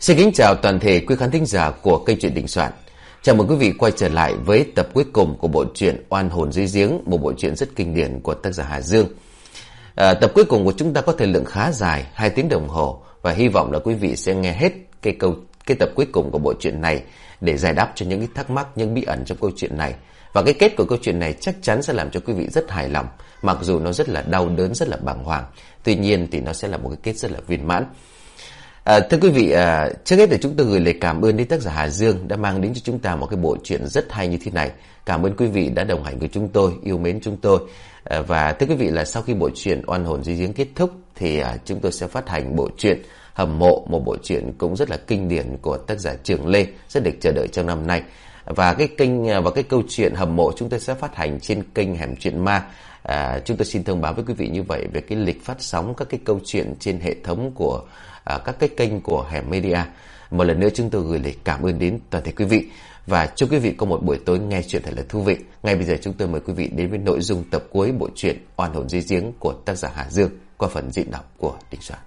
Xin kính chào toàn thể quý khán thính giả của kênh truyện đình Soạn. Chào mừng quý vị quay trở lại với tập cuối cùng của bộ truyện Oan hồn dưới giếng, một bộ truyện rất kinh điển của tác giả Hà Dương. À, tập cuối cùng của chúng ta có thời lượng khá dài, 2 tiếng đồng hồ và hy vọng là quý vị sẽ nghe hết cái câu cái tập cuối cùng của bộ truyện này để giải đáp cho những cái thắc mắc, những bí ẩn trong câu chuyện này. Và cái kết của câu chuyện này chắc chắn sẽ làm cho quý vị rất hài lòng, mặc dù nó rất là đau đớn, rất là bàng hoàng. Tuy nhiên thì nó sẽ là một cái kết rất là viên mãn. À, thưa quý vị, à, trước hết thì chúng tôi gửi lời cảm ơn đến tác giả Hà Dương đã mang đến cho chúng ta một cái bộ truyện rất hay như thế này. Cảm ơn quý vị đã đồng hành với chúng tôi, yêu mến chúng tôi. À, và thưa quý vị là sau khi bộ truyện Oan hồn dưới giếng kết thúc thì à, chúng tôi sẽ phát hành bộ truyện Hầm mộ, một bộ truyện cũng rất là kinh điển của tác giả Trường Lê, rất được chờ đợi trong năm nay. Và cái kênh à, và cái câu chuyện Hầm mộ chúng tôi sẽ phát hành trên kênh Hẻm Chuyện Ma. À, chúng tôi xin thông báo với quý vị như vậy về cái lịch phát sóng các cái câu chuyện trên hệ thống của à, các cái kênh của Hẻm Media. Một lần nữa chúng tôi gửi lời cảm ơn đến toàn thể quý vị và chúc quý vị có một buổi tối nghe chuyện thật là thú vị. Ngay bây giờ chúng tôi mời quý vị đến với nội dung tập cuối bộ truyện Oan hồn dưới giếng của tác giả Hà Dương qua phần diễn đọc của Đình Soạn.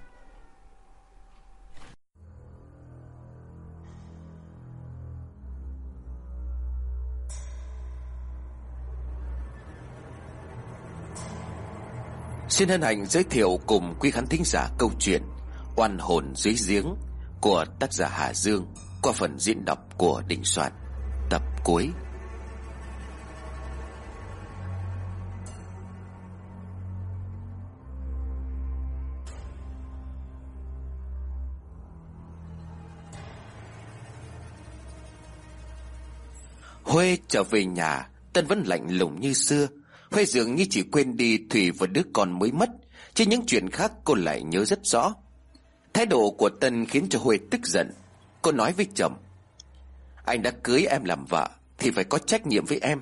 Xin hân hạnh giới thiệu cùng quý khán thính giả câu chuyện Oan hồn dưới giếng của tác giả Hà Dương qua phần diễn đọc của Đình Soạn tập cuối. Huê trở về nhà, Tân vẫn lạnh lùng như xưa. Huê dường như chỉ quên đi Thủy và đứa con mới mất, chứ những chuyện khác cô lại nhớ rất rõ. Thái độ của Tân khiến cho Huê tức giận. Cô nói với chồng. Anh đã cưới em làm vợ thì phải có trách nhiệm với em.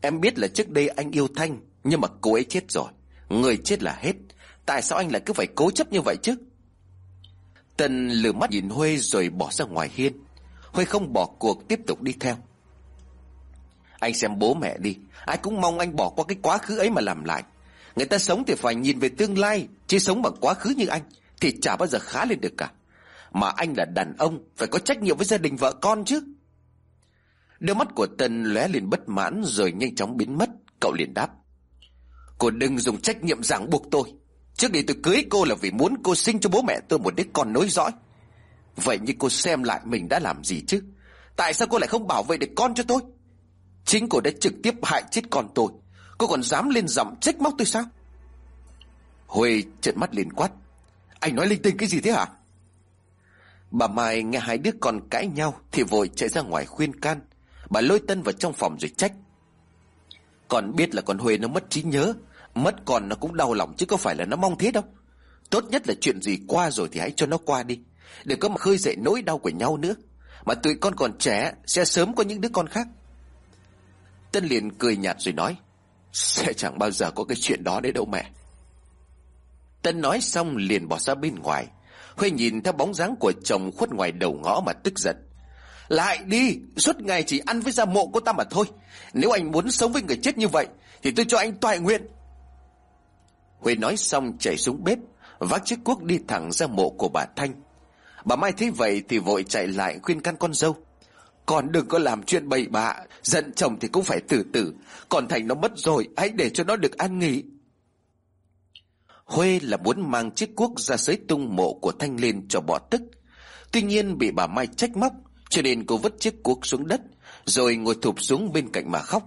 Em biết là trước đây anh yêu Thanh, nhưng mà cô ấy chết rồi. Người chết là hết. Tại sao anh lại cứ phải cố chấp như vậy chứ? Tân lừa mắt nhìn Huê rồi bỏ ra ngoài hiên. Huê không bỏ cuộc tiếp tục đi theo. Anh xem bố mẹ đi. Ai cũng mong anh bỏ qua cái quá khứ ấy mà làm lại. Người ta sống thì phải nhìn về tương lai, chứ sống bằng quá khứ như anh thì chả bao giờ khá lên được cả. Mà anh là đàn ông, phải có trách nhiệm với gia đình vợ con chứ. Đôi mắt của Tân lóe lên bất mãn rồi nhanh chóng biến mất, cậu liền đáp. Cô đừng dùng trách nhiệm ràng buộc tôi. Trước đây tôi cưới cô là vì muốn cô sinh cho bố mẹ tôi một đứa con nối dõi. Vậy nhưng cô xem lại mình đã làm gì chứ? Tại sao cô lại không bảo vệ được con cho tôi? Chính cô đã trực tiếp hại chết con tôi. Cô còn dám lên giọng trách móc tôi sao? Huê trợn mắt liền quát. Anh nói linh tinh cái gì thế hả? Bà Mai nghe hai đứa con cãi nhau thì vội chạy ra ngoài khuyên can. Bà lôi Tân vào trong phòng rồi trách. Còn biết là con Huê nó mất trí nhớ, mất con nó cũng đau lòng chứ có phải là nó mong thế đâu. Tốt nhất là chuyện gì qua rồi thì hãy cho nó qua đi. Đừng có mà khơi dậy nỗi đau của nhau nữa. Mà tụi con còn trẻ, sẽ sớm có những đứa con khác. Tân liền cười nhạt rồi nói. Sẽ chẳng bao giờ có cái chuyện đó đấy đâu mẹ. Tân nói xong liền bỏ ra bên ngoài. Huê nhìn theo bóng dáng của chồng khuất ngoài đầu ngõ mà tức giận. Lại đi, suốt ngày chỉ ăn với gia mộ của ta mà thôi. Nếu anh muốn sống với người chết như vậy, thì tôi cho anh toại nguyện. Huê nói xong chạy xuống bếp, vác chiếc cuốc đi thẳng ra mộ của bà Thanh. Bà Mai thấy vậy thì vội chạy lại khuyên can con dâu. Con đừng có làm chuyện bậy bạ, giận chồng thì cũng phải từ từ. Còn Thành nó mất rồi, hãy để cho nó được an nghỉ. Huê là muốn mang chiếc cuốc ra sới tung mộ của Thanh lên cho bỏ tức. Tuy nhiên bị bà Mai trách móc, cho nên cô vứt chiếc cuốc xuống đất, rồi ngồi thụp xuống bên cạnh mà khóc.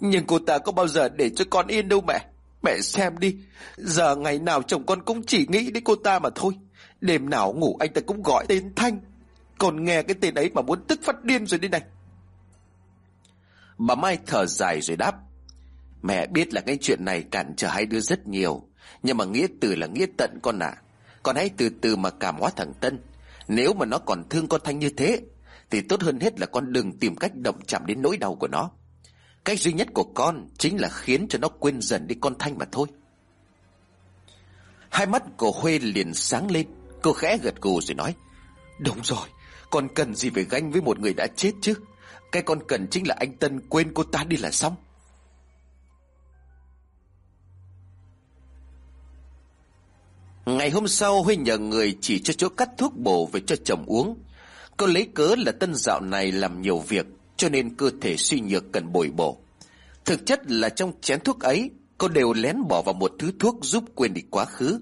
Nhưng cô ta có bao giờ để cho con yên đâu mẹ. Mẹ xem đi, giờ ngày nào chồng con cũng chỉ nghĩ đến cô ta mà thôi. Đêm nào ngủ anh ta cũng gọi tên Thanh. Còn nghe cái tên ấy mà muốn tức phát điên rồi đi này. Bà Mai thở dài rồi đáp. Mẹ biết là cái chuyện này cản trở hai đứa rất nhiều. Nhưng mà nghĩa từ là nghĩa tận con ạ. À. Con hãy từ từ mà cảm hóa thằng Tân. Nếu mà nó còn thương con Thanh như thế, thì tốt hơn hết là con đừng tìm cách động chạm đến nỗi đau của nó. Cách duy nhất của con chính là khiến cho nó quên dần đi con Thanh mà thôi. Hai mắt của Huê liền sáng lên, cô khẽ gật gù rồi nói. Đúng rồi, con cần gì phải ganh với một người đã chết chứ? Cái con cần chính là anh Tân quên cô ta đi là xong. Ngày hôm sau, Huy nhờ người chỉ cho chỗ cắt thuốc bổ về cho chồng uống. Cô lấy cớ là tân dạo này làm nhiều việc, Cho nên cơ thể suy nhược cần bồi bổ. Thực chất là trong chén thuốc ấy, Cô đều lén bỏ vào một thứ thuốc giúp quên đi quá khứ.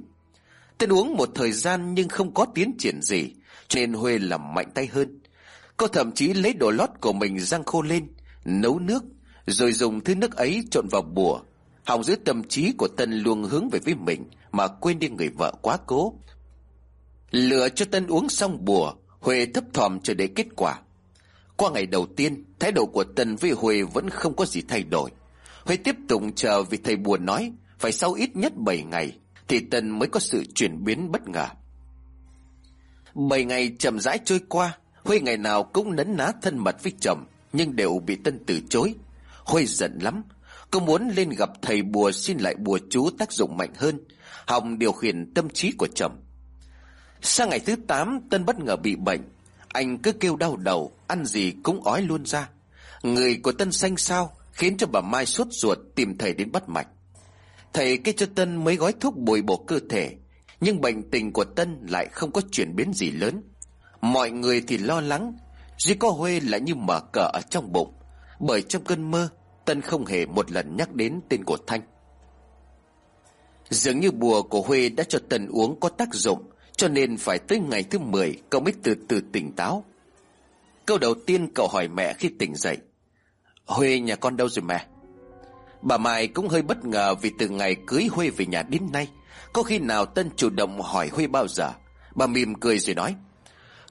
Tên uống một thời gian nhưng không có tiến triển gì, Cho nên Huê làm mạnh tay hơn. Cô thậm chí lấy đồ lót của mình rang khô lên, Nấu nước, Rồi dùng thứ nước ấy trộn vào bùa. Hòng giữ tâm trí của Tân luôn hướng về với mình. Mà quên đi người vợ quá cố. Lựa cho Tân uống xong bùa, Huệ thấp thỏm chờ đợi kết quả. Qua ngày đầu tiên, Thái độ của Tân với Huệ vẫn không có gì thay đổi. Huệ tiếp tục chờ vì thầy bùa nói, Phải sau ít nhất 7 ngày Thì Tân mới có sự chuyển biến bất ngờ. 7 ngày chậm rãi trôi qua, Huệ ngày nào cũng nấn ná thân mật với chồng, Nhưng đều bị Tân từ chối. Huệ giận lắm, Cô muốn lên gặp thầy bùa xin lại bùa chú tác dụng mạnh hơn Hòng điều khiển tâm trí của chồng Sang ngày thứ 8 Tân bất ngờ bị bệnh. Anh cứ kêu đau đầu, Ăn gì cũng ói luôn ra. Người của Tân xanh sao Khiến cho bà Mai sốt ruột tìm thầy đến bắt mạch. Thầy kê cho Tân mấy gói thuốc bồi bổ cơ thể, Nhưng bệnh tình của Tân lại không có chuyển biến gì lớn. Mọi người thì lo lắng, Duy có Huê lại như mở cờ ở trong bụng. Bởi trong cơn mơ, Tân không hề một lần nhắc đến tên của Thanh. Dường như bùa của Huê đã cho Tân uống có tác dụng, Cho nên phải tới ngày thứ 10 Cậu mới từ từ tỉnh táo. Câu đầu tiên cậu hỏi mẹ khi tỉnh dậy. Huê, nhà con đâu rồi mẹ? Bà Mai cũng hơi bất ngờ Vì từ ngày cưới Huê về nhà đến nay, Có khi nào Tân chủ động hỏi Huê bao giờ? Bà mỉm cười rồi nói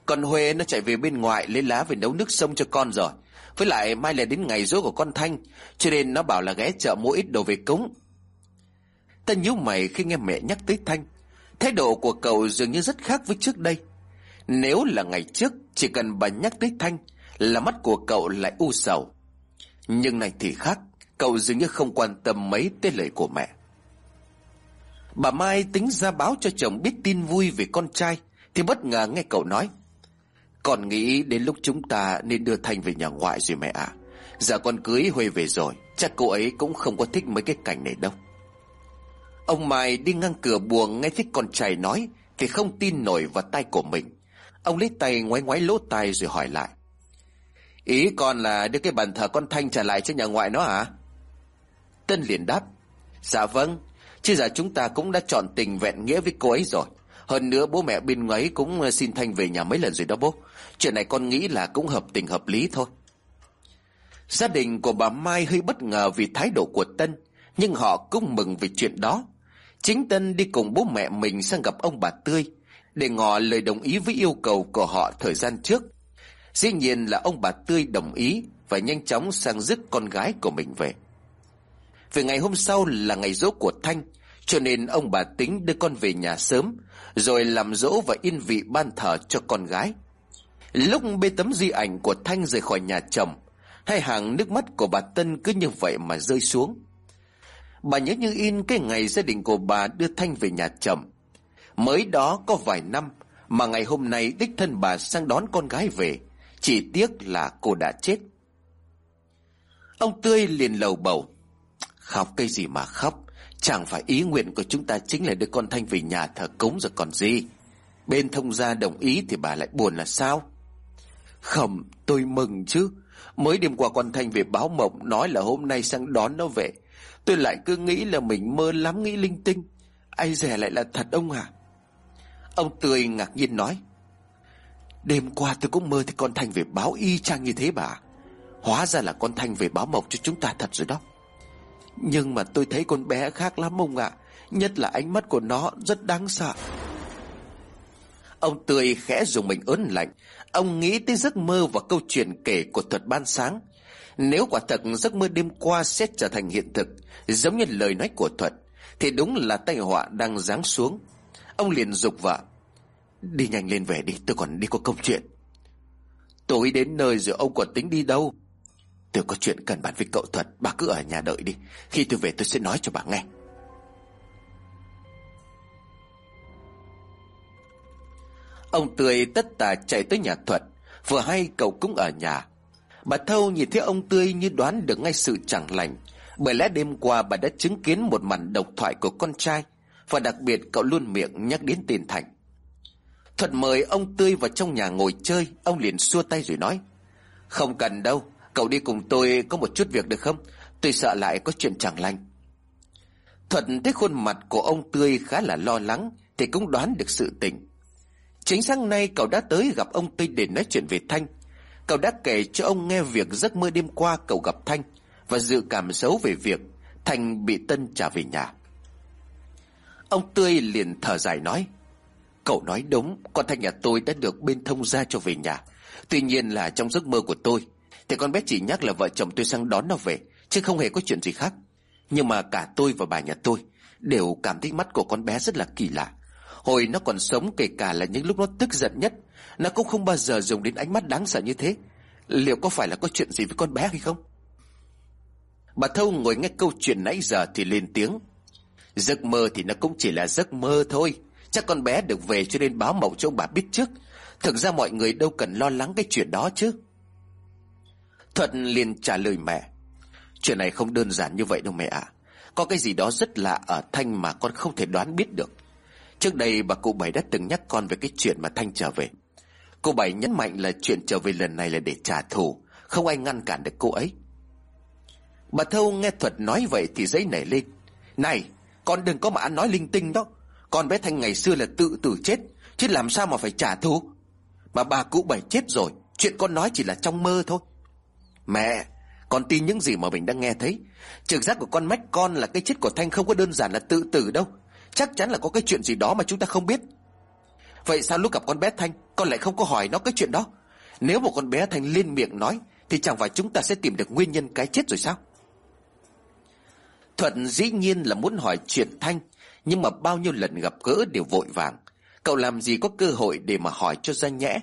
Còn Huê nó chạy về bên ngoài Lấy lá về nấu nước sông cho con rồi. Với lại mai là đến ngày rỗ của con Thanh, Cho nên nó bảo là ghé chợ mua ít đồ về cúng ta nhíu mày khi nghe mẹ nhắc tới Thanh. Thái độ của cậu dường như rất khác với trước đây. Nếu là ngày trước, Chỉ cần bà nhắc tới Thanh Là mắt của cậu lại u sầu. Nhưng này thì khác, Cậu dường như không quan tâm mấy tới lời của mẹ. Bà Mai tính ra báo cho chồng biết tin vui về con trai, Thì bất ngờ nghe cậu nói còn nghĩ đến lúc chúng ta nên đưa Thanh về nhà ngoại rồi mẹ ạ. À. Giờ con cưới Huê về rồi, Chắc cô ấy cũng không có thích mấy cái cảnh này đâu. Ông Mai đi ngang cửa buồng nghe thấy con trai nói Thì không tin nổi vào tay của mình Ông lấy tay ngoái ngoái lỗ tai rồi hỏi lại Ý con là đưa cái bàn thờ con Thanh trả lại cho nhà ngoại nó hả? Tân liền đáp Dạ vâng Chứ giờ chúng ta cũng đã chọn tình vẹn nghĩa với cô ấy rồi hơn nữa bố mẹ bên ấy cũng xin Thanh về nhà mấy lần rồi đó bố. Chuyện này con nghĩ là cũng hợp tình hợp lý thôi. Gia đình của bà Mai hơi bất ngờ vì thái độ của Tân, nhưng họ cũng mừng vì chuyện đó. Chính Tân đi cùng bố mẹ mình sang gặp ông bà Tươi, để ngỏ lời đồng ý với yêu cầu của họ thời gian trước. Dĩ nhiên là ông bà Tươi đồng ý và nhanh chóng sang dứt con gái của mình về. Về ngày hôm sau là ngày dỗ của Thanh, cho nên ông bà tính đưa con về nhà sớm Rồi làm dỗ và in vị ban thờ cho con gái Lúc bê tấm di ảnh của Thanh rời khỏi nhà chồng Hai hàng nước mắt của bà Tân cứ như vậy mà rơi xuống Bà nhớ như in cái ngày gia đình của bà đưa Thanh về nhà chậm Mới đó có vài năm Mà ngày hôm nay đích thân bà sang đón con gái về, Chỉ tiếc là cô đã chết. Ông Tươi liền lầu bầu. Khóc cái gì mà khóc, Chẳng phải ý nguyện của chúng ta chính là đưa con Thanh về nhà thờ cúng rồi còn gì. Bên thông gia đồng ý thì bà lại buồn là sao? Không, tôi mừng chứ. Mới đêm qua con Thanh về báo mộng Nói là hôm nay sang đón nó về. Tôi lại cứ nghĩ là mình mơ lắm nghĩ linh tinh. Ai dè lại là thật ông à Ông Tươi ngạc nhiên nói, Đêm qua tôi cũng mơ thấy con Thanh về báo y chang như thế bà. Hóa ra là con Thanh về báo mộc cho chúng ta thật rồi đó. Nhưng mà tôi thấy con bé khác lắm ông ạ. Nhất là ánh mắt của nó rất đáng sợ. Ông Tươi khẽ dùng mình ớn lạnh. Ông nghĩ tới giấc mơ và câu chuyện kể của thuật ban sáng. Nếu quả thật giấc mơ đêm qua sẽ trở thành hiện thực, Giống như lời nói của thuật, Thì đúng là tai họa đang giáng xuống. Ông liền dục vợ, Đi nhanh lên về đi, tôi còn đi có công chuyện. Tối đến nơi rồi ông còn tính đi đâu? Tôi có chuyện cần bàn với cậu Thuật, Bà cứ ở nhà đợi đi, Khi tôi về tôi sẽ nói cho bà nghe. Ông Tươi tất tà chạy tới nhà Thuật, Vừa hay cậu cũng ở nhà. Bà Thâu nhìn thấy ông Tươi như đoán được ngay sự chẳng lành. Bởi lẽ đêm qua bà đã chứng kiến một màn độc thoại của con trai. Và đặc biệt cậu luôn miệng nhắc đến tên Thành. Thuật mời ông Tươi vào trong nhà ngồi chơi, Ông liền xua tay rồi nói. Không cần đâu, Cậu đi cùng tôi có một chút việc được không? Tôi sợ lại có chuyện chẳng lành. Thuật thấy khuôn mặt của ông Tươi khá là lo lắng, Thì cũng đoán được sự tình. Chính sáng nay cậu đã tới gặp ông Tươi để nói chuyện về Thanh. Cậu đã kể cho ông nghe việc giấc mơ đêm qua cậu gặp Thanh Và dự cảm xấu về việc Thanh bị Tân trả về nhà. Ông Tươi liền thở dài nói, Cậu nói đúng, Con Thanh nhà tôi đã được bên thông gia cho về nhà. Tuy nhiên là trong giấc mơ của tôi, Thì con bé chỉ nhắc là vợ chồng tôi sang đón nó về, Chứ không hề có chuyện gì khác. Nhưng mà cả tôi và bà nhà tôi Đều cảm thấy mắt của con bé rất là kỳ lạ. Hồi nó còn sống kể cả là những lúc nó tức giận nhất nó cũng không bao giờ dùng đến ánh mắt đáng sợ như thế. Liệu có phải là có chuyện gì với con bé hay không? Bà Thâu ngồi nghe câu chuyện nãy giờ thì lên tiếng. Giấc mơ thì nó cũng chỉ là giấc mơ thôi. Chắc con bé được về cho nên báo mộng cho ông bà biết trước. Thực ra mọi người đâu cần lo lắng cái chuyện đó chứ. Thuận liền trả lời mẹ. Chuyện này không đơn giản như vậy đâu mẹ ạ. Có cái gì đó rất lạ ở Thanh mà con không thể đoán biết được. Trước đây bà cụ Bảy đã từng nhắc con về cái chuyện mà Thanh trở về. Cô Bảy nhấn mạnh là chuyện trở về lần này là để trả thù, Không ai ngăn cản được cô ấy. Bà Thâu nghe Thuật nói vậy thì giấy nảy lên. Này, con đừng có mà ăn nói linh tinh đó. Con bé Thanh ngày xưa là tự tử chết, Chứ làm sao mà phải trả thù? Mà bà cụ Bảy chết rồi, Chuyện con nói chỉ là trong mơ thôi. Mẹ, Con tin những gì mà mình đang nghe thấy. Trực giác của con mách con là cái chết của Thanh không có đơn giản là tự tử đâu. Chắc chắn là có cái chuyện gì đó mà chúng ta không biết. Vậy sao lúc gặp con bé Thanh, Con lại không có hỏi nó cái chuyện đó? Nếu một con bé Thanh lên miệng nói, Thì chẳng phải chúng ta sẽ tìm được nguyên nhân cái chết rồi sao? Thuận dĩ nhiên là muốn hỏi chuyện Thanh, Nhưng mà bao nhiêu lần gặp gỡ đều vội vàng. Cậu làm gì có cơ hội để mà hỏi cho ra nhẽ?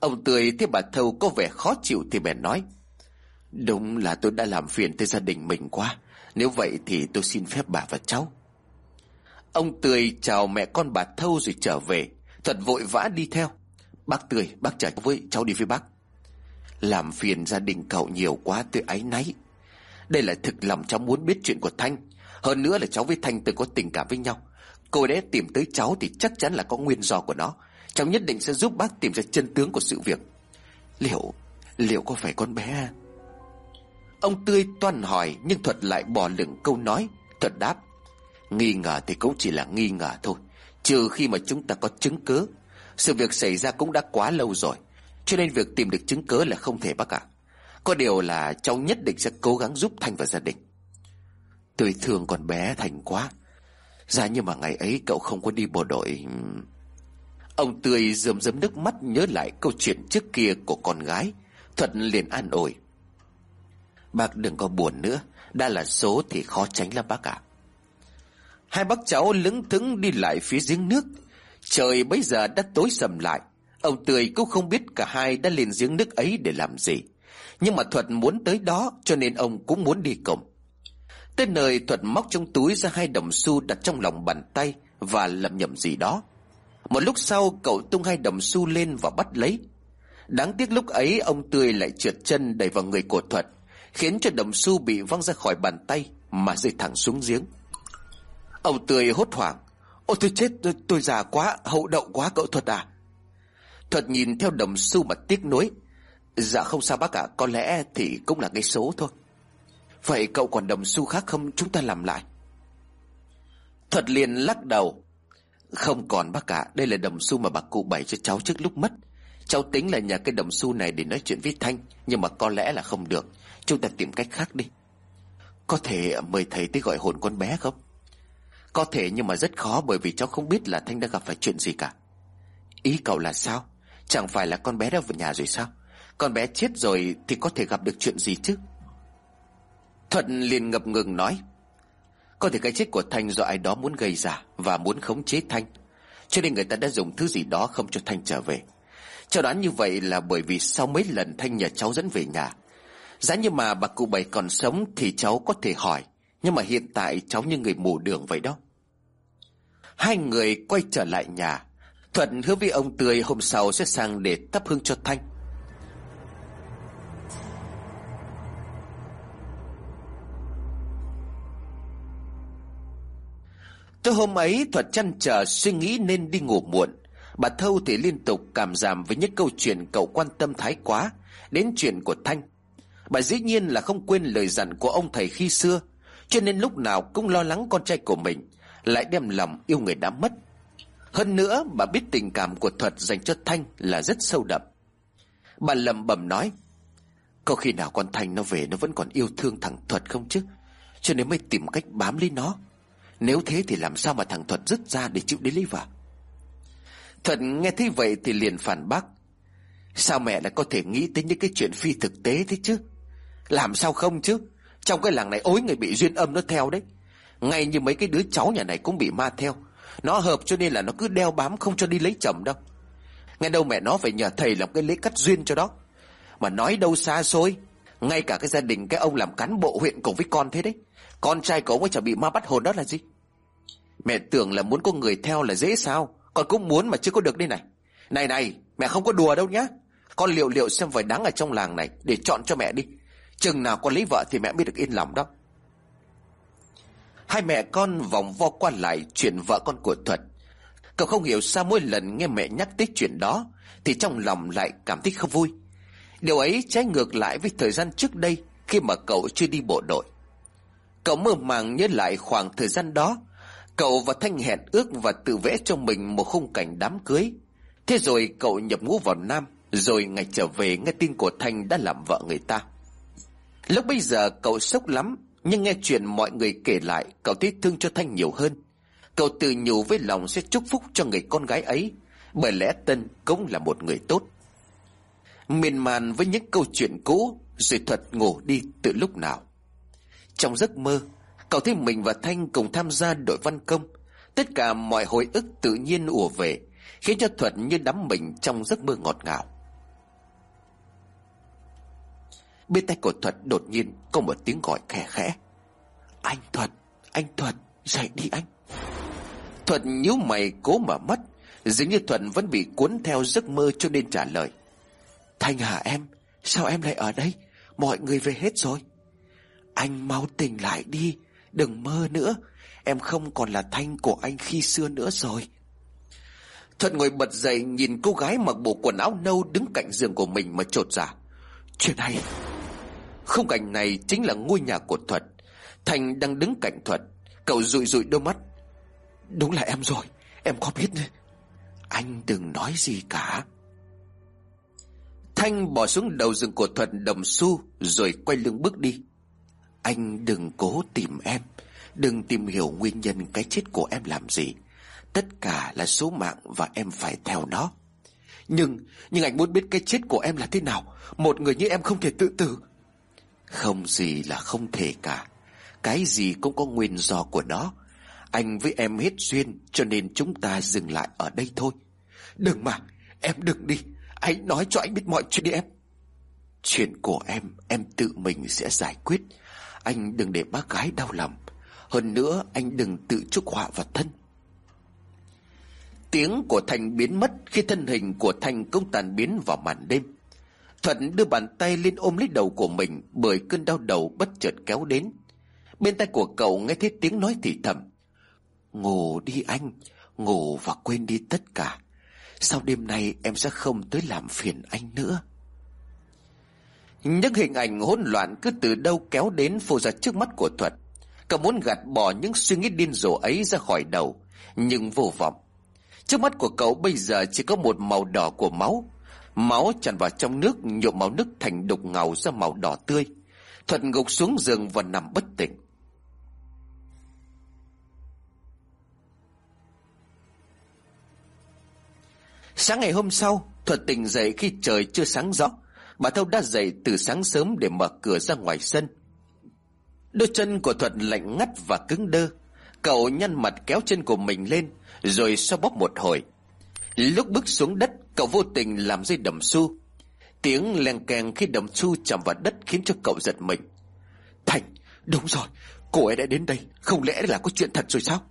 Ông Tươi thấy bà Thâu có vẻ khó chịu thì bèn nói, Đúng là tôi đã làm phiền tới gia đình mình quá. Nếu vậy thì tôi xin phép bà và cháu. Ông Tươi chào mẹ con bà Thâu rồi trở về. Thật vội vã đi theo. Bác Tươi, bác chở với cháu đi với bác. Làm phiền gia đình cậu nhiều quá tôi áy náy. Đây là thực lòng cháu muốn biết chuyện của Thanh. Hơn nữa là cháu với Thanh từng có tình cảm với nhau. Cô ấy tìm tới cháu thì chắc chắn là có nguyên do của nó. Cháu nhất định sẽ giúp bác tìm ra chân tướng của sự việc. Liệu Liệu có phải con bé à? Ông Tươi toan hỏi Nhưng Thuật lại bỏ lửng câu nói. Thuật đáp, Nghi ngờ thì cũng chỉ là nghi ngờ thôi. Trừ khi mà chúng ta có chứng cứ. Sự việc xảy ra cũng đã quá lâu rồi, Cho nên việc tìm được chứng cứ là không thể bác ạ. Có điều là cháu nhất định sẽ cố gắng giúp Thanh và gia đình. Tôi thương con bé Thành quá. Dạ nhưng mà ngày ấy cậu không có đi bộ đội. Ông Tươi rơm rớm nước mắt nhớ lại câu chuyện trước kia của con gái. Thuận liền an ủi. Bác đừng có buồn nữa, Đã là số thì khó tránh lắm bác ạ. Hai bác cháu lững thững đi lại phía giếng nước. Trời bây giờ đã tối sầm lại. Ông Tươi cũng không biết cả hai đã lên giếng nước ấy để làm gì. Nhưng mà Thuật muốn tới đó, cho nên ông cũng muốn đi cùng. Tới nơi Thuật móc trong túi ra hai đồng xu đặt trong lòng bàn tay Và lầm nhầm gì đó. Một lúc sau, cậu tung hai đồng xu lên và bắt lấy. Đáng tiếc lúc ấy, ông Tươi lại trượt chân đẩy vào người của Thuật, Khiến cho đồng xu bị văng ra khỏi bàn tay Mà rơi thẳng xuống giếng. Ông Tươi hốt hoảng. Ôi tôi chết tôi, tôi già quá Hậu đậu quá cậu Thuật à. Thuật nhìn theo đồng xu mà tiếc nuối. Dạ không sao bác ạ Có lẽ thì cũng là cái số thôi. Vậy cậu còn đồng xu khác không? Chúng ta làm lại. Thuật liền lắc đầu. Không còn bác cả Đây là đồng xu mà bà cụ bày cho cháu trước lúc mất. Cháu tính là nhà cái đồng xu này để nói chuyện với Thanh Nhưng mà có lẽ là không được. Chúng ta tìm cách khác đi. Có thể mời thầy tới gọi hồn con bé không? Có thể nhưng mà rất khó Bởi vì cháu không biết là Thanh đã gặp phải chuyện gì cả. Ý cậu là sao? Chẳng phải là con bé đã về nhà rồi sao? Con bé chết rồi thì có thể gặp được chuyện gì chứ? Thuận liền ngập ngừng nói. Có thể cái chết của Thanh do ai đó muốn gây ra Và muốn khống chế Thanh. Cho nên người ta đã dùng thứ gì đó không cho Thanh trở về. Cháu đoán như vậy là bởi vì sau mấy lần Thanh nhờ cháu dẫn về nhà, Giá như mà bà cụ bảy còn sống Thì cháu có thể hỏi. Nhưng mà hiện tại cháu như người mù đường vậy đó. Hai người quay trở lại nhà. Thuận hứa với ông Tươi hôm sau sẽ sang để thắp hương cho Thanh. Tối hôm ấy Thuật chăn trở suy nghĩ nên đi ngủ muộn. Bà Thâu thì liên tục cảm giảm với những câu chuyện cậu quan tâm thái quá, Đến chuyện của Thanh. Bà dĩ nhiên là không quên lời dặn của ông thầy khi xưa. Cho nên lúc nào cũng lo lắng con trai của mình, Lại đem lòng yêu người đã mất. Hơn nữa, bà biết tình cảm của Thuật dành cho Thanh là rất sâu đậm. Bà lầm bầm nói, Có khi nào con Thanh nó về nó vẫn còn yêu thương thằng Thuật không chứ? Cho nên mới tìm cách bám lấy nó. Nếu thế thì làm sao mà thằng Thuật dứt ra để chịu đến lấy vợ? Thuật nghe thấy vậy thì liền phản bác, Sao mẹ lại có thể nghĩ tới những cái chuyện phi thực tế thế chứ? Làm sao không chứ? Trong cái làng này ối người bị duyên âm nó theo đấy. Ngay như mấy cái đứa cháu nhà này cũng bị ma theo. Nó hợp cho nên là nó cứ đeo bám không cho đi lấy chồng đâu. Nghe đâu mẹ nó phải nhờ thầy làm cái lễ cắt duyên cho đó. Mà nói đâu xa xôi, Ngay cả cái gia đình cái ông làm cán bộ huyện cùng với con thế đấy. Con trai của ông ấy chẳng bị ma bắt hồn đó là gì? Mẹ tưởng là muốn có người theo là dễ sao? Con cũng muốn mà chưa có được đây này. Này này, mẹ không có đùa đâu nhá. Con liệu liệu xem vài đáng ở trong làng này Để chọn cho mẹ đi. Chừng nào con lấy vợ thì mẹ mới được yên lòng đó. Hai mẹ con vòng vo qua lại chuyện vợ con của Thuật. Cậu không hiểu sao mỗi lần nghe mẹ nhắc tới chuyện đó, Thì trong lòng lại cảm thấy không vui. Điều ấy trái ngược lại với thời gian trước đây Khi mà cậu chưa đi bộ đội. Cậu mơ màng nhớ lại khoảng thời gian đó, Cậu và Thanh hẹn ước và tự vẽ cho mình một khung cảnh đám cưới. Thế rồi cậu nhập ngũ vào Nam, Rồi ngày trở về nghe tin của Thanh đã làm vợ người ta. Lúc bây giờ cậu sốc lắm, Nhưng nghe chuyện mọi người kể lại, Cậu thấy thương cho Thanh nhiều hơn. Cậu tự nhủ với lòng sẽ chúc phúc cho người con gái ấy, Bởi lẽ Tân cũng là một người tốt. Miền màn với những câu chuyện cũ, Rồi thuật ngủ đi từ lúc nào. Trong giấc mơ, Cậu thấy mình và Thanh cùng tham gia đội văn công. Tất cả mọi hồi ức tự nhiên ùa về, Khiến cho Thuật như đắm mình trong giấc mơ ngọt ngào. Bên tay của Thuật đột nhiên có một tiếng gọi khẽ khẽ. Anh Thuật, anh Thuật, dậy đi anh. Thuật nhíu mày cố mở mắt Dường như Thuận vẫn bị cuốn theo giấc mơ cho nên trả lời. Thanh Hà em Sao em lại ở đây? Mọi người về hết rồi. Anh mau tỉnh lại đi Đừng mơ nữa. Em không còn là Thanh của anh khi xưa nữa rồi. Thuận ngồi bật dậy nhìn cô gái mặc bộ quần áo nâu đứng cạnh giường của mình mà trột dạ. Chuyện này khung cảnh này chính là ngôi nhà của Thuật. Thành đang đứng cạnh Thuật. Cậu rụi rụi đôi mắt. Đúng là em rồi. Em có biết Anh đừng nói gì cả. Thanh bỏ xuống đầu rừng của thuật đồng xu Rồi quay lưng bước đi. Anh đừng cố tìm em. Đừng tìm hiểu nguyên nhân cái chết của em làm gì. Tất cả là số mạng và em phải theo nó. Nhưng Nhưng anh muốn biết cái chết của em là thế nào? Một người như em không thể tự tử. Không gì là không thể cả. Cái gì cũng có nguyên do của nó. Anh với em hết duyên, Cho nên chúng ta dừng lại ở đây thôi. Đừng mà, Em đừng đi. Anh nói cho anh biết mọi chuyện đi em. Chuyện của em Em tự mình sẽ giải quyết. Anh đừng để bác gái đau lòng. Hơn nữa, anh đừng tự chúc họa vào thân. Tiếng của Thanh biến mất Khi thân hình của Thanh cũng tàn biến vào màn đêm. Thuận đưa bàn tay lên ôm lấy đầu của mình Bởi cơn đau đầu bất chợt kéo đến. Bên tay của cậu nghe thấy tiếng nói thì thầm, Ngủ đi anh, Ngủ và quên đi tất cả. Sau đêm nay em sẽ không tới làm phiền anh nữa. Những hình ảnh hỗn loạn cứ từ đâu kéo đến phô ra trước mắt của Thuật Cậu muốn gạt bỏ những suy nghĩ điên rồ ấy ra khỏi đầu, Nhưng vô vọng. Trước mắt của cậu bây giờ chỉ có một màu đỏ của máu. Máu tràn vào trong nước, nhuộm màu nước thành đục ngầu ra màu đỏ tươi. Thuật gục xuống giường và nằm bất tỉnh. Sáng ngày hôm sau Thuật tỉnh dậy khi trời chưa sáng rõ. Bà Thâu đã dậy từ sáng sớm để mở cửa ra ngoài sân. Đôi chân của Thuật lạnh ngắt và cứng đơ. Cậu nhăn mặt kéo chân của mình lên, Rồi xoa bóp một hồi. Lúc bước xuống đất Cậu vô tình làm dây đầm su Tiếng len keng khi đầm su chạm vào đất Khiến cho cậu giật mình Thành đúng rồi Cô ấy đã đến đây Không lẽ là có chuyện thật rồi sao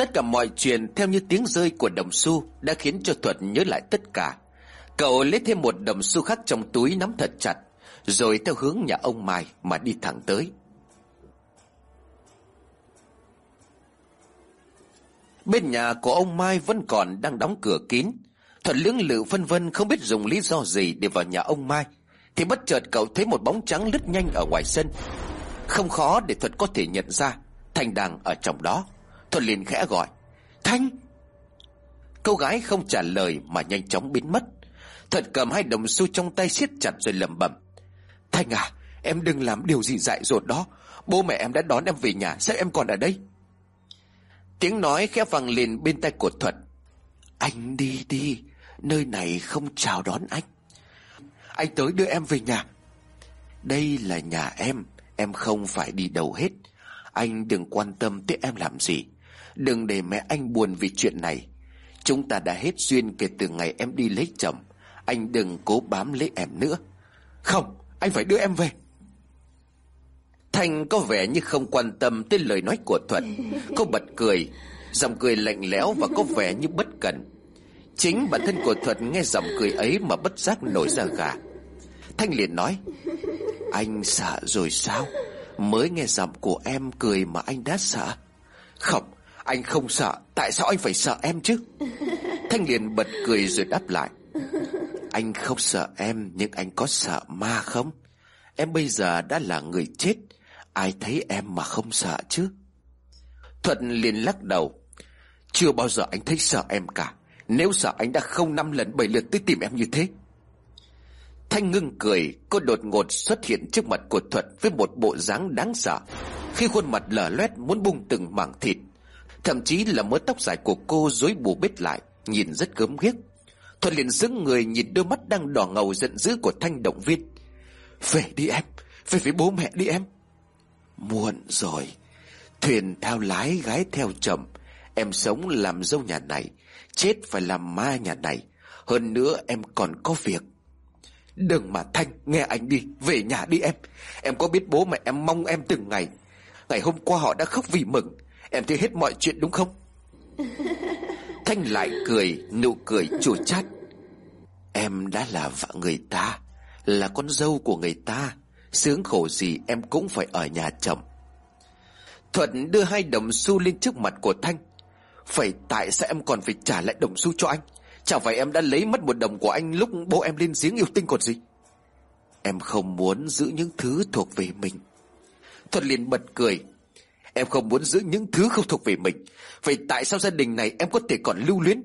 Tất cả mọi chuyện theo như tiếng rơi của đồng xu đã khiến cho Thuật nhớ lại tất cả. Cậu lấy thêm một đồng xu khác trong túi nắm thật chặt, rồi theo hướng nhà ông Mai mà đi thẳng tới. Bên nhà của ông Mai vẫn còn đang đóng cửa kín. Thuật lưỡng lự phân vân không biết dùng lý do gì để vào nhà ông Mai. Thì bất chợt cậu thấy một bóng trắng lướt nhanh ở ngoài sân. Không khó để Thuật có thể nhận ra Thanh đang ở trong đó. Thuật liền khẽ gọi, Thanh! Cô gái không trả lời mà nhanh chóng biến mất. Thuật cầm hai đồng xu trong tay siết chặt rồi lẩm bẩm, Thanh à Em đừng làm điều gì dại dột đó. Bố mẹ em đã đón em về nhà, Sao em còn ở đây? Tiếng nói khẽ vang lên bên tay của Thuật. Anh đi đi, Nơi này không chào đón anh. Anh tới đưa em về nhà. Đây là nhà em Em không phải đi đâu hết. Anh đừng quan tâm tới em làm gì. Đừng để mẹ anh buồn vì chuyện này. Chúng ta đã hết duyên kể từ ngày em đi lấy chồng. Anh đừng cố bám lấy em nữa. Không, Anh phải đưa em về. Thanh có vẻ như không quan tâm tới lời nói của Thuận. Cô bật cười, Giọng cười lạnh lẽo và có vẻ như bất cẩn. Chính bản thân của Thuận nghe giọng cười ấy mà bất giác nổi ra gà. Thanh liền nói, Anh sợ rồi sao? Mới nghe giọng của em cười mà anh đã sợ. Không, Anh không sợ. Tại sao anh phải sợ em chứ? Thanh liền bật cười rồi đáp lại, Anh không sợ em, Nhưng anh có sợ ma không? Em bây giờ đã là người chết Ai thấy em mà không sợ chứ? Thuận liền lắc đầu. Chưa bao giờ anh thấy sợ em cả. Nếu sợ anh đã không năm lần bảy lượt tới tìm em như thế. Thanh ngưng cười Cô đột ngột xuất hiện trước mặt của Thuận Với một bộ dáng đáng sợ, Khi khuôn mặt lở loét muốn bung từng mảng thịt, Thậm chí là mớ tóc dài của cô rối bù bết lại, Nhìn rất gớm ghiếc. Thuận liền sững người nhìn đôi mắt đang đỏ ngầu giận dữ của Thanh động viên. Về đi em, Về với bố mẹ đi em. Muộn rồi. Thuyền theo lái gái theo chồng Em sống làm dâu nhà này Chết phải làm ma nhà này. Hơn nữa em còn có việc. Đừng mà Thanh nghe anh đi Về nhà đi em. Em có biết bố mẹ em mong em từng ngày. Ngày hôm qua họ đã khóc vì mừng. Em thấy hết mọi chuyện đúng không? Thanh lại cười Nụ cười chua chát. Em đã là vợ người ta Là con dâu của người ta Sướng khổ gì em cũng phải ở nhà chồng Thuận đưa hai đồng xu lên trước mặt của Thanh. Phải tại sao em còn phải trả lại đồng xu cho anh? Chẳng phải em đã lấy mất một đồng của anh Lúc bố em lên giếng yêu tinh còn gì. Em không muốn giữ những thứ thuộc về mình. Thuận liền bật cười. Em không muốn giữ những thứ không thuộc về mình. Vậy tại sao gia đình này em có thể còn lưu luyến?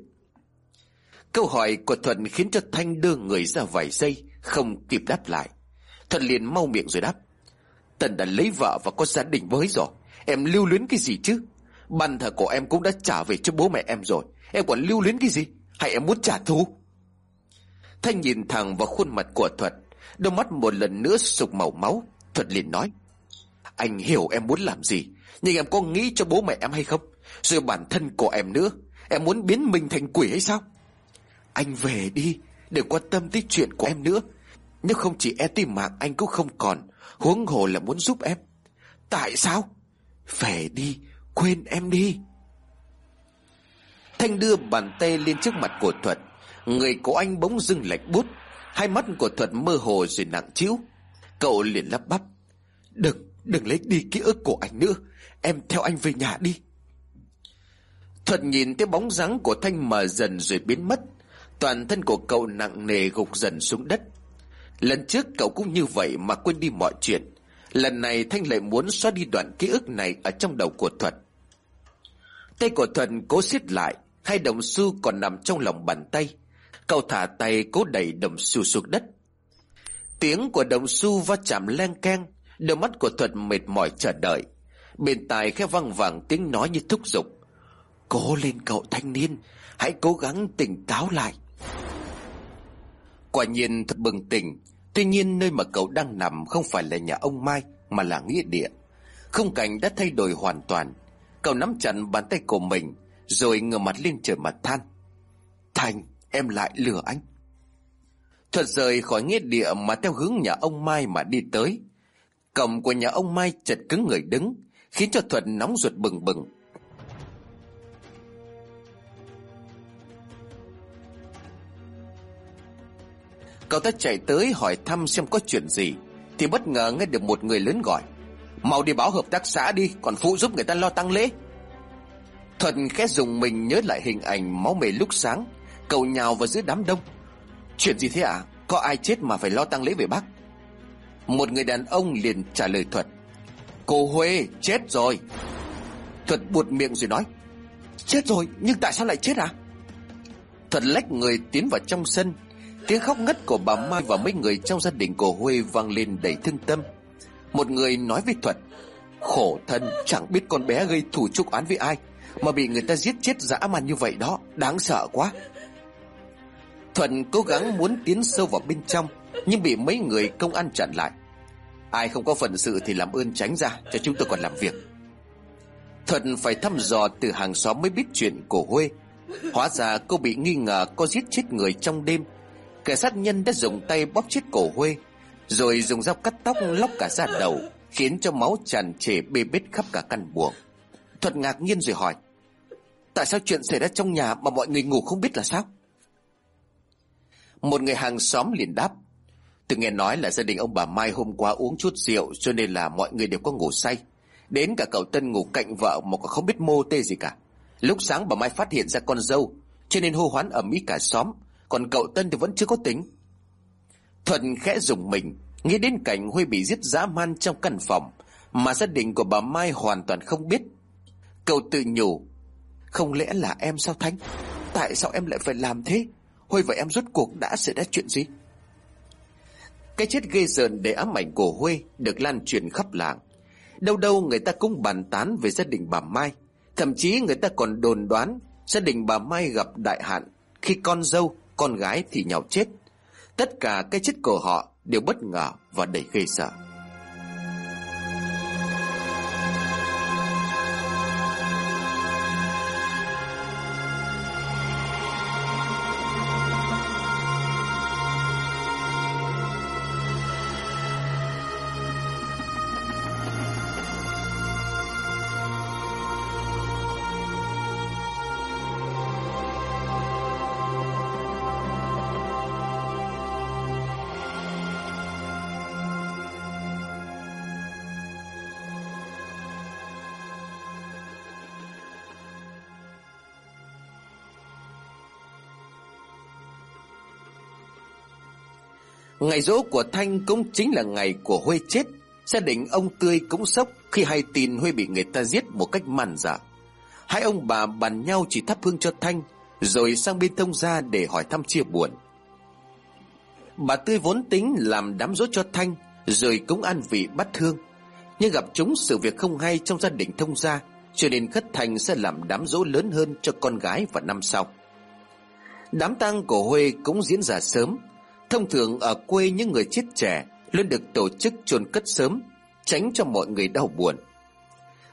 Câu hỏi của Thuận khiến cho Thanh đưa người ra vài giây, Không kịp đáp lại. Thuận liền mau miệng rồi đáp. Tần đã lấy vợ và có gia đình với rồi. Em lưu luyến cái gì chứ? Bàn thờ của em cũng đã trả về cho bố mẹ em rồi. Em còn lưu luyến cái gì? Hay em muốn trả thù? Thanh nhìn thẳng vào khuôn mặt của Thuật. Đôi mắt một lần nữa sục màu máu. Thuật liền nói, Anh hiểu em muốn làm gì, Nhưng em có nghĩ cho bố mẹ em hay không? Rồi bản thân của em nữa, Em muốn biến mình thành quỷ hay sao? Anh về đi, Đừng quan tâm tới chuyện của em nữa. Nếu không chỉ e tim mạng anh cũng không còn. Huống hồ là muốn giúp em. Tại sao? Về đi Quên em đi. Thanh đưa bàn tay lên trước mặt của Thuật. Người của anh bỗng dưng lệch bút Hai mắt của Thuật mơ hồ rồi nặng chiếu. Cậu liền lắp bắp. Đừng, đừng lấy đi ký ức của anh nữa. Em theo anh về nhà đi. Thuật nhìn thấy bóng dáng của Thanh mờ dần rồi biến mất. Toàn thân của cậu nặng nề gục dần xuống đất. Lần trước cậu cũng như vậy mà quên đi mọi chuyện. Lần này Thanh lại muốn xóa đi đoạn ký ức này ở trong đầu của Thuật. Tay của Thuật cố siết lại, Hai đồng xu còn nằm trong lòng bàn tay. Cậu thả tay cố đẩy đồng xu xuống đất. Tiếng của đồng xu va chạm len keng, Đôi mắt của Thuật mệt mỏi chờ đợi. Bên tai khẽ văng vẳng tiếng nói như thúc giục. Cố lên cậu thanh niên, Hãy cố gắng tỉnh táo lại. Quả nhiên thật bừng tỉnh. Tuy nhiên nơi mà cậu đang nằm không phải là nhà ông Mai, Mà là nghĩa địa. Không cảnh đã thay đổi hoàn toàn. Cậu nắm chặt bàn tay của mình, Rồi ngửa mặt lên trời mặt than. Thành, em lại lừa anh. Thuật rời khỏi nghĩa địa mà theo hướng nhà ông Mai mà đi tới. Cổng của nhà ông Mai chật cứng người đứng, Khiến cho Thuật nóng ruột bừng bừng. Cậu ta chạy tới hỏi thăm xem có chuyện gì, Thì bất ngờ nghe được một người lớn gọi. Mau đi báo hợp tác xã đi, Còn phụ giúp người ta lo tăng lễ. Thuận khẽ dùng mình nhớ lại hình ảnh máu mề lúc sáng, Cậu nhào vào giữa đám đông. Chuyện gì thế ạ? À? Có ai chết mà phải lo tăng lễ về bác? Một người đàn ông liền trả lời Thuật Cô Huê, chết rồi. Thuật buột miệng rồi nói. Chết rồi? Nhưng tại sao lại chết à Thuật lách người tiến vào trong sân Tiếng khóc ngất của bà Mai và mấy người trong gia đình của Huê vang lên đầy thương tâm. Một người nói với Thuật, Khổ thân, chẳng biết con bé gây thủ trúc án với ai, Mà bị người ta giết chết dã man như vậy đó, Đáng sợ quá. Thuận cố gắng muốn tiến sâu vào bên trong, Nhưng bị mấy người công an chặn lại. Ai không có phận sự thì làm ơn tránh ra, Cho chúng tôi còn làm việc. Thuận phải thăm dò từ hàng xóm mới biết chuyện của Huê. Hóa ra cô bị nghi ngờ có giết chết người trong đêm Kẻ sát nhân đã dùng tay bóp chết cổ Huê, Rồi dùng dao cắt tóc lóc cả da đầu, Khiến cho máu tràn trề bê bết khắp cả căn buồng. Thuật ngạc nhiên rồi hỏi, Tại sao chuyện xảy ra trong nhà mà mọi người ngủ không biết là sao? Một người hàng xóm liền đáp, Tôi nghe nói là gia đình ông bà Mai hôm qua uống chút rượu Cho nên là mọi người đều có ngủ say. Đến cả cậu Tân ngủ cạnh vợ mà còn không biết mô tê gì cả. Lúc sáng bà Mai phát hiện ra con dâu, Cho nên hô hoán ẩm ý cả xóm. Còn cậu Tân thì vẫn chưa có tính. Thuận khẽ dùng mình Nghĩ đến cảnh Huy bị giết dã man trong căn phòng Mà gia đình của bà Mai hoàn toàn không biết. Cậu tự nhủ Không lẽ là em sao thánh? Tại sao em lại phải làm thế? Huy và em rốt cuộc đã xảy ra chuyện gì? Cái chết ghê rợn để ám ảnh của Huy Được lan truyền khắp làng. Đâu đâu người ta cũng bàn tán về gia đình bà Mai. Thậm chí người ta còn đồn đoán Gia đình bà Mai gặp đại hạn Khi con dâu, con gái thì nhau chết. Tất cả cái chết của họ đều bất ngờ và đầy ghê sợ. Ngày dỗ của Thanh cũng chính là ngày của Huê chết. Gia đình ông Tươi cũng sốc khi hay tin Huê bị người ta giết một cách màn dạ Hai ông bà bàn nhau chỉ thắp hương cho Thanh, Rồi sang bên thông gia để hỏi thăm chia buồn. Bà Tươi vốn tính làm đám dỗ cho Thanh, Rồi cũng an vị bắt thương Nhưng gặp chúng sự việc không hay trong gia đình thông gia, Cho nên Khất Thành sẽ làm đám dỗ lớn hơn cho con gái vào năm sau. Đám tang của Huê cũng diễn ra sớm. Thông thường ở quê những người chết trẻ luôn được tổ chức chôn cất sớm, tránh cho mọi người đau buồn.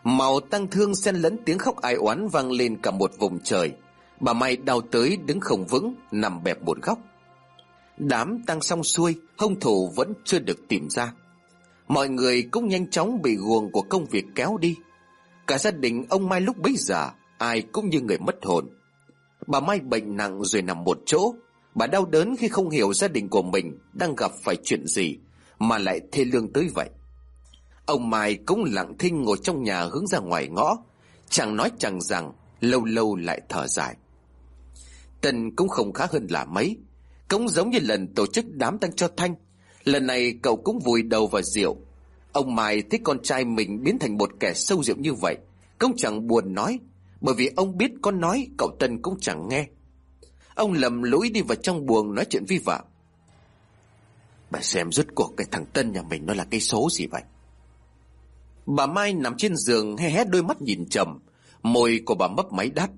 Màu tăng thương xen lẫn tiếng khóc ai oán vang lên cả một vùng trời. Bà Mai đau tới đứng không vững, nằm bẹp một góc. Đám tăng xong xuôi, hung thủ vẫn chưa được tìm ra. Mọi người cũng nhanh chóng bị guồng của công việc kéo đi. Cả gia đình ông Mai lúc bấy giờ, ai cũng như người mất hồn. Bà Mai bệnh nặng rồi nằm một chỗ, Bà đau đớn khi không hiểu gia đình của mình đang gặp phải chuyện gì mà lại thê lương tới vậy. Ông Mai cũng lặng thinh ngồi trong nhà hướng ra ngoài ngõ, chẳng nói chẳng rằng, lâu lâu lại thở dài. Tân cũng không khá hơn là mấy, cũng giống như lần tổ chức đám tang cho Thanh. Lần này cậu cũng vùi đầu vào rượu. Ông Mai thấy con trai mình biến thành một kẻ sâu rượu như vậy, cũng chẳng buồn nói, bởi vì ông biết con nói cậu Tân cũng chẳng nghe. Ông lầm lũi đi vào trong buồng nói chuyện vi vợ. Bà xem rốt cuộc cái thằng Tân nhà mình nó là cái số gì vậy? Bà Mai nằm trên giường hé hé đôi mắt nhìn trầm Môi của bà mấp máy đáp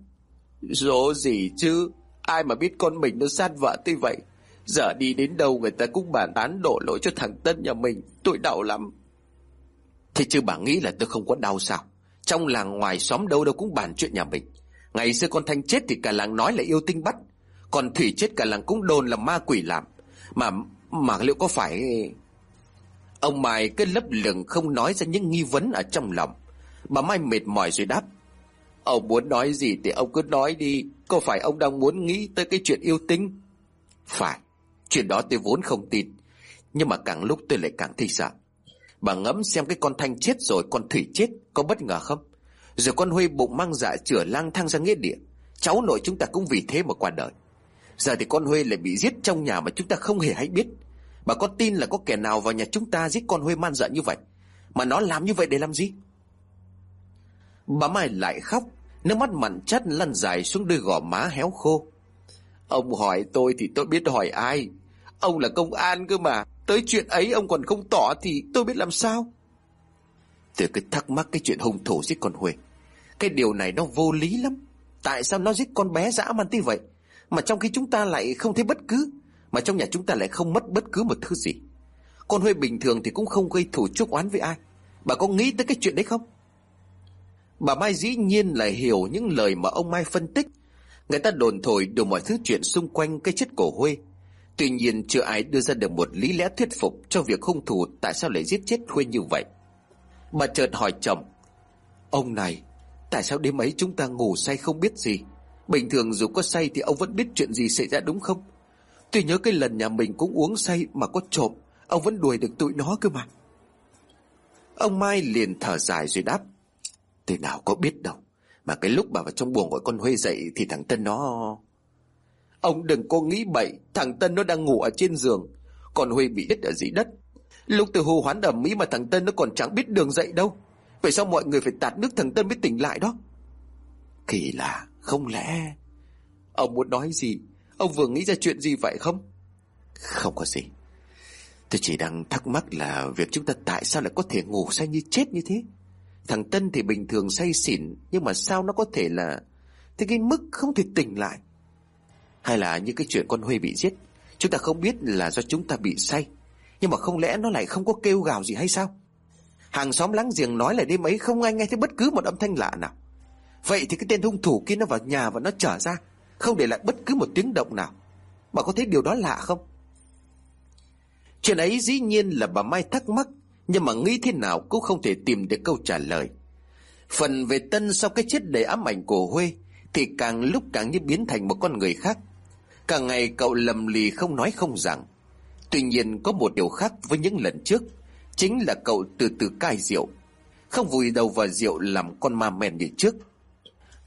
Số gì chứ? Ai mà biết con mình nó sát vợ tới vậy? Giờ đi đến đâu người ta cũng bàn tán đổ lỗi cho thằng Tân nhà mình. Tôi đau lắm. Thế chứ bà nghĩ là tôi không có đau sao? Trong làng ngoài xóm đâu đâu cũng bàn chuyện nhà mình. Ngày xưa con Thanh chết thì cả làng nói là yêu tinh bắt còn Thủy chết cả làng cũng đồn là ma quỷ làm. Mà mà liệu có phải Ông Mai cứ lấp lửng không nói ra những nghi vấn ở trong lòng? Bà Mai mệt mỏi rồi đáp, Ông muốn nói gì thì ông cứ nói đi. Có phải ông đang muốn nghĩ tới cái chuyện yêu tinh Phải, Chuyện đó tôi vốn không tin. Nhưng mà càng lúc tôi lại càng thấy sợ. Bà ngẫm xem cái con Thanh chết rồi, Con Thủy chết có bất ngờ không? Rồi con huy bụng mang dạ chửa lang thang ra nghĩa địa. Cháu nội chúng ta cũng vì thế mà qua đời. Giờ thì con Huê lại bị giết trong nhà mà chúng ta không hề hay biết. Bà có tin là có kẻ nào vào nhà chúng ta giết con Huê man dợ như vậy? Mà nó làm như vậy để làm gì? Bà Mai lại khóc, Nước mắt mặn chất lăn dài xuống đôi gò má héo khô. Ông hỏi tôi thì tôi biết hỏi ai. Ông là công an cơ mà, Tới chuyện ấy ông còn không tỏ thì tôi biết làm sao? Tôi cứ thắc mắc cái chuyện hung thủ giết con Huê. Cái điều này nó vô lý lắm. Tại sao nó giết con bé dã man tí vậy? Mà trong khi chúng ta lại không thấy bất cứ, Mà trong nhà chúng ta lại không mất bất cứ một thứ gì. Con Huê bình thường thì cũng không gây thủ chuốc oán với ai. Bà có nghĩ tới cái chuyện đấy không? Bà Mai dĩ nhiên là hiểu những lời mà ông Mai phân tích. Người ta đồn thổi đủ mọi thứ chuyện xung quanh cái chết của Huê. Tuy nhiên chưa ai đưa ra được một lý lẽ thuyết phục cho việc hung thủ tại sao lại giết chết Huê như vậy. Bà chợt hỏi chồng, Ông này, Tại sao đêm ấy chúng ta ngủ say không biết gì? Bình thường dù có say thì ông vẫn biết chuyện gì xảy ra đúng không? Tôi nhớ cái lần nhà mình cũng uống say mà có trộm, Ông vẫn đuổi được tụi nó cơ mà. Ông Mai liền thở dài rồi đáp Tôi nào có biết đâu, Mà cái lúc bà vào trong buồng gọi con Huê dậy Thì thằng Tân nó Ông đừng có nghĩ bậy, Thằng Tân nó đang ngủ ở trên giường Còn Huê bị đứt ở dưới đất. Lúc từ hô hoán ở mỹ mà thằng Tân nó còn chẳng biết đường dậy đâu, Vậy sao mọi người phải tạt nước thằng Tân mới tỉnh lại đó? Kỳ lạ. Không lẽ Ông muốn nói gì? Ông vừa nghĩ ra chuyện gì vậy không? Không có gì. Tôi chỉ đang thắc mắc là Việc chúng ta tại sao lại có thể ngủ say như chết như thế? Thằng Tân thì bình thường say xỉn, Nhưng mà sao nó có thể là Thế cái mức không thể tỉnh lại? Hay là như cái chuyện con Huê bị giết, Chúng ta không biết là do chúng ta bị say, Nhưng mà không lẽ nó lại không có kêu gào gì hay sao? Hàng xóm láng giềng nói là đêm ấy không ai nghe thấy bất cứ một âm thanh lạ nào. Vậy thì cái tên hung thủ kia nó vào nhà và nó trở ra, Không để lại bất cứ một tiếng động nào. Bà có thấy điều đó lạ không? Chuyện ấy dĩ nhiên là bà Mai thắc mắc, Nhưng mà nghĩ thế nào cũng không thể tìm được câu trả lời. Phần về Tân sau cái chết đầy ám ảnh của Huê Thì càng lúc càng như biến thành một con người khác. Càng ngày cậu lầm lì không nói không rằng. Tuy nhiên có một điều khác với những lần trước, Chính là cậu từ từ cai rượu. Không vùi đầu vào rượu làm con ma men như trước.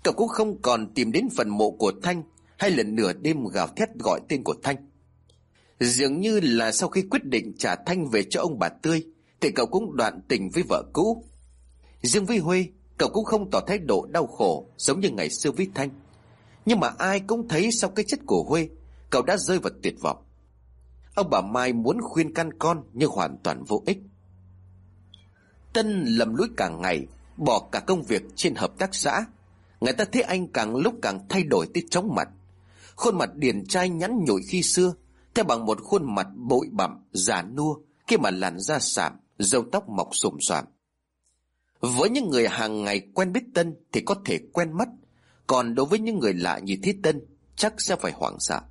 Cậu cũng không còn tìm đến phần mộ của Thanh, Hay lần nửa đêm gào thét gọi tên của Thanh. Dường như là sau khi quyết định trả Thanh về cho ông bà Tươi, Thì cậu cũng đoạn tình với vợ cũ. Riêng với Huê, Cậu cũng không tỏ thái độ đau khổ, Giống như ngày xưa với Thanh. Nhưng mà ai cũng thấy sau cái chết của Huê, Cậu đã rơi vào tuyệt vọng. Ông bà Mai muốn khuyên can con Nhưng hoàn toàn vô ích. Tân lầm lũi cả ngày, Bỏ cả công việc trên hợp tác xã Người ta thấy anh càng lúc càng thay đổi tới chóng mặt. Khuôn mặt điển trai nhắn nhủi khi xưa Theo bằng một khuôn mặt bội bặm, Già nua, Khi mà làn da sạm, râu tóc mọc xùm xoàm. Với những người hàng ngày quen biết Tân Thì có thể quen mắt, Còn đối với những người lạ như thế Tân, Chắc sẽ phải hoảng sợ.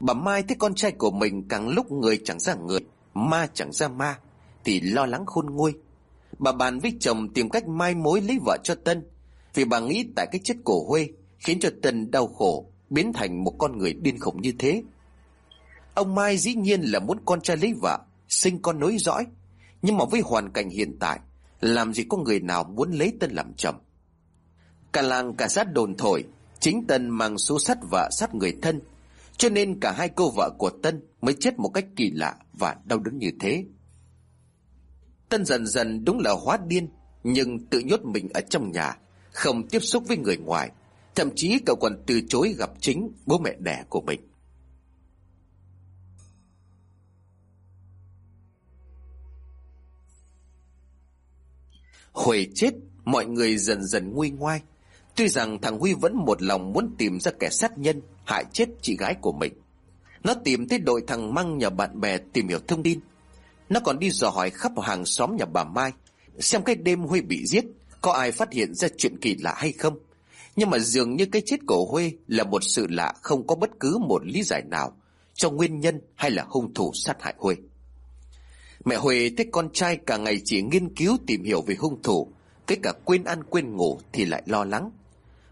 Bà Mai thấy con trai của mình càng lúc người chẳng ra người, Ma chẳng ra ma, Thì lo lắng khôn nguôi. Bà bàn với chồng tìm cách mai mối lấy vợ cho Tân vì bà nghĩ tại cái chết của Huê Khiến cho Tân đau khổ, Biến thành một con người điên khủng như thế. Ông Mai dĩ nhiên là muốn con trai lấy vợ, Sinh con nối dõi. Nhưng mà với hoàn cảnh hiện tại, Làm gì có người nào muốn lấy Tân làm chồng. Cả làng cả sát đồn thổi, Chính Tân mang số sắt vợ sát người thân. Cho nên cả hai cô vợ của Tân Mới chết một cách kỳ lạ Và đau đớn như thế. Tân dần dần đúng là hóa điên, Nhưng tự nhốt mình ở trong nhà. Không tiếp xúc với người ngoài, Thậm chí cậu còn từ chối gặp chính bố mẹ đẻ của mình. Huệ chết, Mọi người dần dần nguy ngoai. Tuy rằng thằng Huy vẫn một lòng muốn tìm ra kẻ sát nhân, Hại chết chị gái của mình. Nó tìm tới đội thằng Măng nhờ bạn bè tìm hiểu thông tin. Nó còn đi dò hỏi khắp hàng xóm nhà bà Mai, Xem cái đêm Huy bị giết. Có ai phát hiện ra chuyện kỳ lạ hay không? Nhưng mà dường như cái chết của Huê Là một sự lạ không có bất cứ một lý giải nào Cho nguyên nhân hay là hung thủ sát hại Huê. Mẹ Huê thấy con trai cả ngày chỉ nghiên cứu tìm hiểu về hung thủ, kể cả quên ăn quên ngủ thì lại lo lắng.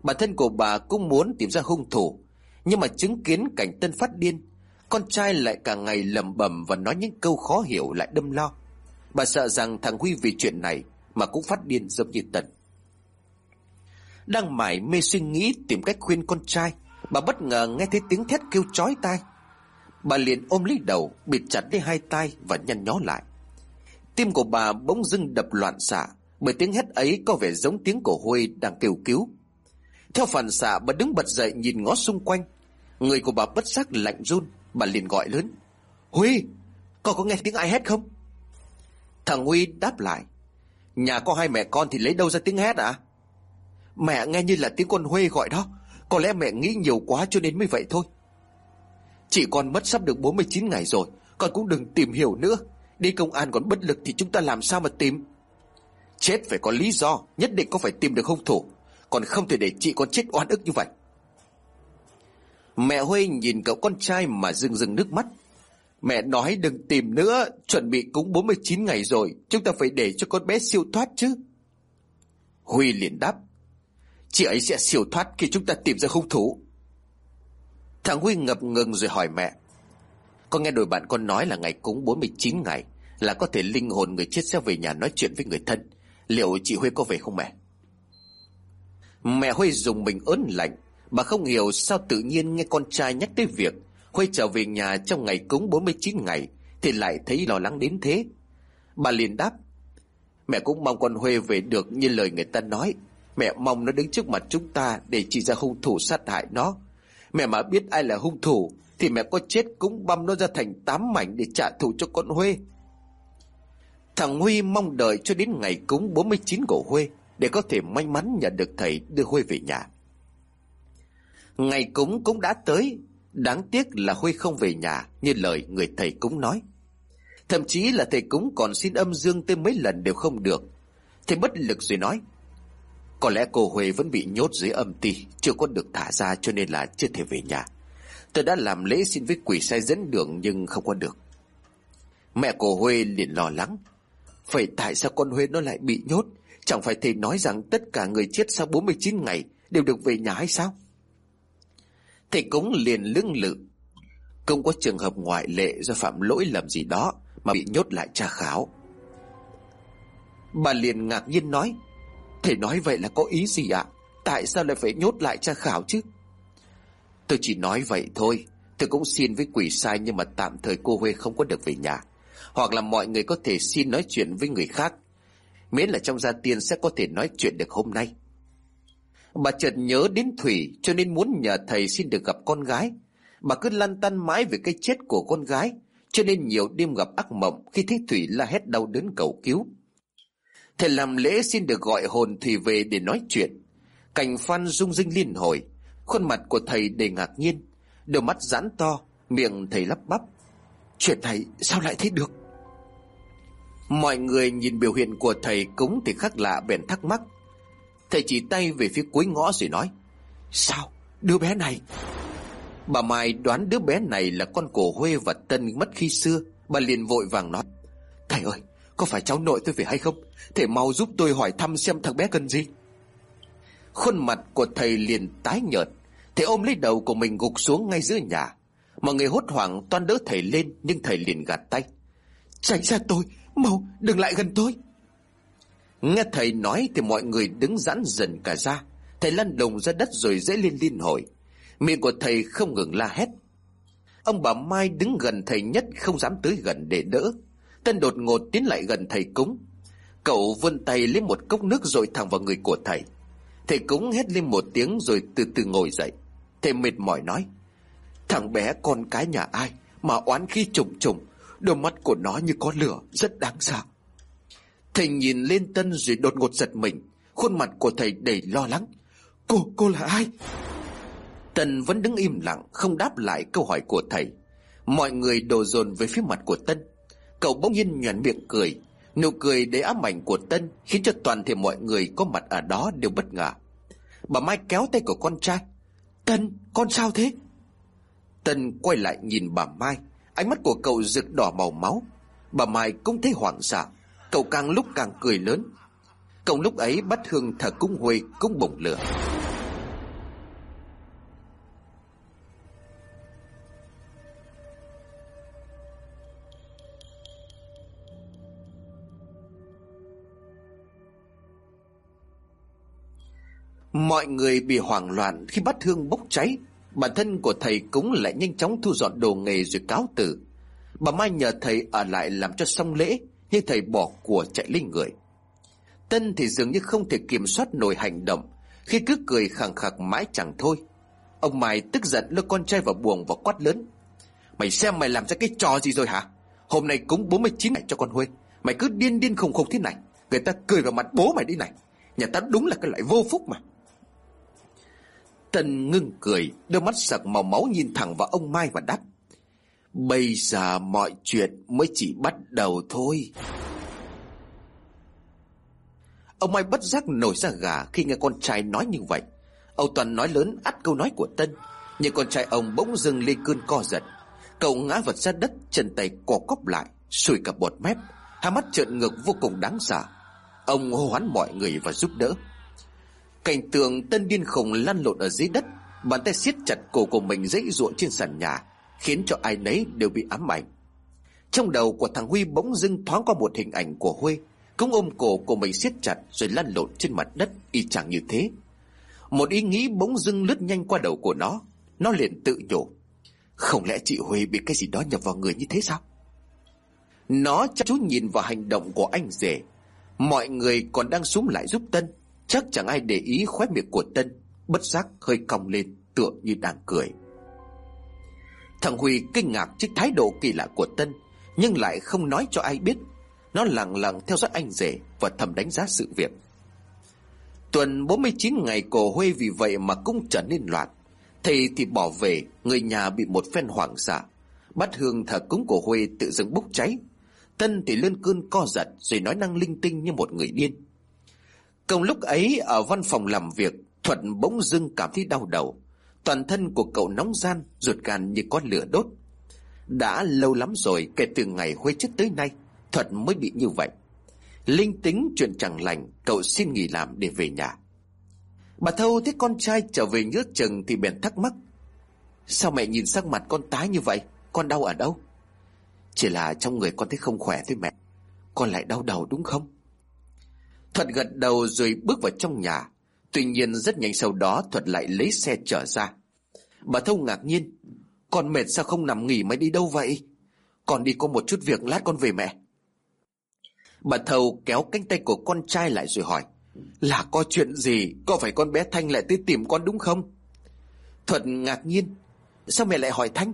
Bản thân của bà cũng muốn tìm ra hung thủ, Nhưng mà chứng kiến cảnh tân phát điên, con trai lại cả ngày lầm bầm và nói những câu khó hiểu lại đâm lo. Bà sợ rằng thằng Huy vì chuyện này mà cũng phát điên giống như Tần. Đang mải mê suy nghĩ tìm cách khuyên con trai, Bà bất ngờ nghe thấy tiếng thét kêu chói tai. Bà liền ôm lấy đầu, Bịt chặt lấy hai tay và nhăn nhó lại. Tim của bà bỗng dưng đập loạn xạ, Bởi tiếng hét ấy có vẻ giống tiếng của Huy đang kêu cứu. Theo phản xạ, bà đứng bật dậy nhìn ngó xung quanh. Người của bà bất giác lạnh run, Bà liền gọi lớn. Huy, Con có nghe tiếng ai hét không? Thằng Huy đáp lại. Nhà có hai mẹ con thì lấy đâu ra tiếng hét à Mẹ nghe như là tiếng con Huê gọi đó. Có lẽ mẹ nghĩ nhiều quá cho nên mới vậy thôi. Chị con mất sắp được 49 ngày rồi. Con cũng đừng tìm hiểu nữa. Đi công an còn bất lực thì chúng ta làm sao mà tìm? Chết phải có lý do, Nhất định có phải tìm được hung thủ. Còn không thể để chị con chết oan ức như vậy. Mẹ Huê nhìn cậu con trai mà rưng rưng nước mắt. Mẹ nói đừng tìm nữa, Chuẩn bị cúng 49 ngày rồi, Chúng ta phải để cho con bé siêu thoát chứ. Huy liền đáp, Chị ấy sẽ siêu thoát khi chúng ta tìm ra hung thủ. Thằng Huy ngập ngừng rồi hỏi mẹ Con nghe đôi bạn con nói là ngày cúng 49 ngày Là có thể linh hồn người chết sẽ về nhà nói chuyện với người thân. Liệu chị Huy có về không mẹ? Mẹ Huy dùng mình ớn lạnh, Bà không hiểu sao tự nhiên nghe con trai nhắc tới việc Quay trở về nhà trong ngày cúng 49 ngày, Thì lại thấy lo lắng đến thế. Bà liền đáp, Mẹ cũng mong con Huê về được như lời người ta nói. Mẹ mong nó đứng trước mặt chúng ta Để chỉ ra hung thủ sát hại nó. Mẹ mà biết ai là hung thủ, Thì mẹ có chết cũng băm nó ra thành tám mảnh Để trả thù cho con Huê. Thằng Huy mong đợi cho đến ngày cúng 49 của Huê Để có thể may mắn nhận được thầy đưa Huê về nhà. Ngày cúng cũng đã tới Đáng tiếc là Huy không về nhà, Như lời người thầy cúng nói. Thậm chí là thầy cúng còn xin âm dương tới mấy lần đều không được. Thầy bất lực rồi nói, Có lẽ cô huê vẫn bị nhốt dưới âm ti, Chưa có được thả ra cho nên là chưa thể về nhà. Tôi đã làm lễ xin với quỷ sai dẫn đường nhưng không có được. Mẹ cô Huê liền lo lắng, Vậy tại sao con Huê nó lại bị nhốt? Chẳng phải thầy nói rằng tất cả người chết sau 49 ngày Đều được về nhà hay sao? Thầy cúng liền lưng lự. Không có trường hợp ngoại lệ do phạm lỗi lầm gì đó Mà bị nhốt lại tra khảo. Bà liền ngạc nhiên nói, Thầy nói vậy là có ý gì ạ? Tại sao lại phải nhốt lại tra khảo chứ? Tôi chỉ nói vậy thôi. Tôi cũng xin với quỷ sai Nhưng mà tạm thời cô Huê không có được về nhà. Hoặc là mọi người có thể xin nói chuyện với người khác. Miễn là trong gia tiên sẽ có thể nói chuyện được hôm nay. Bà chợt nhớ đến Thủy cho nên muốn nhờ thầy xin được gặp con gái. Bà cứ lăn tăn mãi về cái chết của con gái, cho nên nhiều đêm gặp ác mộng khi thấy Thủy la hét đau đớn cầu cứu. Thầy làm lễ xin được gọi hồn Thủy về để nói chuyện. Cảnh phan rung rinh liên hồi, khuôn mặt của thầy đầy ngạc nhiên, đôi mắt giãn to, miệng thầy lắp bắp. Chuyện này sao lại thế được? Mọi người nhìn biểu hiện của thầy cúng thì khác lạ bèn thắc mắc. Thầy chỉ tay về phía cuối ngõ rồi nói, Sao, đứa bé này? Bà Mai đoán đứa bé này là con cổ Huê và Tân mất khi xưa. Bà liền vội vàng nói, Thầy ơi, có phải cháu nội tôi về hay không? Thầy mau giúp tôi hỏi thăm xem thằng bé cần gì. Khuôn mặt của thầy liền tái nhợt. Thầy ôm lấy đầu của mình gục xuống ngay giữa nhà. Mọi người hốt hoảng toan đỡ thầy lên, Nhưng thầy liền gạt tay, Tránh ra tôi, Mau đừng lại gần tôi. Nghe thầy nói thì mọi người đứng giãn dần cả ra. Thầy lăn đồng ra đất rồi dễ lên liên hồi. Miệng của thầy không ngừng la hét. Ông bà Mai đứng gần thầy nhất không dám tới gần để đỡ. Tân đột ngột tiến lại gần thầy cúng. Cậu vươn tay lấy một cốc nước rồi thẳng vào người của thầy. Thầy cúng hét lên một tiếng rồi từ từ ngồi dậy. Thầy mệt mỏi nói, Thằng bé con cái nhà ai Mà oán khí trùng trùng, Đôi mắt của nó như có lửa, Rất đáng sợ. Thầy nhìn lên Tân rồi đột ngột giật mình. Khuôn mặt của thầy đầy lo lắng. Cô, cô là ai? Tân vẫn đứng im lặng Không đáp lại câu hỏi của thầy. Mọi người đổ dồn về phía mặt của Tân. Cậu bỗng nhiên nhoẻn miệng cười. Nụ cười đầy ám ảnh của Tân Khiến cho toàn thể mọi người có mặt ở đó đều bất ngờ. Bà Mai kéo tay của con trai. Tân, con sao thế? Tân quay lại nhìn bà Mai. Ánh mắt của cậu rực đỏ màu máu. Bà Mai cũng thấy hoảng sợ. Cậu càng lúc càng cười lớn. Cậu lúc ấy bắt hương thờ cúng huê cũng bùng lửa. Mọi người bị hoảng loạn khi bắt hương bốc cháy. Bản thân của thầy cũng lại nhanh chóng thu dọn đồ nghề rồi cáo từ. Bà Mai nhờ thầy ở lại làm cho xong lễ như thầy bỏ của chạy lên người. Tân thì dường như không thể kiểm soát nổi hành động, Khi cứ cười khẳng khặc mãi chẳng thôi. Ông Mai tức giận lôi con trai vào buồng và quát lớn, Mày xem mày làm ra cái trò gì rồi hả? Hôm nay cúng 49 ngày cho con Huê, Mày cứ điên điên khùng khùng thế này, Người ta cười vào mặt bố mày đi này. Nhà ta đúng là cái loại vô phúc mà. Tân ngưng cười, Đôi mắt sặc màu máu nhìn thẳng vào ông Mai và đáp Bây giờ mọi chuyện mới chỉ bắt đầu thôi. Ông Mai bất giác nổi ra gà khi nghe con trai nói như vậy. Ông Toàn nói lớn ắt câu nói của Tân, Nhưng con trai ông bỗng dưng lên cơn co giật. Cậu ngã vật ra đất, Chân tay co cóp lại Sùi cả bọt mép. Hai mắt trợn ngực vô cùng đáng sợ. Ông hô hoán mọi người và giúp đỡ. Cảnh tượng Tân điên khùng lăn lộn ở dưới đất, Bàn tay siết chặt cổ của mình dãy ruộng trên sàn nhà. Khiến cho ai nấy đều bị ám ảnh. Trong đầu của thằng Huy bỗng dưng thoáng qua một hình ảnh của Huy Cũng ôm cổ của mình siết chặt Rồi lăn lộn trên mặt đất, Y chang như thế. Một ý nghĩ bỗng dưng lướt nhanh qua đầu của nó Nó liền tự nhủ, Không lẽ chị Huy bị cái gì đó nhập vào người như thế sao? Nó chăm chú nhìn vào hành động của anh rể. Mọi người còn đang súng lại giúp Tân, Chắc chẳng ai để ý khóe miệng của Tân, Bất giác hơi cong lên, tựa như đang cười. Thằng Huy kinh ngạc trước thái độ kỳ lạ của Tân, Nhưng lại không nói cho ai biết. Nó lặng lặng theo dõi anh rể Và thầm đánh giá sự việc. Tuần 49 ngày cổ Huê vì vậy mà cũng trở nên loạn. Thầy thì bỏ về, Người nhà bị một phen hoảng sợ. Bắt hương thờ cúng của Huê tự dưng bốc cháy. Tân thì lên cơn co giật Rồi nói năng linh tinh như một người điên. Cùng lúc ấy, ở văn phòng làm việc, Thuận bỗng dưng cảm thấy đau đầu. Toàn thân của cậu nóng gian, Ruột gan như có lửa đốt. Đã lâu lắm rồi, kể từ ngày Huê chết tới nay Thuận mới bị như vậy. Linh tính chuyện chẳng lành, Cậu xin nghỉ làm để về nhà. Bà Thâu thấy con trai trở về nhớ chừng Thì bèn thắc mắc, Sao mẹ nhìn sắc mặt con tái như vậy? Con đau ở đâu? Chỉ là trong người con thấy không khỏe thôi mẹ. Con lại đau đầu đúng không? Thuật gật đầu rồi bước vào trong nhà. Tuy nhiên rất nhanh sau đó Thuật lại lấy xe trở ra. Bà Thông ngạc nhiên, Con mệt sao không nằm nghỉ mới đi đâu vậy? Con đi có một chút việc lát con về mẹ. Bà Thầu kéo cánh tay của con trai lại rồi hỏi, Là có chuyện gì? Có phải con bé Thanh lại tới tìm con đúng không? Thuận ngạc nhiên, Sao mẹ lại hỏi Thanh?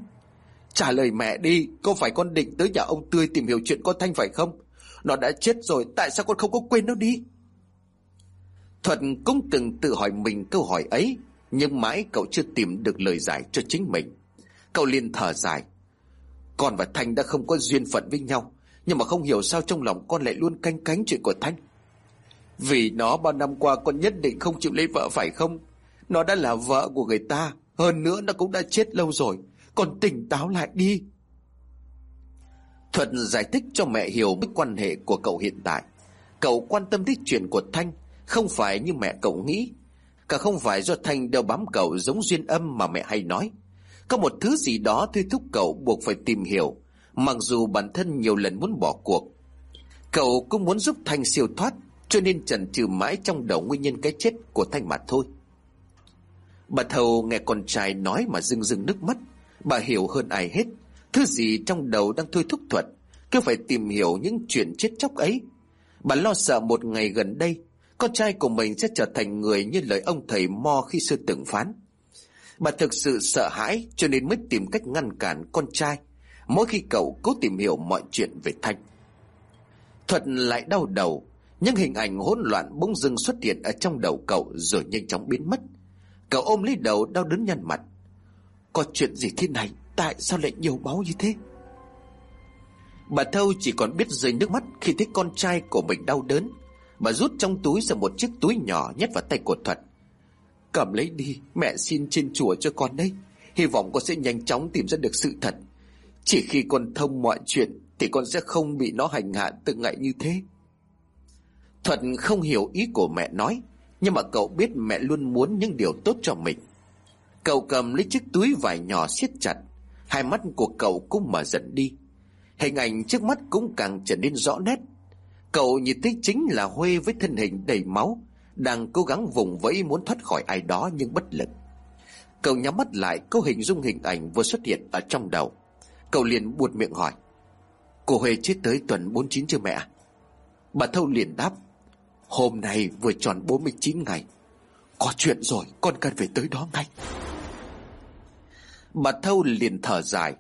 Trả lời mẹ đi, Có phải con định tới nhà ông Tươi tìm hiểu chuyện con Thanh phải không? Nó đã chết rồi, Tại sao con không có quên nó đi? Thuận cũng từng tự hỏi mình câu hỏi ấy, Nhưng mãi cậu chưa tìm được lời giải cho chính mình. Cậu liền thở dài. Con và Thanh đã không có duyên phận với nhau, Nhưng mà không hiểu sao trong lòng con lại luôn canh cánh chuyện của Thanh. Vì nó bao năm qua con nhất định không chịu lấy vợ phải không? Nó đã là vợ của người ta, Hơn nữa nó cũng đã chết lâu rồi. Con tỉnh táo lại đi. Thuận giải thích cho mẹ hiểu mối quan hệ của cậu hiện tại. Cậu quan tâm đến chuyện của Thanh không phải như mẹ cậu nghĩ. Cả không phải do Thanh đeo bám cậu giống duyên âm mà mẹ hay nói. Có một thứ gì đó thôi thúc cậu buộc phải tìm hiểu, Mặc dù bản thân nhiều lần muốn bỏ cuộc. Cậu cũng muốn giúp Thanh siêu thoát, Cho nên chần chừ mãi trong đầu nguyên nhân cái chết của Thanh mà thôi. Bà Thầu nghe con trai nói mà rưng rưng nước mắt. Bà hiểu hơn ai hết, Thứ gì trong đầu đang thôi thúc thuật, Cứ phải tìm hiểu những chuyện chết chóc ấy. Bà lo sợ một ngày gần đây con trai của mình sẽ trở thành người như lời ông thầy Mo khi xưa từng phán. Bà thực sự sợ hãi cho nên mới tìm cách ngăn cản con trai mỗi khi cậu cố tìm hiểu mọi chuyện về Thanh. Thuật lại đau đầu, những hình ảnh hỗn loạn bỗng dưng xuất hiện ở trong đầu cậu rồi nhanh chóng biến mất. Cậu ôm lấy đầu đau đớn nhăn mặt. Có chuyện gì thế này? Tại sao lại nhiều máu như thế? Bà Thâu chỉ còn biết rơi nước mắt khi thấy con trai của mình đau đớn Bà rút trong túi ra một chiếc túi nhỏ nhét vào tay của Thuật. Cầm lấy đi, Mẹ xin trên chùa cho con đấy. Hy vọng con sẽ nhanh chóng tìm ra được sự thật. Chỉ khi con thông mọi chuyện Thì con sẽ không bị nó hành hạ từng ngày như thế. Thuật không hiểu ý của mẹ nói, Nhưng mà cậu biết mẹ luôn muốn những điều tốt cho mình. Cậu cầm lấy chiếc túi vải nhỏ siết chặt, Hai mắt của cậu cũng mở dần đi. Hình ảnh trước mắt cũng càng trở nên rõ nét. Cậu nhìn thấy chính là Huê với thân hình đầy máu, Đang cố gắng vùng vẫy muốn thoát khỏi ai đó nhưng bất lực. Cậu nhắm mắt lại Câu hình dung hình ảnh vừa xuất hiện ở trong đầu. Cậu liền buột miệng hỏi, Cô Huê chết tới tuần 49 chưa mẹ? Bà Thâu liền đáp, Hôm nay vừa tròn 49 ngày. Có chuyện rồi, con cần phải tới đó ngay. Bà Thâu liền thở dài,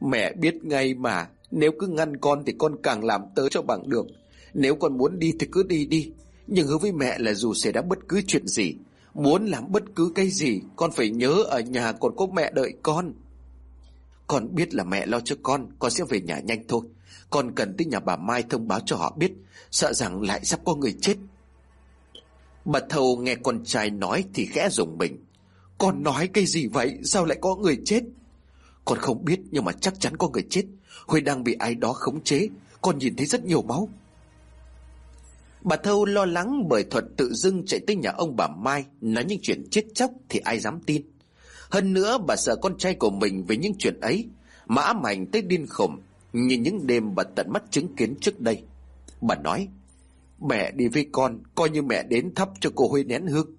Mẹ biết ngay mà, Nếu cứ ngăn con thì con càng làm tớ cho bằng được. Nếu con muốn đi thì cứ đi đi. Nhưng hứa với mẹ là dù xảy ra bất cứ chuyện gì, Muốn làm bất cứ cái gì, Con phải nhớ ở nhà còn có mẹ đợi con. Con biết là mẹ lo cho con Con sẽ về nhà nhanh thôi. Con cần tới nhà bà Mai thông báo cho họ biết, Sợ rằng lại sắp có người chết. Bà Thầu nghe con trai nói Thì khẽ dùng mình. Con nói cái gì vậy? Sao lại có người chết? Con không biết, nhưng mà chắc chắn có người chết. Huy đang bị ai đó khống chế. Con nhìn thấy rất nhiều máu. Bà Thâu lo lắng bởi thuật tự dưng chạy tới nhà ông bà Mai, Nói những chuyện chết chóc thì ai dám tin. Hơn nữa, bà sợ con trai của mình về những chuyện ấy Mà ám ảnh tới điên khùng Như những đêm bà tận mắt chứng kiến trước đây. Bà nói, Mẹ đi với con, Coi như mẹ đến thắp cho cô Huy nén hương.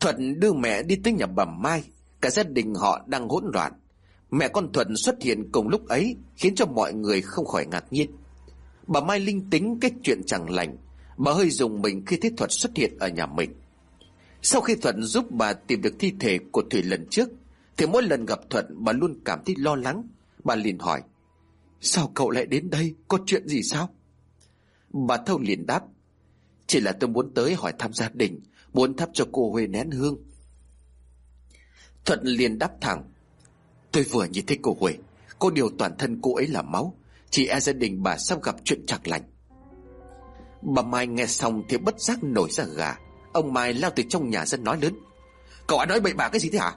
Thuận đưa mẹ đi tới nhà bà Mai, Cả gia đình họ đang hỗn loạn. Mẹ con Thuận xuất hiện cùng lúc ấy Khiến cho mọi người không khỏi ngạc nhiên. Bà Mai linh tính cái chuyện chẳng lành. Bà hơi dùng mình khi thấy Thuật xuất hiện ở nhà mình. Sau khi Thuận giúp bà tìm được thi thể của Thủy lần trước, Thì mỗi lần gặp Thuận bà luôn cảm thấy lo lắng. Bà liền hỏi, Sao cậu lại đến đây? Có chuyện gì sao? Bà Thâu liền đáp, Chỉ là tôi muốn tới hỏi thăm gia đình, Muốn thắp cho cô Huê nén hương. Thuận liền đáp thẳng, Tôi vừa nhìn thấy cô Huệ Cô điều toàn thân cô ấy là máu chỉ e gia đình bà sắp gặp chuyện chẳng lành Bà Mai nghe xong thì bất giác nổi ra gà. Ông Mai lao từ trong nhà ra nói lớn, Cậu đã nói bậy bạ cái gì thế hả?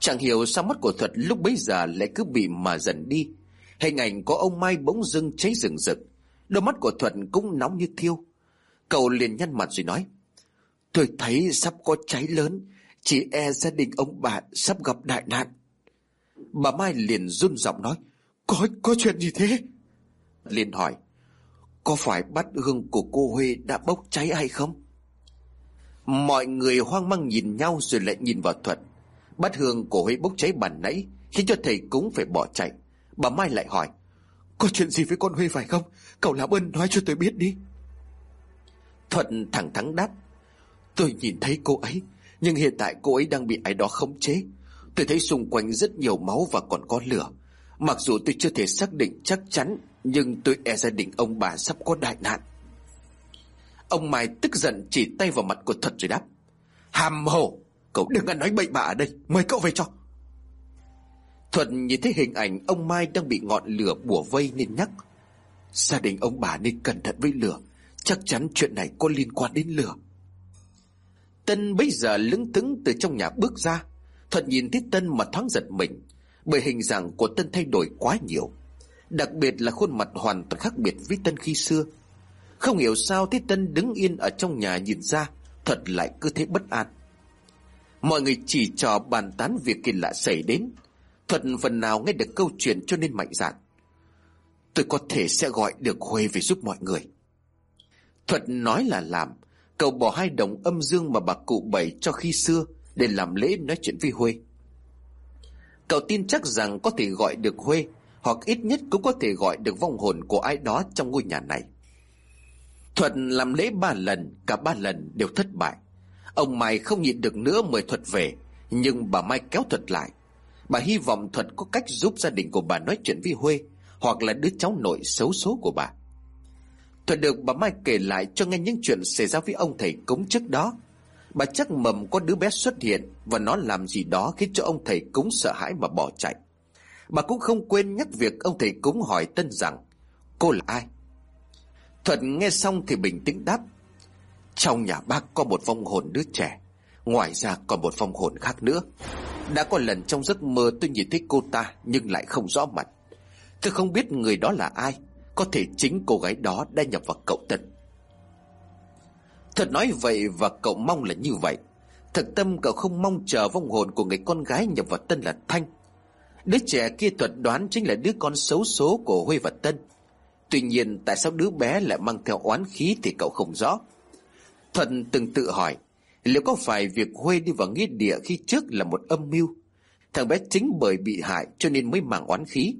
Chẳng hiểu sao mắt của Thuật lúc bấy giờ lại cứ bị mà dần đi. Hình ảnh có ông Mai bỗng dưng cháy rừng rực. Đôi mắt của Thuật cũng nóng như thiêu. Cậu liền nhăn mặt rồi nói, Tôi thấy sắp có cháy lớn. Chỉ e gia đình ông bà sắp gặp đại nạn. Bà Mai liền run giọng nói có có chuyện gì thế? Liên hỏi, Có phải bát hương của cô Huê đã bốc cháy hay không? Mọi người hoang mang nhìn nhau rồi lại nhìn vào Thuận. Bát hương của Huê bốc cháy bàn nãy, Khiến cho thầy cúng phải bỏ chạy. Bà Mai lại hỏi, Có chuyện gì với con Huê phải không? Cậu làm ơn nói cho tôi biết đi. Thuận thẳng thắn đáp, Tôi nhìn thấy cô ấy, Nhưng hiện tại cô ấy đang bị ai đó khống chế. Tôi thấy xung quanh rất nhiều máu và còn có lửa. Mặc dù tôi chưa thể xác định chắc chắn, Nhưng tôi e gia đình ông bà sắp có đại nạn. Ông Mai tức giận chỉ tay vào mặt của Thuật rồi đáp, Hàm hồ, Cậu đừng ăn nói bậy bạ ở đây, Mời cậu về cho. Thuận nhìn thấy hình ảnh ông Mai đang bị ngọn lửa bùa vây nên nhắc, Gia đình ông bà nên cẩn thận với lửa, Chắc chắn chuyện này có liên quan đến lửa. Tân bây giờ lững thững từ trong nhà bước ra Thuận nhìn thấy Tân mà thoáng giật mình. Bởi hình dạng của Tân thay đổi quá nhiều, Đặc biệt là khuôn mặt hoàn toàn khác biệt với Tân khi xưa. Không hiểu sao thấy Tân đứng yên ở trong nhà nhìn ra Thuật lại cứ thế bất an. Mọi người chỉ trò bàn tán việc kỳ lạ xảy đến Thuật phần nào nghe được câu chuyện cho nên mạnh dạn. Tôi có thể sẽ gọi được Huê về giúp mọi người. Thuật nói là làm, Cậu bỏ hai đồng âm dương mà bà cụ bày cho khi xưa Để làm lễ nói chuyện với Huê. Cậu tin chắc rằng có thể gọi được Huê, Hoặc ít nhất cũng có thể gọi được vong hồn của ai đó trong ngôi nhà này. Thuật làm lễ ba lần, Cả ba lần đều thất bại. Ông Mai không nhịn được nữa mời Thuật về, Nhưng bà Mai kéo Thuật lại. Bà hy vọng Thuật có cách giúp gia đình của bà nói chuyện với Huê, Hoặc là đứa cháu nội xấu số của bà. Thuật được bà Mai kể lại cho nghe những chuyện xảy ra với ông thầy cúng trước đó. Bà chắc mầm có đứa bé xuất hiện Và nó làm gì đó khiến cho ông thầy cúng sợ hãi mà bỏ chạy. Bà cũng không quên nhắc việc ông thầy cúng hỏi Tân rằng, Cô là ai? Thuận nghe xong thì bình tĩnh đáp, Trong nhà bác có một vong hồn đứa trẻ, Ngoài ra còn một vong hồn khác nữa. Đã có lần trong giấc mơ tôi nhìn thấy cô ta Nhưng lại không rõ mặt. Tôi không biết người đó là ai, Có thể chính cô gái đó đã nhập vào cậu Tân. Thật nói vậy và cậu mong là như vậy. Thật tâm cậu không mong chờ vong hồn của người con gái nhập vào Tân là Thanh. Đứa trẻ kia thuật đoán chính là đứa con xấu số của Huê và Tân. Tuy nhiên, tại sao đứa bé lại mang theo oán khí thì cậu không rõ. Thuận từng tự hỏi, Liệu có phải việc Huê đi vào nghĩa địa khi trước là một âm mưu? Thằng bé chính bởi bị hại cho nên mới mang oán khí.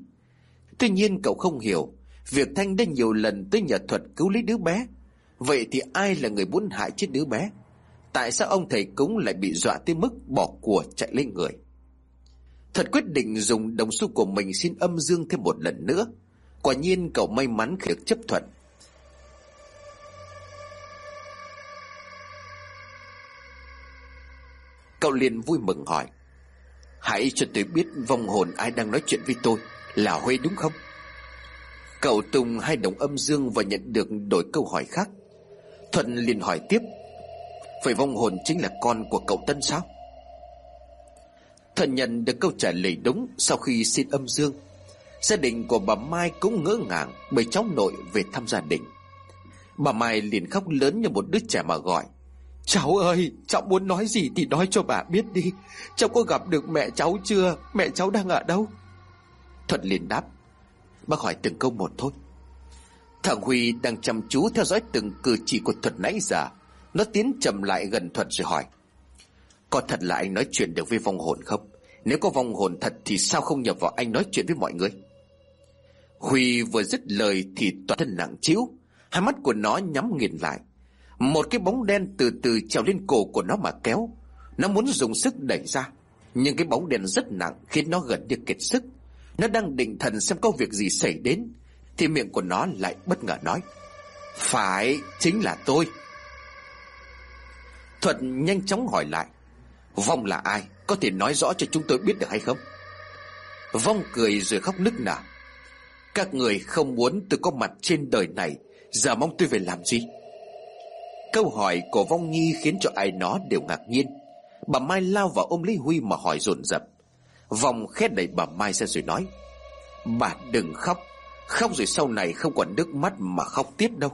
Tuy nhiên, cậu không hiểu, Việc Thanh đã nhiều lần tới nhà thuật cứu lấy đứa bé. Vậy thì ai là người muốn hại chết đứa bé? Tại sao ông thầy cúng lại bị dọa tới mức bỏ của chạy lên người? Thật quyết định dùng đồng xu của mình xin âm dương thêm một lần nữa. Quả nhiên cậu may mắn khi được chấp thuận. Cậu liền vui mừng hỏi, Hãy cho tôi biết vong hồn ai đang nói chuyện với tôi Là Huê đúng không? Cậu tung hai đồng âm dương Và nhận được đổi câu hỏi khác. Thuận liền hỏi tiếp Phải vong hồn chính là con của cậu Tân sao Thuận nhận được câu trả lời đúng Sau khi xin âm dương Gia đình của bà Mai cũng ngỡ ngàng Bởi cháu nội về thăm gia đình Bà Mai liền khóc lớn như một đứa trẻ mà gọi Cháu ơi, cháu muốn nói gì thì nói cho bà biết đi. Cháu có gặp được mẹ cháu chưa? Mẹ cháu đang ở đâu? Thuận liền đáp. Bác hỏi từng câu một thôi. Thằng Huy đang chăm chú theo dõi từng cử chỉ của Thuật nãy giờ. Nó tiến chậm lại gần Thuật rồi hỏi. Có thật là anh nói chuyện được với vong hồn không? Nếu có vong hồn thật thì sao không nhập vào anh nói chuyện với mọi người? Huy vừa dứt lời thì toàn thân nặng chiếu. Hai mắt của nó nhắm nghiền lại một cái bóng đen từ từ trèo lên cổ của nó mà kéo Nó muốn dùng sức đẩy ra, Nhưng cái bóng đen rất nặng Khiến nó gần như kiệt sức Nó đang định thần xem có việc gì xảy đến thì miệng của nó lại bất ngờ nói, Phải, chính là tôi. Thuận nhanh chóng hỏi lại, Vong là ai? Có thể nói rõ cho chúng tôi biết được hay không? Vong cười rồi khóc nức nở, Các người không muốn tôi có mặt trên đời này, Giờ mong tôi về làm gì? Câu hỏi của Vong Nhi khiến cho ai nó đều ngạc nhiên. Bà Mai lao vào ôm lấy Huy mà hỏi dồn dập. Vong khét đẩy bà Mai ra rồi nói, Bà đừng khóc Khóc rồi sau này không còn nước mắt mà khóc tiếp đâu.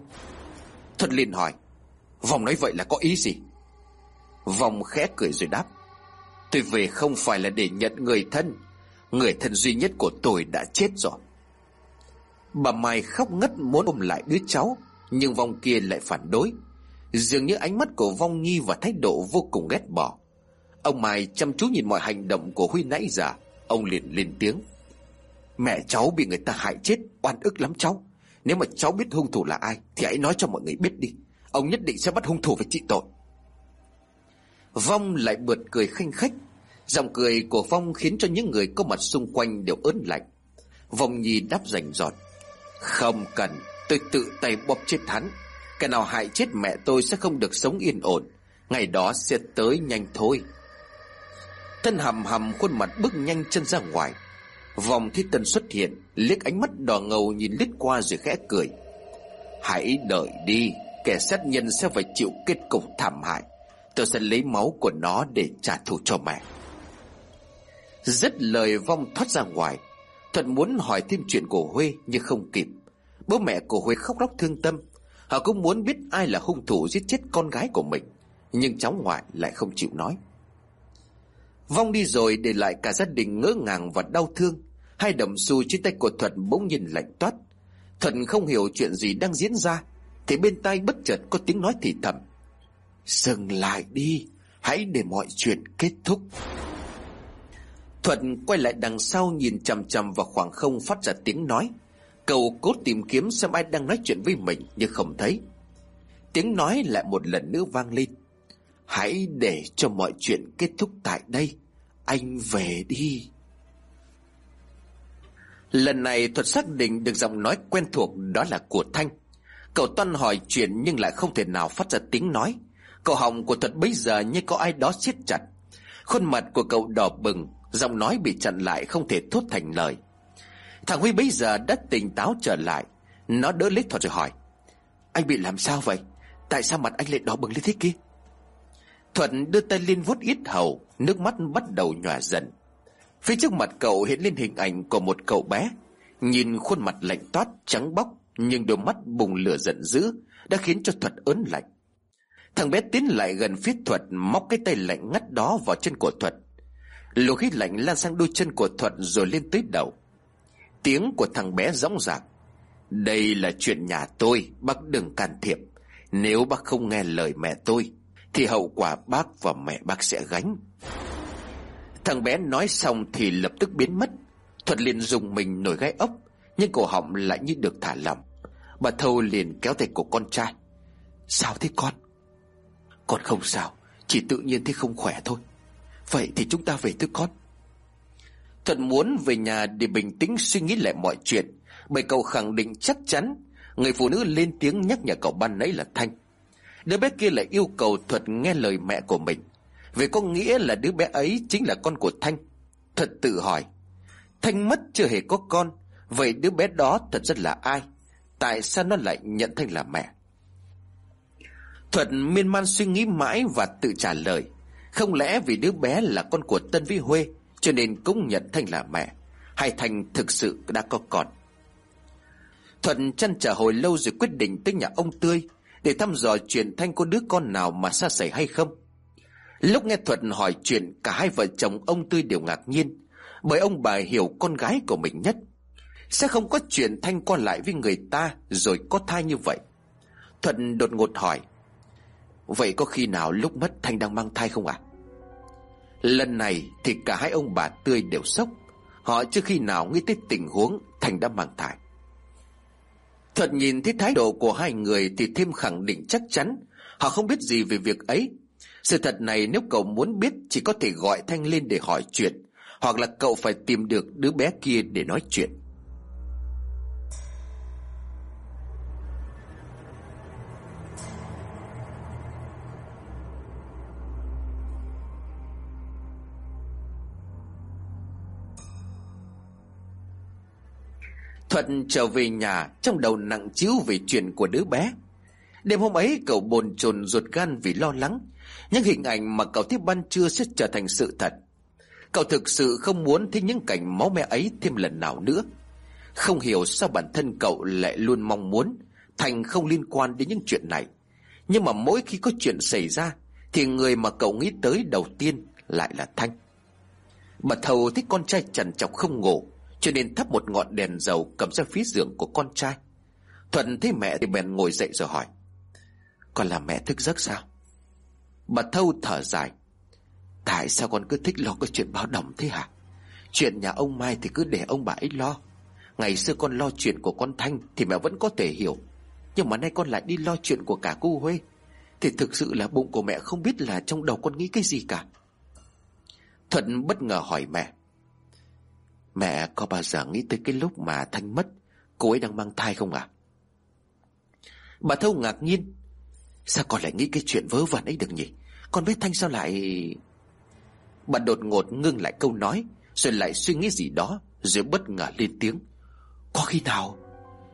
Thuật liền hỏi, vòng nói vậy là có ý gì? Vòng khẽ cười rồi đáp, Tôi về không phải là để nhận người thân. Người thân duy nhất của tôi đã chết rồi. Bà Mai khóc ngất muốn ôm lại đứa cháu, Nhưng vong kia lại phản đối. Dường như ánh mắt của Vong Nhi và thái độ vô cùng ghét bỏ. Ông Mai chăm chú nhìn mọi hành động của Huy nãy giờ. Ông liền lên tiếng. Mẹ cháu bị người ta hại chết, Oan ức lắm cháu. Nếu mà cháu biết hung thủ là ai, Thì hãy nói cho mọi người biết đi. Ông nhất định sẽ bắt hung thủ phải trị tội. Vong lại bượt cười khanh khách. Giọng cười của Vong khiến cho những người có mặt xung quanh đều ớn lạnh. Vong Nhi đáp rành giọt. Không cần, Tôi tự tay bóp chết hắn. Kẻ nào hại chết mẹ tôi sẽ không được sống yên ổn. Ngày đó sẽ tới nhanh thôi. Thân hầm hầm khuôn mặt bước nhanh chân ra ngoài. Vòng thiết tân xuất hiện, Liếc ánh mắt đỏ ngầu nhìn lít qua rồi khẽ cười. Hãy đợi đi, Kẻ sát nhân sẽ phải chịu kết cục thảm hại. Tôi sẽ lấy máu của nó để trả thù cho mẹ. Dứt lời vong thoát ra ngoài. Thuận muốn hỏi thêm chuyện của Huê, nhưng không kịp. Bố mẹ của Huê khóc lóc thương tâm. Họ cũng muốn biết ai là hung thủ giết chết con gái của mình, Nhưng cháu ngoại lại không chịu nói. Vong đi rồi để lại cả gia đình ngỡ ngàng và đau thương. Hai đồng xu trên tay của Thuận bỗng nhìn lạnh toát. Thuận không hiểu chuyện gì đang diễn ra, Thì bên tai bất chợt có tiếng nói thì thầm. Dừng lại đi, Hãy để mọi chuyện kết thúc. Thuận quay lại đằng sau nhìn chằm chằm vào khoảng không phát ra tiếng nói. Cầu cố tìm kiếm xem ai đang nói chuyện với mình, Nhưng không thấy. Tiếng nói lại một lần nữa vang lên. Hãy để cho mọi chuyện kết thúc tại đây. Anh về đi. Lần này thuật xác định được giọng nói quen thuộc đó là của Thanh. Cậu toan hỏi chuyện nhưng lại không thể nào phát ra tiếng nói. Cậu họng của thuật bây giờ như có ai đó siết chặt. Khuôn mặt của cậu đỏ bừng, Giọng nói bị chặn lại không thể thốt thành lời. Thằng Huy bây giờ đã tỉnh táo trở lại. Nó đỡ lấy thuật rồi hỏi, Anh bị làm sao vậy? Tại sao mặt anh lại đỏ bừng lên thế kia? Thuận đưa tay lên vuốt ít hầu, Nước mắt bắt đầu nhòa dần. Phía trước mặt cậu hiện lên hình ảnh của một cậu bé. Nhìn khuôn mặt lạnh toát, trắng bóc, Nhưng đôi mắt bùng lửa giận dữ Đã khiến cho Thuật ớn lạnh. Thằng bé tiến lại gần phía Thuật, Móc cái tay lạnh ngắt đó vào chân của Thuật. Luồng khí lạnh lan sang đôi chân của Thuật Rồi lên tới đầu. Tiếng của thằng bé rõng rạc. Đây là chuyện nhà tôi, Bác đừng can thiệp. Nếu bác không nghe lời mẹ tôi, Thì hậu quả bác và mẹ bác sẽ gánh. Thằng bé nói xong thì lập tức biến mất. Thuật liền dùng mình nổi gai ốc, Nhưng cổ họng lại như được thả lỏng. Bà Thâu liền kéo tay của con trai. Sao thế con? Con không sao, Chỉ tự nhiên thế không khỏe thôi. Vậy thì chúng ta về thưa con. Thuật muốn về nhà để bình tĩnh suy nghĩ lại mọi chuyện. Bởi cậu khẳng định chắc chắn, Người phụ nữ lên tiếng nhắc nhở cậu ban nãy là Thanh. Đứa bé kia lại yêu cầu Thuật nghe lời mẹ của mình vậy có nghĩa là đứa bé ấy chính là con của Thanh? Thật tự hỏi. Thanh mất chưa hề có con. Vậy đứa bé đó thật rất là ai? Tại sao nó lại nhận Thanh là mẹ? Thuật miên man suy nghĩ mãi và tự trả lời. Không lẽ vì đứa bé là con của Tân Vĩ Huê, Cho nên cũng nhận Thanh là mẹ? Hay Thanh thực sự đã có con? Thuận chăn trở hồi lâu rồi quyết định tới nhà ông Tươi Để thăm dò chuyện Thanh có đứa con nào mà xa xảy hay không? Lúc nghe Thuận hỏi chuyện Cả hai vợ chồng ông Tươi đều ngạc nhiên, Bởi ông bà hiểu con gái của mình nhất. Sẽ không có chuyện Thanh qua lại với người ta Rồi có thai như vậy. Thuận đột ngột hỏi, Vậy có khi nào lúc mất Thanh đang mang thai không ạ? Lần này thì cả hai ông bà Tươi đều sốc. Họ chưa khi nào nghĩ tới tình huống Thanh đã mang thai. Thuật nhìn thấy thái độ của hai người thì thêm khẳng định chắc chắn. Họ không biết gì về việc ấy. Sự thật này nếu cậu muốn biết chỉ có thể gọi Thanh lên để hỏi chuyện, Hoặc là cậu phải tìm được đứa bé kia để nói chuyện Thuận trở về nhà, trong đầu nặng chiếu về chuyện của đứa bé. Đêm hôm ấy, cậu bồn chồn ruột gan vì lo lắng. Những hình ảnh mà cậu thấy ban trưa sẽ trở thành sự thật. Cậu thực sự không muốn thấy những cảnh máu me ấy thêm lần nào nữa. Không hiểu sao bản thân cậu lại luôn mong muốn, Thành không liên quan đến những chuyện này. Nhưng mà mỗi khi có chuyện xảy ra, thì người mà cậu nghĩ tới đầu tiên lại là Thanh. Bà thầu thích con trai trần chọc không ngủ, cho nên thắp một ngọn đèn dầu cầm ra phía giường của con trai Thuận thấy mẹ thì bèn ngồi dậy rồi hỏi, Con là mẹ thức giấc sao Bà thâu thở dài. Tại sao con cứ thích lo cái chuyện báo động thế hả? Chuyện nhà ông Mai thì cứ để ông bà ấy lo. Ngày xưa con lo chuyện của con Thanh Thì mẹ vẫn có thể hiểu. Nhưng mà nay con lại đi lo chuyện của cả cô Huê. Thì thực sự là bụng của mẹ không biết là trong đầu con nghĩ cái gì cả. Thuận bất ngờ hỏi mẹ. Mẹ có bao giờ nghĩ tới cái lúc mà Thanh mất? Cô ấy đang mang thai không à Bà Thâu ngạc nhiên. Sao con lại nghĩ cái chuyện vớ vẩn ấy được nhỉ? Con biết Thanh sao lại Bà đột ngột ngưng lại câu nói Rồi lại suy nghĩ gì đó Rồi bất ngờ lên tiếng. Có khi nào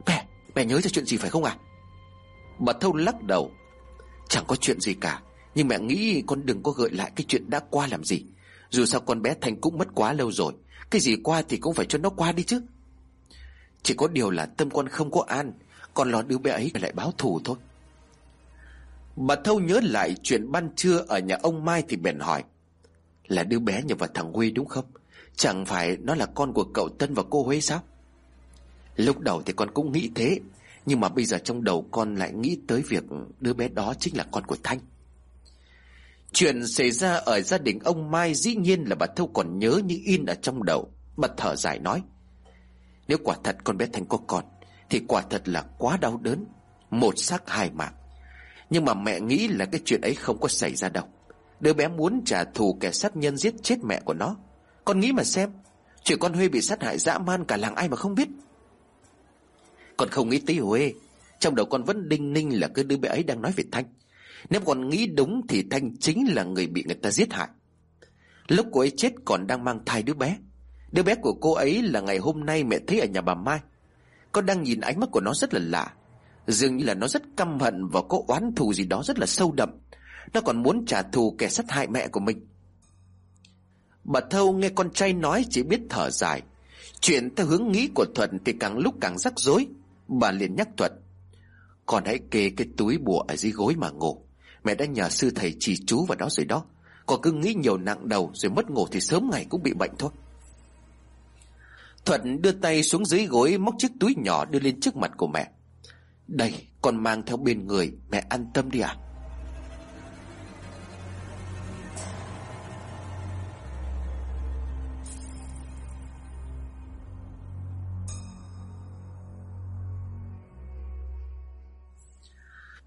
Mẹ, mẹ nhớ ra chuyện gì phải không à Bà Thâu lắc đầu. Chẳng có chuyện gì cả Nhưng mẹ nghĩ con đừng có gợi lại cái chuyện đã qua làm gì. Dù sao con bé Thanh cũng mất quá lâu rồi cái gì qua thì cũng phải cho nó qua đi chứ. Chỉ có điều là tâm con không có an Còn lo đứa bé ấy lại báo thù thôi. Bà Thâu nhớ lại chuyện ban trưa ở nhà ông Mai thì bèn hỏi Là đứa bé nhập vào thằng Huy đúng không Chẳng phải nó là con của cậu Tân và cô Huế sao Lúc đầu thì con cũng nghĩ thế Nhưng mà bây giờ trong đầu con lại nghĩ tới việc Đứa bé đó chính là con của Thanh Chuyện xảy ra ở gia đình ông Mai dĩ nhiên là bà Thâu còn nhớ như in ở trong đầu. Bà thở dài nói. Nếu quả thật con bé Thanh có con, thì quả thật là quá đau đớn. Một xác hai mạng. Nhưng mà mẹ nghĩ là cái chuyện ấy không có xảy ra đâu. Đứa bé muốn trả thù kẻ sát nhân giết chết mẹ của nó. Con nghĩ mà xem, chuyện con Huê bị sát hại dã man cả làng ai mà không biết. Con không nghĩ tí Huê, trong đầu con vẫn đinh ninh là cái đứa bé ấy đang nói về Thanh. Nếu con nghĩ đúng thì Thanh chính là người bị người ta giết hại Lúc cô ấy chết còn đang mang thai đứa bé Đứa bé của cô ấy là ngày hôm nay mẹ thấy ở nhà bà Mai Con đang nhìn ánh mắt của nó rất là lạ Dường như là nó rất căm hận và có oán thù gì đó rất là sâu đậm. Nó còn muốn trả thù kẻ sát hại mẹ của mình. Bà Thâu nghe con trai nói chỉ biết thở dài. Chuyện theo hướng nghĩ của Thuận thì càng lúc càng rắc rối. Bà liền nhắc Thuận. Con hãy kê cái túi bùa ở dưới gối mà ngủ. Mẹ đã nhờ sư thầy chỉ chú vào đó rồi đó. Còn cứ nghĩ nhiều nặng đầu Rồi mất ngủ thì sớm ngày cũng bị bệnh thôi. Thuận đưa tay xuống dưới gối, Móc chiếc túi nhỏ đưa lên trước mặt của mẹ. Đây, Con mang theo bên người, Mẹ an tâm đi ạ. À?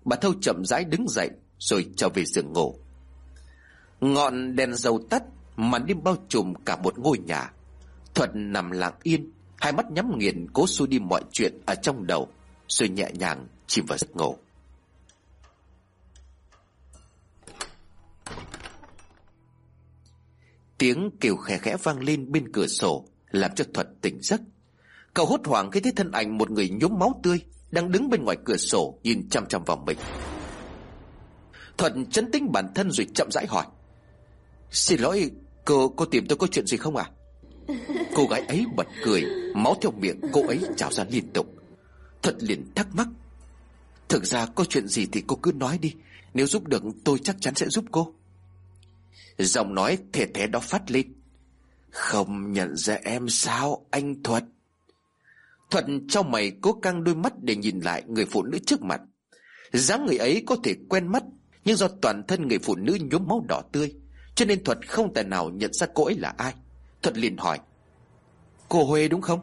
Bà Thâu chậm rãi đứng dậy, Rồi trở về giường ngủ. Ngọn đèn dầu tắt Màn đêm bao trùm cả một ngôi nhà. Thuận nằm lặng yên, Hai mắt nhắm nghiền cố xua đi mọi chuyện Ở trong đầu. Rồi nhẹ nhàng chìm vào giấc ngủ. Tiếng kêu khẽ khẽ vang lên bên cửa sổ, Làm cho Thuật tỉnh giấc. Cậu hốt hoảng khi thấy thân ảnh một người nhốm máu tươi đang đứng bên ngoài cửa sổ nhìn chăm chăm vào mình. Thuật chấn tĩnh bản thân rồi chậm rãi hỏi, xin lỗi, cô cô tìm tôi có chuyện gì không à cô gái ấy bật cười, máu theo miệng cô ấy trào ra liên tục thuận liền thắc mắc. Thực ra có chuyện gì thì cô cứ nói đi. Nếu giúp được, tôi chắc chắn sẽ giúp cô. Giọng nói thề thế đó phát lên. Không nhận ra em sao, anh thuật Thuận trong mày cố căng đôi mắt để nhìn lại người phụ nữ trước mặt. Dáng người ấy có thể quen mắt, Nhưng do toàn thân người phụ nữ nhuốm máu đỏ tươi, Cho nên Thuật không thể nào nhận ra cô ấy là ai. Thuật liền hỏi, Cô Huê đúng không?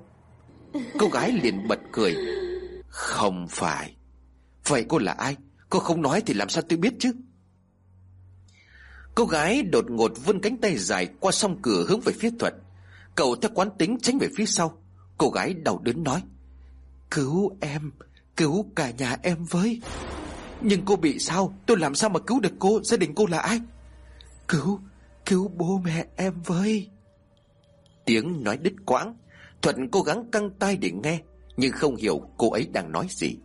Cô gái liền bật cười. Không phải. Vậy cô là ai? Cô không nói thì làm sao tôi biết chứ? Cô gái đột ngột vươn cánh tay dài qua song cửa hướng về phía Thuật. Cậu theo quán tính tránh về phía sau. Cô gái đau đớn nói, Cứu em, Cứu cả nhà em với. Nhưng cô bị sao? Tôi làm sao mà cứu được cô? Gia đình cô là ai? Cứu Cứu bố mẹ em với. Tiếng nói đứt quãng. Thuận cố gắng căng tay để nghe. Nhưng không hiểu cô ấy đang nói gì.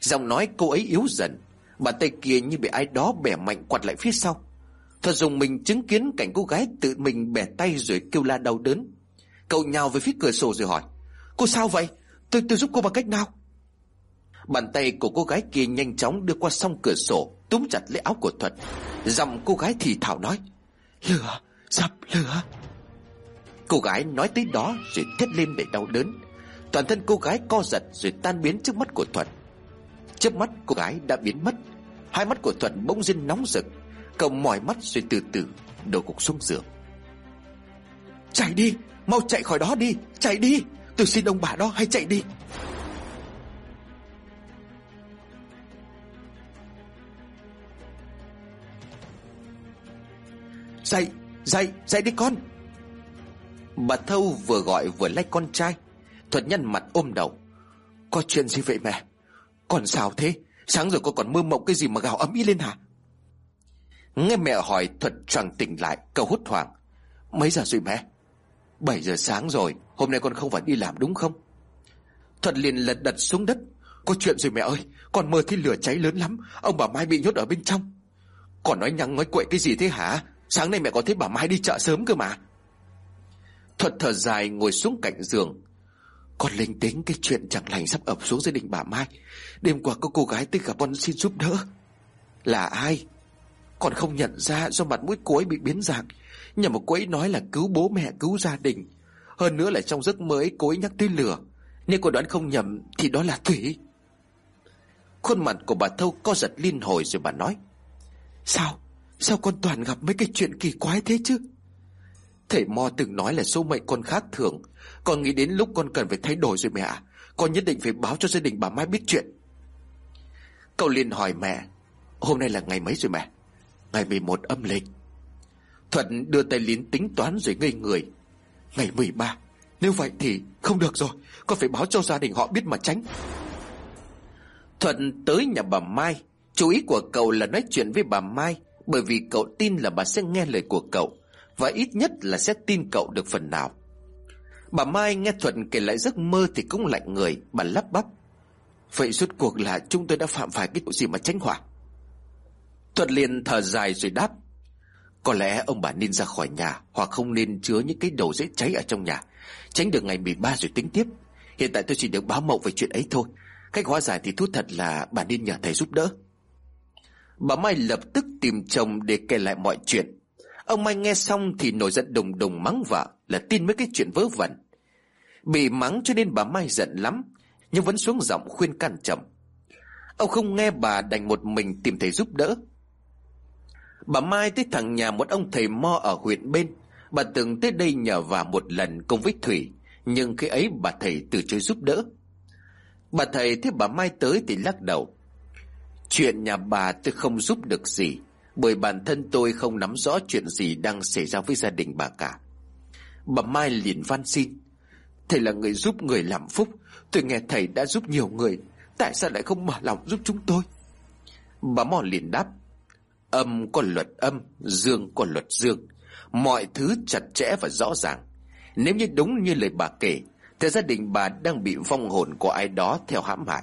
Giọng nói cô ấy yếu dần. Bàn tay kia như bị ai đó bẻ mạnh quạt lại phía sau. Thuật dùng mình chứng kiến cảnh cô gái tự mình bẻ tay rồi kêu la đau đớn. Cậu nhào về phía cửa sổ rồi hỏi Cô sao vậy? Tôi tôi giúp cô bằng cách nào? Bàn tay của cô gái kia nhanh chóng đưa qua song cửa sổ Túm chặt lấy áo của Thuật. Giọng cô gái thì thảo nói Lửa, dập lửa. Cô gái nói tới đó rồi thét lên để đau đớn. Toàn thân cô gái co giật rồi tan biến trước mắt của Thuận. Trước mắt cô gái đã biến mất. Hai mắt của Thuận bỗng dưng nóng rực Cậu mỏi mắt rồi từ từ đổ gục xuống giường. Chạy đi, Mau chạy khỏi đó đi, Chạy đi, Tôi xin ông bà đó hãy chạy đi. Dậy Dậy Dậy đi con. Bà Thâu vừa gọi vừa lách con trai Thuật nhăn mặt ôm đầu. Có chuyện gì vậy mẹ? Còn sao thế? Sáng rồi con còn mơ mộng cái gì mà gào ấm ý lên hả? Nghe mẹ hỏi, Thuật choàng tỉnh lại Cầu hốt hoảng. Mấy giờ rồi mẹ? 7 giờ sáng rồi, Hôm nay con không phải đi làm đúng không? Thuật liền lật đật xuống đất. Có chuyện rồi mẹ ơi, Con mơ thấy lửa cháy lớn lắm, Ông bà Mai bị nhốt ở bên trong. Còn nói nhăng nói quậy cái gì thế hả? Sáng nay mẹ có thấy bà Mai đi chợ sớm cơ mà. Thuật thở dài ngồi xuống cạnh giường con linh tính cái chuyện chẳng lành sắp ập xuống gia đình bà Mai. Đêm qua có cô gái tới gặp con xin giúp đỡ. Là ai? Con không nhận ra do mặt mũi cô ấy bị biến dạng. Nhưng mà cô ấy nói là cứu bố mẹ, cứu gia đình. Hơn nữa là trong giấc mơ ấy cô ấy nhắc tới lửa. Nếu cô đoán không nhầm Thì đó là Thủy. Khuôn mặt của bà Thâu co giật liên hồi rồi bà nói, Sao? Sao con toàn gặp mấy cái chuyện kỳ quái thế chứ? Thầy Mo từng nói là số mệnh con khác thường. Con nghĩ đến lúc con cần phải thay đổi rồi mẹ ạ. Con nhất định phải báo cho gia đình bà Mai biết chuyện. Cậu liền hỏi mẹ, Hôm nay là ngày mấy rồi mẹ? Ngày 11 âm lịch. Thuận đưa tay lín tính toán rồi ngây người. Ngày 13 Nếu vậy thì không được rồi. Con phải báo cho gia đình họ biết mà tránh. Thuận tới nhà bà Mai. Chú ý của cậu là nói chuyện với bà Mai, Bởi vì cậu tin là bà sẽ nghe lời của cậu. Và ít nhất là sẽ tin cậu được phần nào. Bà Mai nghe Thuận kể lại giấc mơ thì cũng lạnh người, Bà lắp bắp. Vậy suốt cuộc là chúng tôi đã phạm phải cái tội gì mà tránh hỏa Thuận liền thở dài rồi đáp. Có lẽ ông bà nên ra khỏi nhà Hoặc không nên chứa những cái đầu dễ cháy ở trong nhà. Tránh được ngày 13 rồi tính tiếp. Hiện tại tôi chỉ được báo mộng về chuyện ấy thôi. Cách hóa giải thì thú thật là bà nên nhờ thầy giúp đỡ. Bà Mai lập tức tìm chồng để kể lại mọi chuyện. Ông Mai nghe xong thì nổi giận đùng đùng mắng vợ Là tin mấy cái chuyện vớ vẩn. Bị mắng cho nên bà Mai giận lắm, Nhưng vẫn xuống giọng khuyên can chậm. Ông không nghe bà đành một mình tìm thầy giúp đỡ. Bà Mai tới thẳng nhà một ông thầy mo ở huyện bên. Bà từng tới đây nhờ vả một lần cùng với Thủy, Nhưng khi ấy bà thầy từ chối giúp đỡ. Bà thầy thấy bà Mai tới thì lắc đầu. Chuyện nhà bà tôi không giúp được gì. Bởi bản thân tôi không nắm rõ chuyện gì đang xảy ra với gia đình bà cả. Bà Mai liền van xin. Thầy là người giúp người làm phúc. Tôi nghe thầy đã giúp nhiều người. Tại sao lại không mở lòng giúp chúng tôi? Bà Mò liền đáp. Âm có luật âm, Dương có luật dương. Mọi thứ chặt chẽ và rõ ràng. Nếu như đúng như lời bà kể, Thì gia đình bà đang bị vong hồn của ai đó theo hãm hại.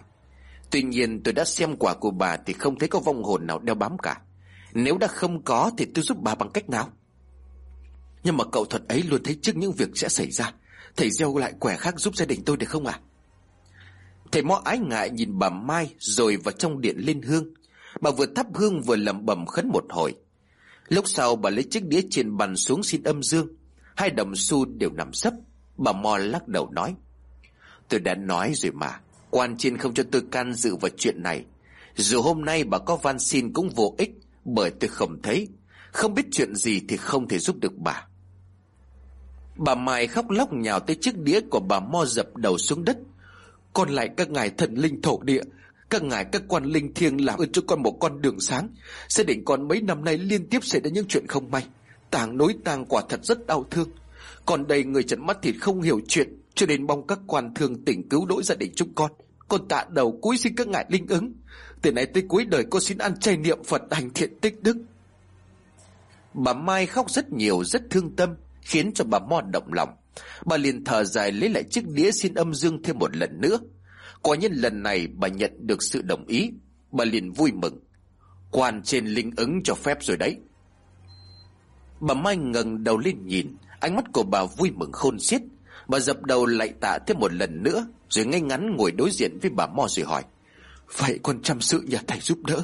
Tuy nhiên tôi đã xem quả của bà Thì không thấy có vong hồn nào đeo bám cả. Nếu đã không có Thì tôi giúp bà bằng cách nào? Nhưng mà cậu thuật ấy luôn thấy trước những việc sẽ xảy ra, Thầy gieo lại quẻ khác giúp gia đình tôi được không ạ? Thầy mõ ái ngại nhìn bà Mai Rồi vào trong điện lên hương. Bà vừa thắp hương vừa lẩm bẩm khấn một hồi. Lúc sau bà lấy chiếc đĩa trên bàn xuống xin âm dương. Hai đồng xu đều nằm sấp. Bà mò lắc đầu nói, Tôi đã nói rồi mà, Quan trên không cho tôi can dự vào chuyện này. Dù hôm nay bà có van xin cũng vô ích bởi tôi không thấy. Không biết chuyện gì thì không thể giúp được bà. Bà Mai khóc lóc nhào tới chiếc đĩa của bà Mo dập đầu xuống đất. Còn lại các ngài thần linh thổ địa, Các ngài các quan linh thiêng làm ơn cho con một con đường sáng. Sẽ định con mấy năm nay liên tiếp xảy ra những chuyện không may. Tàng nối tàng quả thật rất đau thương. Còn đây người trận mắt thịt không hiểu chuyện, Cho nên mong các quan thương tỉnh cứu đỗi gia đình chúng con. Con tạ đầu cúi xin các ngài linh ứng. Từ nay tới cuối đời cô xin ăn chay niệm Phật hành thiện tích đức. Bà Mai khóc rất nhiều, rất thương tâm, Khiến cho bà Mo động lòng. Bà liền thở dài lấy lại chiếc đĩa xin âm dương thêm một lần nữa. Quả nhiên lần này bà nhận được sự đồng ý. Bà liền vui mừng. Quan trên linh ứng cho phép rồi đấy. Bà Mai ngẩng đầu lên nhìn, Ánh mắt của bà vui mừng khôn xiết. Bà dập đầu lại tạ thêm một lần nữa, Rồi ngay ngắn ngồi đối diện với bà Mo rồi hỏi. Vậy con chăm sự nhà thầy giúp đỡ.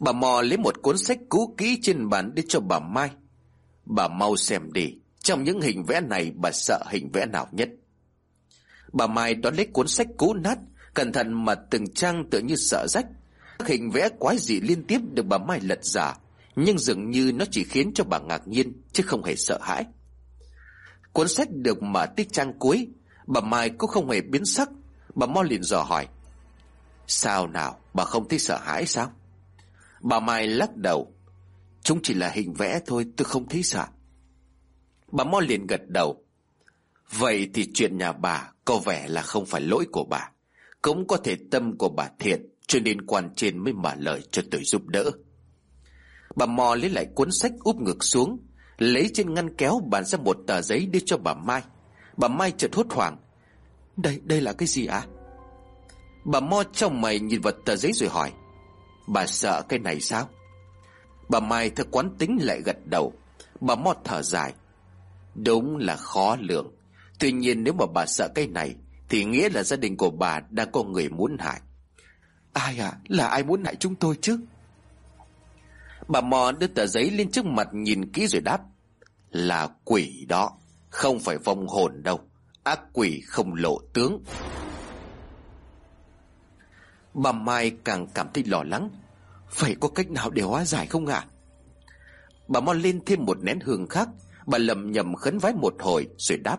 Bà Mò lấy một cuốn sách cũ kỹ trên bàn để cho bà Mai. Bà mau xem đi, Trong những hình vẽ này bà sợ hình vẽ nào nhất. Bà Mai đón lấy cuốn sách cũ nát, Cẩn thận mà từng trang tựa như sợ rách. Các hình vẽ quái dị liên tiếp được bà Mai lật giả Nhưng dường như nó chỉ khiến cho bà ngạc nhiên, Chứ không hề sợ hãi. Cuốn sách được mở tích trang cuối, Bà Mai cũng không hề biến sắc. Bà Mo liền dò hỏi Sao nào bà không thấy sợ hãi sao? Bà Mai lắc đầu. Chúng chỉ là hình vẽ thôi tôi không thấy sợ. Bà Mo liền gật đầu. Vậy thì chuyện nhà bà có vẻ là không phải lỗi của bà. Cũng có thể tâm của bà thiện Cho nên quan trên mới mở lời cho tôi giúp đỡ. Bà Mò lấy lại cuốn sách úp ngược xuống Lấy trên ngăn kéo bàn ra một tờ giấy đưa cho bà Mai. Bà Mai chợt hốt hoảng. Đây, đây là cái gì ạ? À? Bà Mo trong mày nhìn vào tờ giấy rồi hỏi, Bà sợ cái này sao? Bà Mai theo quán tính lại gật đầu. Bà Mo thở dài, Đúng là khó lường. Tuy nhiên nếu mà bà sợ cái này, Thì nghĩa là gia đình của bà đang có người muốn hại. Ai à Là ai muốn hại chúng tôi chứ? Bà mò đưa tờ giấy lên trước mặt nhìn kỹ rồi đáp, Là quỷ đó, Không phải vong hồn đâu. Ác quỷ không lộ tướng. Bà Mai càng cảm thấy lo lắng. Phải có cách nào để hóa giải không ạ? À? Bà mo lên thêm một nén hương khác. Bà lầm nhầm khấn vái một hồi rồi đáp.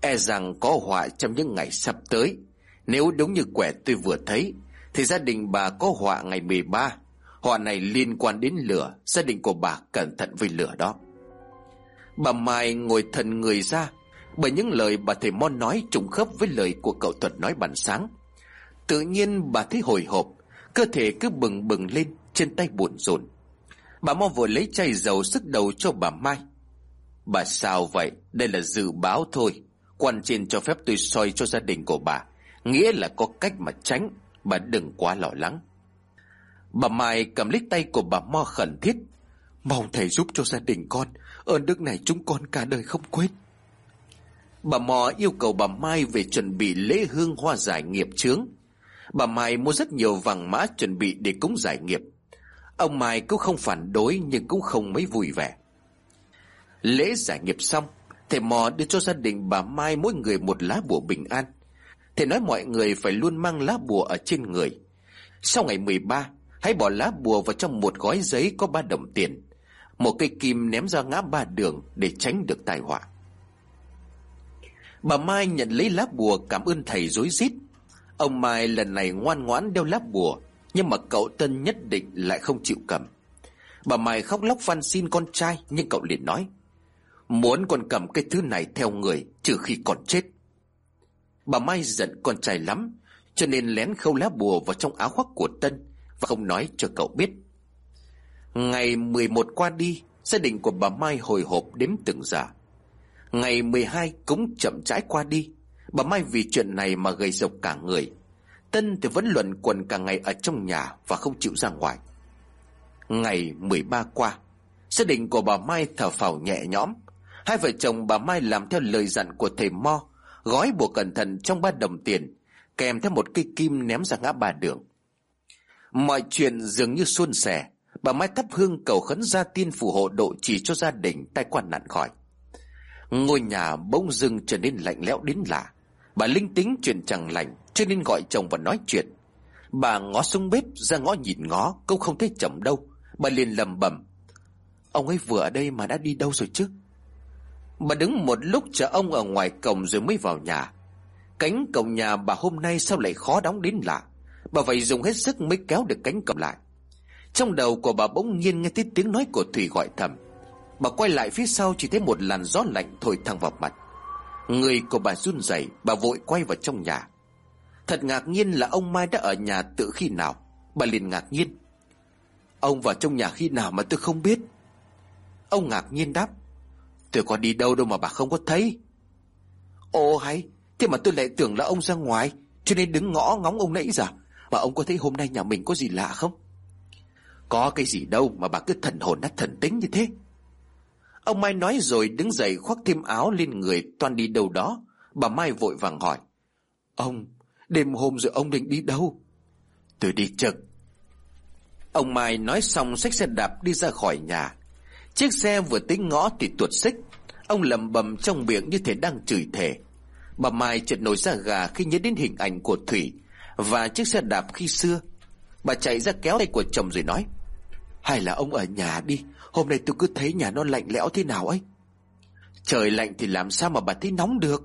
E rằng có họa trong những ngày sắp tới. Nếu đúng như quẻ tôi vừa thấy, Thì gia đình bà có họa ngày 13 Họa này liên quan đến lửa. Gia đình của bà cẩn thận với lửa đó. Bà Mai ngồi thần người ra. Bởi những lời bà thầy Mon nói trùng khớp với lời của cậu Thuật nói bản sáng. Tự nhiên bà thấy hồi hộp, Cơ thể cứ bừng bừng lên Trên tay buồn rộn. Bà mau vừa lấy chai dầu sức đầu cho bà Mai. Bà sao vậy? Đây là dự báo thôi. Quan trên cho phép tôi soi cho gia đình của bà. Nghĩa là có cách mà tránh. Bà đừng quá lo lắng. Bà Mai cầm lấy tay của bà Mo khẩn thiết. Mong thầy giúp cho gia đình con. Ơn đức này chúng con cả đời không quên. Bà Mò yêu cầu bà Mai về chuẩn bị lễ hương hoa giải nghiệp chướng. Bà Mai mua rất nhiều vàng mã chuẩn bị để cúng giải nghiệp. Ông Mai cũng không phản đối nhưng cũng không mấy vui vẻ. Lễ giải nghiệp xong, Thầy mò đưa cho gia đình bà Mai mỗi người một lá bùa bình an. Thầy nói mọi người phải luôn mang lá bùa ở trên người. Sau ngày 13 Hãy bỏ lá bùa vào trong một gói giấy có ba đồng tiền. Một cây kim ném ra ngã ba đường Để tránh được tai họa. Bà Mai nhận lấy lá bùa cảm ơn thầy rối rít. Ông Mai lần này ngoan ngoãn đeo lá bùa, Nhưng mà cậu Tân nhất định lại không chịu cầm. Bà Mai khóc lóc van xin con trai, Nhưng cậu liền nói, Muốn con cầm cái thứ này theo người, Trừ khi còn chết. Bà Mai giận con trai lắm, Cho nên lén khâu lá bùa vào trong áo khoác của Tân Và không nói cho cậu biết. Ngày 11 qua đi, Gia đình của bà Mai hồi hộp đếm từng giờ Ngày 12 cũng chậm rãi qua đi Bà Mai vì chuyện này mà gầy rộc cả người. Tân thì vẫn luẩn quẩn cả ngày ở trong nhà Và không chịu ra ngoài. Ngày 13 qua, Gia đình của bà Mai thở phào nhẹ nhõm. Hai vợ chồng bà Mai làm theo lời dặn của thầy Mo, Gói buộc cẩn thận trong ba đồng tiền, Kèm theo một cây kim ném ra ngã ba đường. Mọi chuyện dường như suôn sẻ, Bà Mai thắp hương cầu khấn gia tiên phù hộ độ chỉ cho gia đình tai quan nạn khỏi. Ngôi nhà bỗng dưng trở nên lạnh lẽo đến lạ. Bà linh tính chuyện chẳng lành, Cho nên gọi chồng và nói chuyện. Bà ngó xuống bếp, ra ngõ nhìn ngó, Cũng không thấy chồng đâu. Bà liền lầm bầm, Ông ấy vừa ở đây mà đã đi đâu rồi chứ? Bà đứng một lúc chờ ông ở ngoài cổng rồi mới vào nhà. Cánh cổng nhà bà hôm nay sao lại khó đóng đến lạ? Bà phải dùng hết sức mới kéo được cánh cổng lại. Trong đầu của bà bỗng nhiên nghe thấy tiếng nói của Thủy gọi thầm. Bà quay lại phía sau chỉ thấy một làn gió lạnh thổi thẳng vào mặt. Người của bà run rẩy, Bà vội quay vào trong nhà. Thật ngạc nhiên là ông Mai đã ở nhà tự khi nào? Bà liền ngạc nhiên. Ông vào trong nhà khi nào mà tôi không biết? Ông ngạc nhiên đáp. Tôi có đi đâu đâu mà bà không có thấy. Ồ hay Thế mà tôi lại tưởng là ông ra ngoài Cho nên đứng ngõ ngóng ông nãy giờ. Mà ông có thấy hôm nay nhà mình có gì lạ không? Có cái gì đâu mà bà cứ thần hồn nát thần tính như thế. Ông Mai nói rồi đứng dậy khoác thêm áo lên người toàn đi đâu đó. Bà Mai vội vàng hỏi, Ông, Đêm hôm rồi ông định đi đâu? Tôi đi trực Ông Mai nói xong xách xe đạp đi ra khỏi nhà. Chiếc xe vừa tính ngõ thì tuột xích. Ông lầm bầm trong miệng như thể đang chửi thề. Bà Mai chợt nổi ra gà khi nhớ đến hình ảnh của Thủy Và chiếc xe đạp khi xưa. Bà chạy ra kéo tay của chồng rồi nói, Hay là ông ở nhà đi Hôm nay tôi cứ thấy nhà nó lạnh lẽo thế nào ấy. Trời lạnh thì làm sao mà bà thấy nóng được?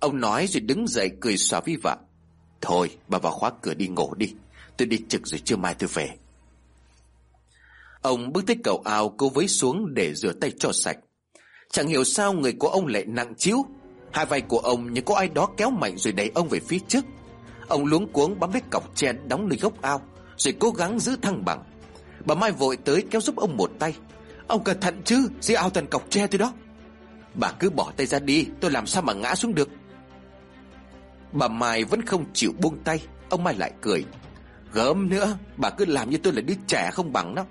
Ông nói rồi đứng dậy cười xòa vi vợ. Thôi, bà vào khóa cửa đi ngủ đi. Tôi đi trực rồi trưa mai tôi về. Ông bước tới cầu ao cô với xuống để rửa tay cho sạch. Chẳng hiểu sao người của ông lại nặng chiếu. Hai vai của ông như có ai đó kéo mạnh rồi đẩy ông về phía trước. Ông luống cuống bám lấy cọc tre đóng nơi gốc ao, Rồi cố gắng giữ thăng bằng. Bà Mai vội tới kéo giúp ông một tay. Ông cẩn thận chứ Dưới ao toàn cọc tre tôi đó. Bà cứ bỏ tay ra đi, Tôi làm sao mà ngã xuống được? Bà Mai vẫn không chịu buông tay, Ông Mai lại cười. Gớm nữa, Bà cứ làm như tôi là đứa trẻ không bằng đó.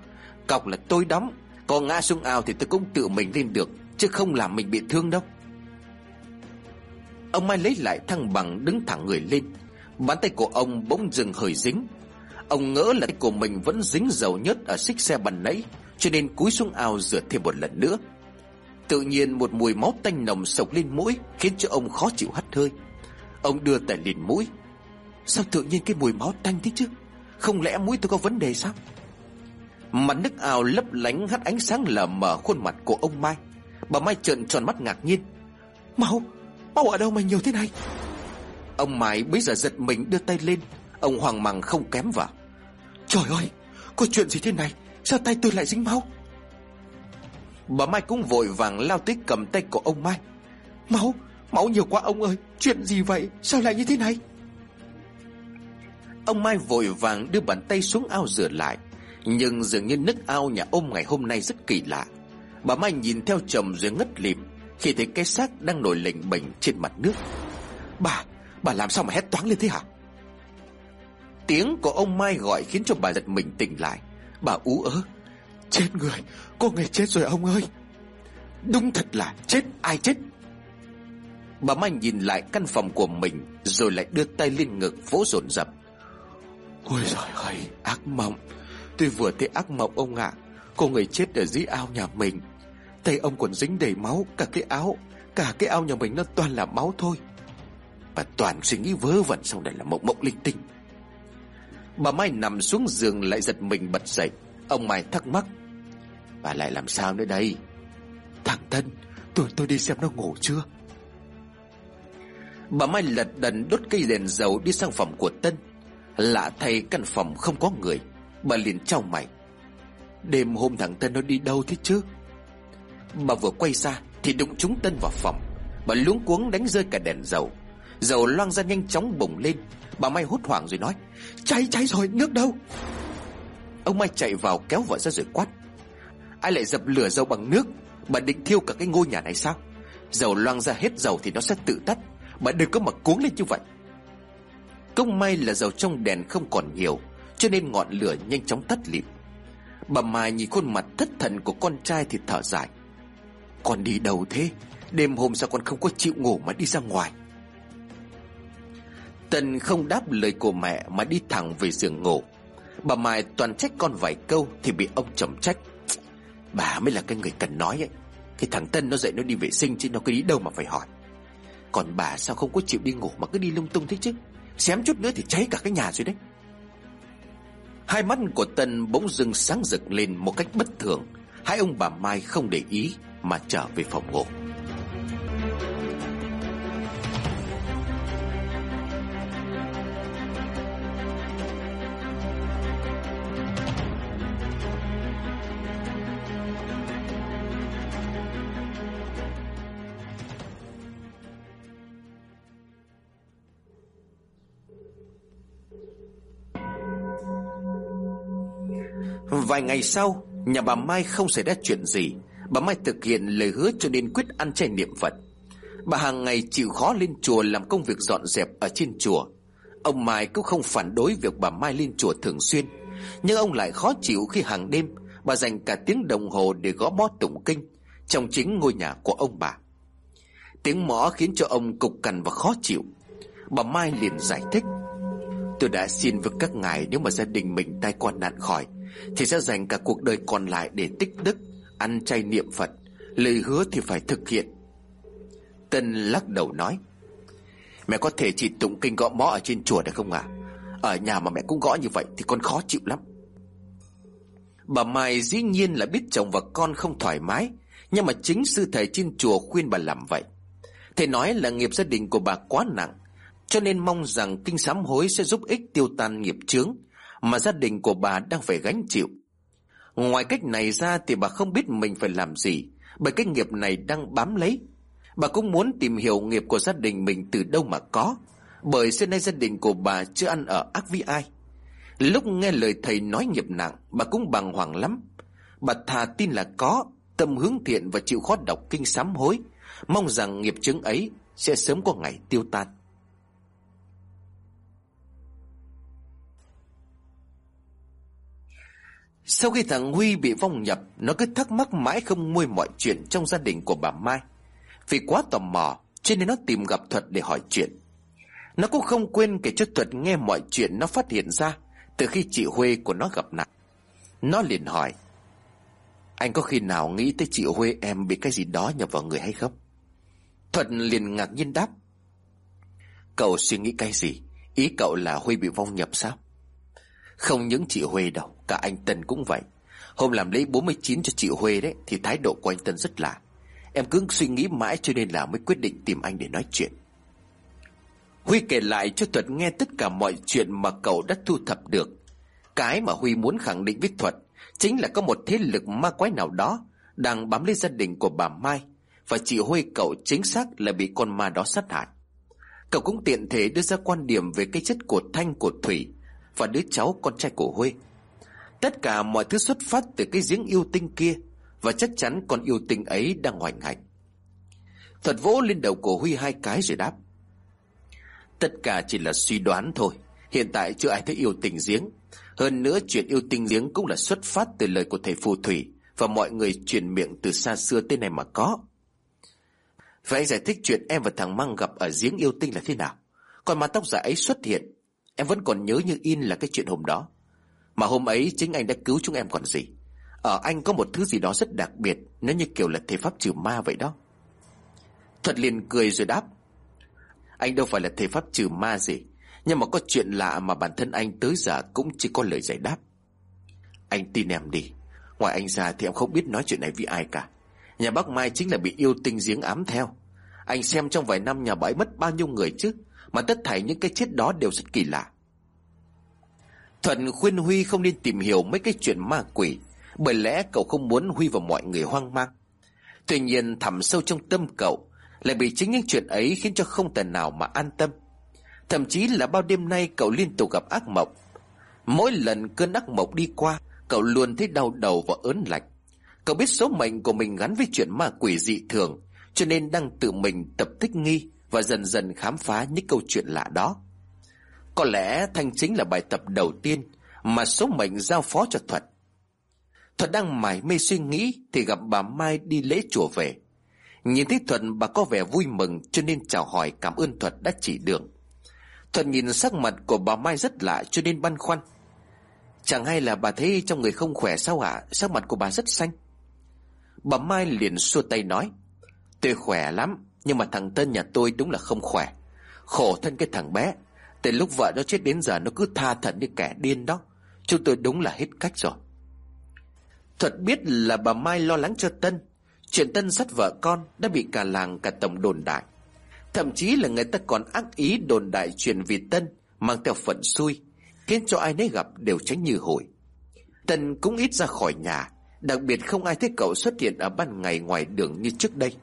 Cọc là tôi đóng Còn ngã xuống ao thì tôi cũng tự mình lên được, Chứ không làm mình bị thương đâu. Ông Mai lấy lại thăng bằng, đứng thẳng người lên. Bàn tay của ông bỗng dừng hơi dính. Ông ngỡ là tay của mình vẫn dính dầu nhất ở xích xe bàn nãy Cho nên cúi xuống ao rửa thêm một lần nữa. Tự nhiên một mùi máu tanh nồng sộc lên mũi Khiến cho ông khó chịu hắt hơi. Ông đưa tay lên mũi. Sao tự nhiên cái mùi máu tanh thế chứ? Không lẽ mũi tôi có vấn đề sao? Mặt nước ao lấp lánh hắt ánh sáng lờ mờ khuôn mặt của ông Mai. Bà Mai trợn tròn mắt ngạc nhiên. Máu, máu ở đâu mà nhiều thế này? Ông Mai bây giờ giật mình đưa tay lên. Ông hoang mang không kém vào. Trời ơi Có chuyện gì thế này? Sao tay tôi lại dính máu? Bà Mai cũng vội vàng lao tới cầm tay của ông Mai. Máu Máu nhiều quá ông ơi Chuyện gì vậy? Sao lại như thế này? Ông Mai vội vàng đưa bàn tay xuống ao rửa lại Nhưng dường như nước ao nhà ông ngày hôm nay rất kỳ lạ. Bà Mai nhìn theo chồng rồi ngất lịm Khi thấy cái xác đang nổi lệnh bệnh trên mặt nước. Bà Bà làm sao mà hét toáng lên thế hả Tiếng của ông Mai gọi khiến cho bà giật mình tỉnh lại. Bà ú ớ, Chết người, cô người chết rồi ông ơi. Đúng thật là chết, ai chết? Bà Mai nhìn lại căn phòng của mình Rồi lại đưa tay lên ngực vỗ dồn dập. Ôi giời ơi, ác mộng. Tôi vừa thấy ác mộng ông ạ, Cô người chết ở dưới ao nhà mình. Tay ông còn dính đầy máu, Cả cái áo, Cả cái ao nhà mình nó toàn là máu thôi. Bà toàn suy nghĩ vớ vẩn Sau này là mộng mộng linh tinh. Bà Mai nằm xuống giường lại giật mình bật dậy. Ông Mai thắc mắc, Bà lại làm sao nữa đây? Thằng Tân, Tôi tôi đi xem nó ngủ chưa? Bà Mai lật đần đốt cây đèn dầu đi sang phòng của Tân. Lạ thay căn phòng không có người, Bà liền trao mày. Đêm hôm thằng Tân nó đi đâu thế chứ? Bà vừa quay ra Thì đụng trúng Tân vào phòng. Bà luống cuống đánh rơi cả đèn dầu. Dầu loang ra nhanh chóng bùng lên. Bà Mai hốt hoảng rồi nói, Cháy cháy rồi, nước đâu? Ông Mai chạy vào kéo vợ ra rồi quát, Ai lại dập lửa dầu bằng nước? Bà định thiêu cả cái ngôi nhà này sao? Dầu loang ra hết dầu thì nó sẽ tự tắt, Bà đừng có mà cuống lên như vậy. Công may là dầu trong đèn không còn nhiều, Cho nên ngọn lửa nhanh chóng tắt lịm. Bà Mai nhìn khuôn mặt thất thần của con trai thì thở dài, Con đi đâu thế? Đêm hôm sao con không có chịu ngủ mà đi ra ngoài? Tần không đáp lời của mẹ mà đi thẳng về giường ngủ. Bà Mai toàn trách con vài câu Thì bị ông chồng trách. Bà mới là cái người cần nói ấy. Cái thằng Tân nó dậy nó đi vệ sinh chứ nó cứ đi đâu mà phải hỏi. Còn bà sao không có chịu đi ngủ mà cứ đi lung tung thế chứ? Xém chút nữa thì cháy cả cái nhà rồi đấy. Hai mắt của Tân bỗng dưng sáng rực lên một cách bất thường. Hai ông bà Mai không để ý mà trở về phòng ngủ. Vài ngày sau, Nhà bà Mai không xảy ra chuyện gì. Bà Mai thực hiện lời hứa cho nên quyết ăn chay niệm Phật. Bà hàng ngày chịu khó lên chùa làm công việc dọn dẹp ở trên chùa. Ông Mai cũng không phản đối việc bà Mai lên chùa thường xuyên. Nhưng ông lại khó chịu khi hàng đêm, Bà dành cả tiếng đồng hồ để gõ mõ tụng kinh Trong chính ngôi nhà của ông bà. Tiếng mõ khiến cho ông cục cằn và khó chịu. Bà Mai liền giải thích, Tôi đã xin với các ngài nếu mà gia đình mình tai quan nạn khỏi thì sẽ dành cả cuộc đời còn lại để tích đức, Ăn chay niệm Phật. Lời hứa thì phải thực hiện. Tân lắc đầu nói, Mẹ có thể chỉ tụng kinh gõ mõ ở trên chùa được không ạ? À? Ở nhà mà mẹ cũng gõ như vậy Thì con khó chịu lắm. Bà Mai dĩ nhiên là biết chồng và con không thoải mái, Nhưng mà chính sư thầy trên chùa khuyên bà làm vậy. Thầy nói là nghiệp gia đình của bà quá nặng, Cho nên mong rằng kinh sám hối sẽ giúp ích tiêu tan nghiệp chướng mà gia đình của bà đang phải gánh chịu. Ngoài cách này ra thì bà không biết mình phải làm gì, bởi cái nghiệp này đang bám lấy. Bà cũng muốn tìm hiểu nghiệp của gia đình mình từ đâu mà có, bởi xưa nay gia đình của bà chưa ăn ở ác với ai. Lúc nghe lời thầy nói nghiệp nặng, bà cũng bàng hoàng lắm. Bà thà tin là có, tâm hướng thiện và chịu khó đọc kinh sám hối, mong rằng nghiệp chứng ấy sẽ sớm có ngày tiêu tan. Sau khi thằng Huy bị vong nhập, Nó cứ thắc mắc mãi không nguôi mọi chuyện Trong gia đình của bà Mai. Vì quá tò mò, Cho nên nó tìm gặp Thuật để hỏi chuyện. Nó cũng không quên kể cho Thuật nghe mọi chuyện Nó phát hiện ra Từ khi chị Huê của nó gặp nạn. Nó liền hỏi, Anh có khi nào nghĩ tới chị Huê em Bị cái gì đó nhập vào người hay không? Thuật liền ngạc nhiên đáp, Cậu suy nghĩ cái gì? Ý cậu là Huy bị vong nhập sao? Không những chị Huê đâu, Cả anh Tân cũng vậy. Hôm làm lễ 49 cho chị Huê đấy, Thì thái độ của anh Tân rất lạ. Em cứ suy nghĩ mãi cho nên là mới quyết định tìm anh để nói chuyện. Huy kể lại cho Thuật nghe tất cả mọi chuyện mà cậu đã thu thập được. Cái mà Huy muốn khẳng định với Thuật Chính là có một thế lực ma quái nào đó Đang bám lấy gia đình của bà Mai, Và chị Huy cậu chính xác là bị con ma đó sát hại. Cậu cũng tiện thể đưa ra quan điểm về cái chất của Thanh, của Thủy và đứa cháu con trai của Huê. Tất cả mọi thứ xuất phát từ cái giếng yêu tinh kia, và chắc chắn con yêu tinh ấy đang hoành hành. Thuật vỗ lên đầu của Huy hai cái rồi đáp. Tất cả chỉ là suy đoán thôi. Hiện tại chưa ai thấy yêu tình giếng. Hơn nữa chuyện yêu tinh giếng cũng là xuất phát từ lời của thầy phù thủy, và mọi người truyền miệng từ xa xưa tới này mà có. Vậy anh giải thích chuyện em và thằng Măng gặp ở giếng yêu tinh là thế nào? Còn mà tóc giả ấy xuất hiện Em vẫn còn nhớ như in là cái chuyện hôm đó. Mà hôm ấy chính anh đã cứu chúng em còn gì. Ở anh có một thứ gì đó rất đặc biệt, Nó như kiểu là thể pháp trừ ma vậy đó. Thuật liền cười rồi đáp. Anh đâu phải là thể pháp trừ ma gì, Nhưng mà có chuyện lạ mà bản thân anh tới giờ cũng chỉ có lời giải đáp. Anh tin em đi. Ngoài anh ra thì em không biết nói chuyện này với ai cả. Nhà bác Mai chính là bị yêu tinh giếng ám theo. Anh xem trong vài năm nhà bãi mất bao nhiêu người chứ? Mà tất thảy những cái chết đó đều rất kỳ lạ. Thuận khuyên Huy không nên tìm hiểu mấy cái chuyện ma quỷ, Bởi lẽ cậu không muốn Huy và mọi người hoang mang. Tuy nhiên thẳm sâu trong tâm cậu Lại bị chính những chuyện ấy khiến cho không thể nào mà an tâm. Thậm chí là bao đêm nay cậu liên tục gặp ác mộng. Mỗi lần cơn ác mộng đi qua, Cậu luôn thấy đau đầu và ớn lạnh. Cậu biết số mệnh của mình gắn với chuyện ma quỷ dị thường, Cho nên đang tự mình tập thích nghi. Và dần dần khám phá những câu chuyện lạ đó. Có lẽ Thanh chính là bài tập đầu tiên Mà số mệnh giao phó cho Thuật. Thuật đang mải mê suy nghĩ Thì gặp bà Mai đi lễ chùa về. Nhìn thấy thuật, bà có vẻ vui mừng Cho nên chào hỏi cảm ơn Thuật đã chỉ đường. Thuật nhìn sắc mặt của bà Mai rất lạ Cho nên băn khoăn. Chẳng hay là bà thấy trong người không khỏe sao ạ? Sắc mặt của bà rất xanh. Bà Mai liền xua tay nói, Tôi khỏe lắm nhưng mà thằng Tân nhà tôi đúng là không khỏe. Khổ thân cái thằng bé. Từ lúc vợ nó chết đến giờ nó cứ tha thận như kẻ điên đó. Chúng tôi đúng là hết cách rồi. Thuật biết là bà Mai lo lắng cho Tân. Chuyện Tân sát vợ con Đã bị cả làng, cả tổng đồn đại. Thậm chí là người ta còn ác ý đồn đại chuyện vì Tân Mang theo phận xui, Khiến cho ai nấy gặp đều tránh như hồi Tân cũng ít ra khỏi nhà, Đặc biệt không ai thấy cậu xuất hiện ở ban ngày ngoài đường như trước đây.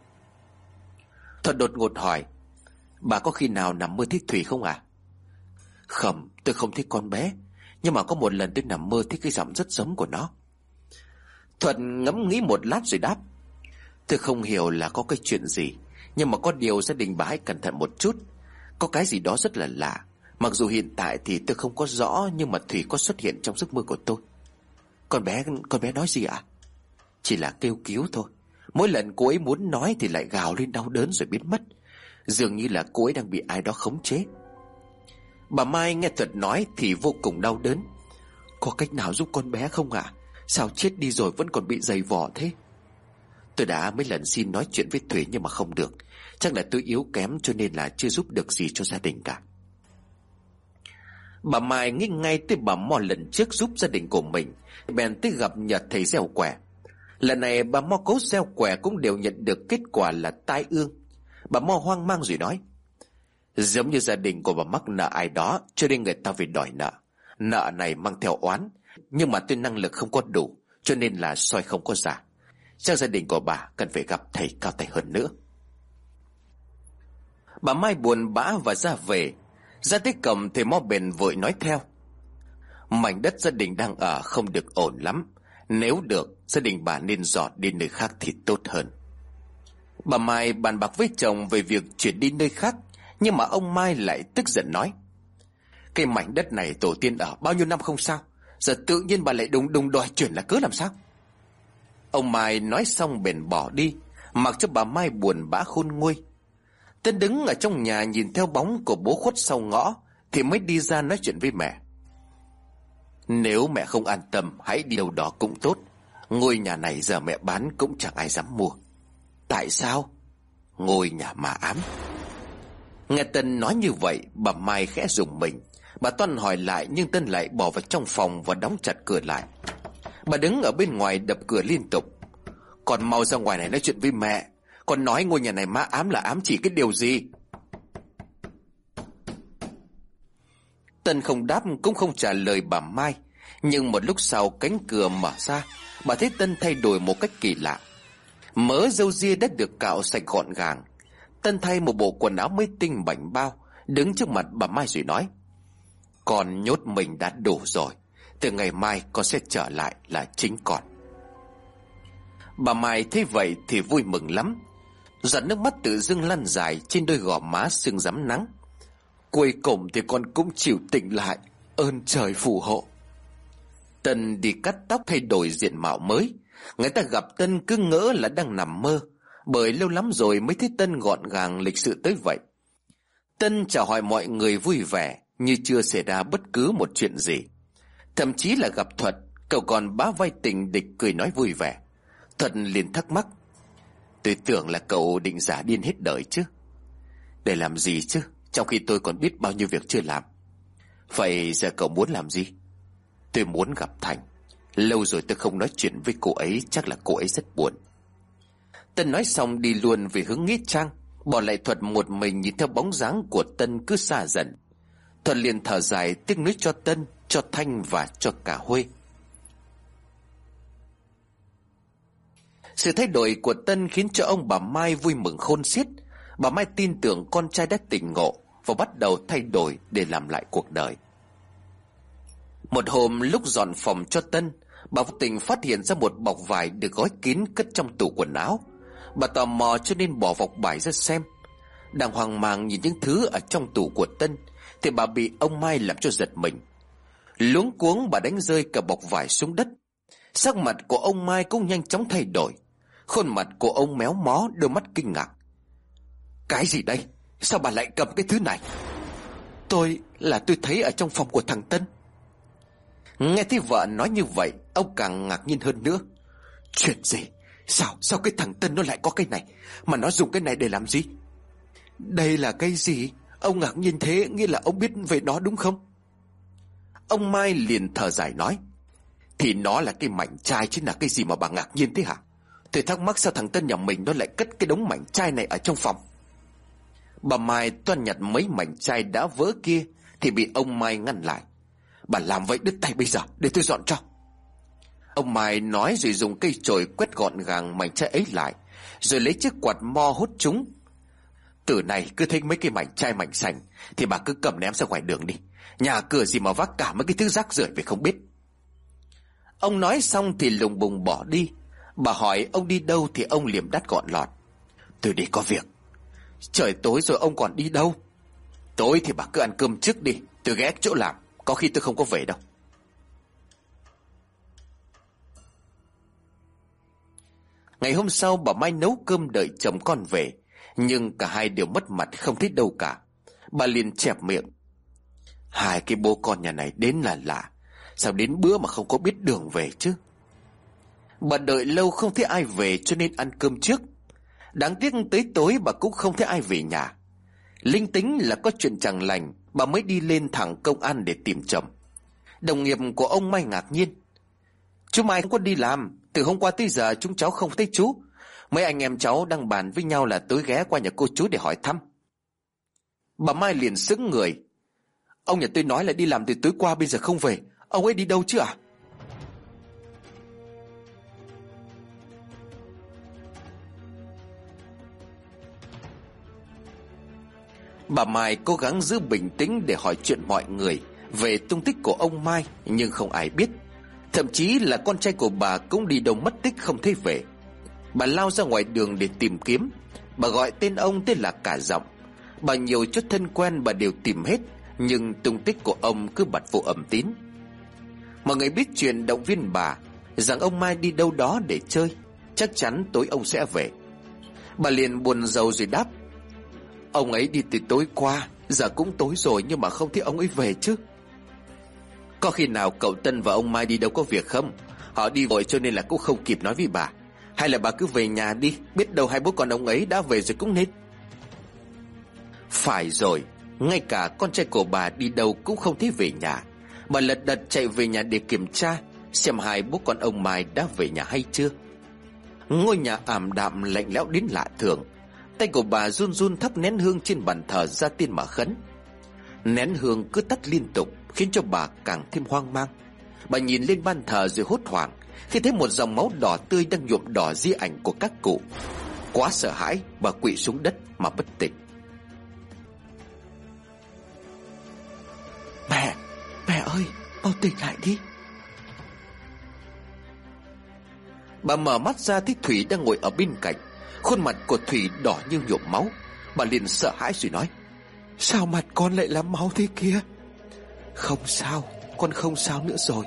Thuật đột ngột hỏi, Bà có khi nào nằm mơ thích Thủy không à Không, tôi không thấy con bé, Nhưng mà có một lần tôi nằm mơ thấy cái giọng rất giống của nó. Thuật ngẫm nghĩ một lát rồi đáp, Tôi không hiểu là có cái chuyện gì, Nhưng mà có điều gia đình bà hãy cẩn thận một chút. Có cái gì đó rất là lạ, Mặc dù hiện tại thì tôi không có rõ, Nhưng mà Thủy có xuất hiện trong giấc mơ của tôi. Con bé con bé nói gì ạ? Chỉ là kêu cứu thôi. Mỗi lần cô ấy muốn nói thì lại gào lên đau đớn rồi biến mất. Dường như là cô ấy đang bị ai đó khống chế. Bà Mai nghe Thuật nói thì vô cùng đau đớn. Có cách nào giúp con bé không ạ? Sao chết đi rồi vẫn còn bị dày vỏ thế? Tôi đã mấy lần xin nói chuyện với Thủy nhưng mà không được. Chắc là tôi yếu kém cho nên là chưa giúp được gì cho gia đình cả. Bà Mai nghĩ ngay tới bà Mò lần trước giúp gia đình của mình. Bèn tới gặp nhật thầy gieo quẻ. Lần này bà Mo cố gieo quẻ cũng đều nhận được kết quả là tai ương. Bà Mo hoang mang rồi nói, Giống như gia đình của bà mắc nợ ai đó, Cho nên người ta phải đòi nợ. Nợ này mang theo oán, Nhưng mà tôi năng lực không có đủ, Cho nên là soi không có giả. Chắc gia đình của bà cần phải gặp thầy cao tay hơn nữa. Bà Mai buồn bã và ra về. Ra tới cầm thì mo bền vội nói theo, Mảnh đất gia đình đang ở không được ổn lắm. Nếu được, gia đình bà nên dọn đi nơi khác thì tốt hơn. Bà Mai bàn bạc với chồng về việc chuyển đi nơi khác, Nhưng mà ông Mai lại tức giận nói, Cái mảnh đất này tổ tiên ở bao nhiêu năm không sao, Giờ tự nhiên bà lại đùng đùng đòi chuyển là cứ làm sao? Ông Mai nói xong bền bỏ đi, Mặc cho bà Mai buồn bã khôn nguôi. Tân đứng ở trong nhà nhìn theo bóng của bố khuất sau ngõ, Thì mới đi ra nói chuyện với mẹ. Nếu mẹ không an tâm, hãy đi đâu đó cũng tốt. Ngôi nhà này giờ mẹ bán cũng chẳng ai dám mua. Tại sao? Ngôi nhà mà ám. Nghe Tân nói như vậy, Bà Mai khẽ dùng mình. Bà Toan hỏi lại, nhưng Tân lại bỏ vào trong phòng Và đóng chặt cửa lại. Bà đứng ở bên ngoài đập cửa liên tục. Còn mau ra ngoài này nói chuyện với mẹ. Còn nói ngôi nhà này ma ám là ám chỉ cái điều gì? Tân không đáp cũng không trả lời bà Mai. Nhưng một lúc sau cánh cửa mở ra, Bà thấy Tân thay đổi một cách kỳ lạ. Mớ dâu ria đã được cạo sạch gọn gàng. Tân thay một bộ quần áo mới tinh bảnh bao, Đứng trước mặt bà Mai rồi nói, Con nhốt mình đã đủ rồi, Từ ngày mai con sẽ trở lại là chính con. Bà Mai thấy vậy thì vui mừng lắm. Giọt nước mắt tự dưng lăn dài Trên đôi gò má sưng rắm nắng. Cuối cùng thì con cũng chịu tỉnh lại, Ơn trời phù hộ. Tân đi cắt tóc thay đổi diện mạo mới. Người ta gặp Tân cứ ngỡ là đang nằm mơ, Bởi lâu lắm rồi mới thấy Tân gọn gàng lịch sự tới vậy. Tân chào hỏi mọi người vui vẻ, Như chưa xảy ra bất cứ một chuyện gì. Thậm chí là gặp Thuật, Cậu còn bá vai tình địch cười nói vui vẻ. Thuật liền thắc mắc, Tôi tưởng là cậu định giả điên hết đời chứ? Để làm gì chứ? Trong khi tôi còn biết bao nhiêu việc chưa làm. Vậy giờ cậu muốn làm gì? Tôi muốn gặp Thành. Lâu rồi tôi không nói chuyện với cô ấy, Chắc là cô ấy rất buồn. Tân nói xong đi luôn về hướng Nghĩa Trang, Bỏ lại Thuật một mình nhìn theo bóng dáng của Tân cứ xa dần. Thuật liền thở dài, tiếc nuối cho Tân, Cho Thanh và cho cả Huê. Sự thay đổi của Tân khiến cho ông bà Mai vui mừng khôn xiết. Bà Mai tin tưởng con trai đã tỉnh ngộ. Và bắt đầu thay đổi để làm lại cuộc đời. Một hôm lúc dọn phòng cho Tân, Bà vô tình phát hiện ra một bọc vải được gói kín cất trong tủ quần áo. Bà tò mò cho nên bỏ vọc vải ra xem. Đang hoang mang nhìn những thứ ở trong tủ của Tân, Thì bà bị ông Mai làm cho giật mình. Luống cuống bà đánh rơi cả bọc vải xuống đất. Sắc mặt của ông Mai cũng nhanh chóng thay đổi. Khuôn mặt của ông méo mó, đôi mắt kinh ngạc. Cái gì đây? Sao bà lại cầm cái thứ này? Tôi là tôi thấy ở trong phòng của thằng Tân. Nghe thấy vợ nói như vậy, Ông càng ngạc nhiên hơn nữa. Chuyện gì? Sao sao cái thằng Tân nó lại có cái này? Mà nó dùng cái này để làm gì? Đây là cái gì? Ông ngạc nhiên thế, nghĩa là ông biết về nó đúng không? Ông Mai liền thở dài nói. Thì nó là cái mảnh chai chứ là cái gì mà bà ngạc nhiên thế hả? Tôi thắc mắc sao thằng Tân nhà mình nó lại cất cái đống mảnh chai này ở trong phòng? Bà Mai toan nhặt mấy mảnh chai đã vỡ kia Thì bị ông Mai ngăn lại. Bà làm vậy đứt tay bây giờ Để tôi dọn cho. Ông Mai nói rồi dùng cây chổi quét gọn gàng mảnh chai ấy lại, Rồi lấy chiếc quạt mo hút chúng. Từ này cứ thấy mấy cái mảnh chai mảnh sành Thì bà cứ cầm ném ra ngoài đường đi. Nhà cửa gì mà vác cả mấy cái thứ rác rưởi về không biết. Ông nói xong thì lùng bùng bỏ đi. Bà hỏi ông đi đâu thì ông liềm đắt gọn lọt. Tôi đi có việc. Trời tối rồi ông còn đi đâu? Tối thì bà cứ ăn cơm trước đi, Tôi ghé chỗ làm, Có khi tôi không có về đâu. Ngày hôm sau bà Mai nấu cơm đợi chồng con về, Nhưng cả hai đều mất mặt không thấy đâu cả. Bà liền chẹp miệng. Hai cái bố con nhà này đến là lạ, Sao đến bữa mà không có biết đường về chứ? Bà đợi lâu không thấy ai về cho nên ăn cơm trước. Đáng tiếc tới tối bà cũng không thấy ai về nhà. Linh tính là có chuyện chẳng lành, Bà mới đi lên thẳng công an để tìm chồng. Đồng nghiệp của ông Mai ngạc nhiên. Chú Mai không có đi làm, Từ hôm qua tới giờ chúng cháu không thấy chú. Mấy anh em cháu đang bàn với nhau là tối ghé qua nhà cô chú để hỏi thăm. Bà Mai liền sững người. Ông nhà tôi nói là đi làm từ tối qua bây giờ không về. Ông ấy đi đâu chứ à Bà Mai cố gắng giữ bình tĩnh để hỏi chuyện mọi người Về tung tích của ông Mai, Nhưng không ai biết. Thậm chí là con trai của bà cũng đi đâu mất tích không thấy về. Bà lao ra ngoài đường để tìm kiếm. Bà gọi tên ông tên là cả giọng. Bà nhiều chút thân quen bà đều tìm hết, Nhưng tung tích của ông cứ bật vô ẩm tín. Mọi người biết chuyện động viên bà, Rằng ông Mai đi đâu đó để chơi. Chắc chắn tối ông sẽ về. Bà liền buồn rầu rồi đáp Ông ấy đi từ tối qua, Giờ cũng tối rồi nhưng mà không thấy ông ấy về chứ. Có khi nào cậu Tân và ông Mai đi đâu có việc không? Họ đi vội cho nên là cũng không kịp nói với bà. Hay là bà cứ về nhà đi, Biết đâu hai bố con ông ấy đã về rồi cũng nên. Phải rồi, Ngay cả con trai của bà đi đâu cũng không thấy về nhà. Bà lật đật chạy về nhà để kiểm tra, Xem hai bố con ông Mai đã về nhà hay chưa. Ngôi nhà ảm đạm lạnh lẽo đến lạ thường. Tay của bà run run thắp nén hương trên bàn thờ ra tiên mà khấn. Nén hương cứ tắt liên tục, Khiến cho bà càng thêm hoang mang. Bà nhìn lên bàn thờ rồi hốt hoảng, Khi thấy một dòng máu đỏ tươi đang nhuộm đỏ di ảnh của các cụ. Quá sợ hãi, Bà quỵ xuống đất mà bất tỉnh. Mẹ Mẹ ơi, Mau tỉnh lại đi. Bà mở mắt ra thấy Thủy đang ngồi ở bên cạnh. Khuôn mặt của Thủy đỏ như nhuộm máu. Bà liền sợ hãi rồi nói, Sao mặt con lại làm máu thế kia? Không sao, Con không sao nữa rồi.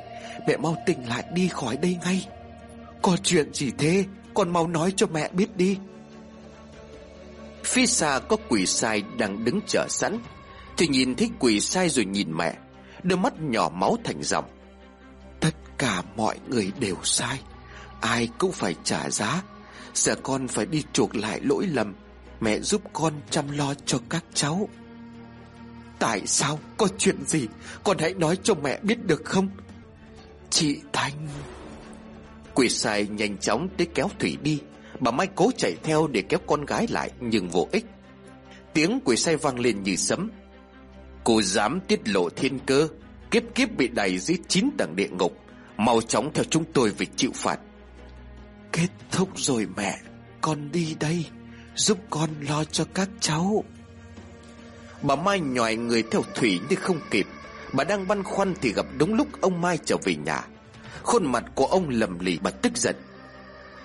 Mẹ mau tỉnh lại đi khỏi đây ngay. Có chuyện gì thế? Con mau nói cho mẹ biết đi. Phía xa có quỷ sai đang đứng chờ sẵn. Thì nhìn thấy quỷ sai rồi nhìn mẹ, Đôi mắt nhỏ máu thành dòng. Tất cả mọi người đều sai. Ai cũng phải trả giá. Giờ con phải đi chuộc lại lỗi lầm. Mẹ giúp con chăm lo cho các cháu. Tại sao? Có chuyện gì? Con hãy nói cho mẹ biết được không? Chị Thanh. Quỷ sai nhanh chóng tới kéo Thủy đi. Bà Mai cố chạy theo để kéo con gái lại, Nhưng vô ích. Tiếng quỷ sai vang lên như sấm. Cô dám tiết lộ thiên cơ, Kiếp kiếp bị đày dưới chín tầng địa ngục. Mau chóng theo chúng tôi về chịu phạt. Kết thúc rồi mẹ, Con đi đây, Giúp con lo cho các cháu. Bà Mai nhòi người theo Thủy như không kịp. Bà đang băn khoăn thì gặp đúng lúc ông Mai trở về nhà. Khuôn mặt của ông lầm lì, bà tức giận.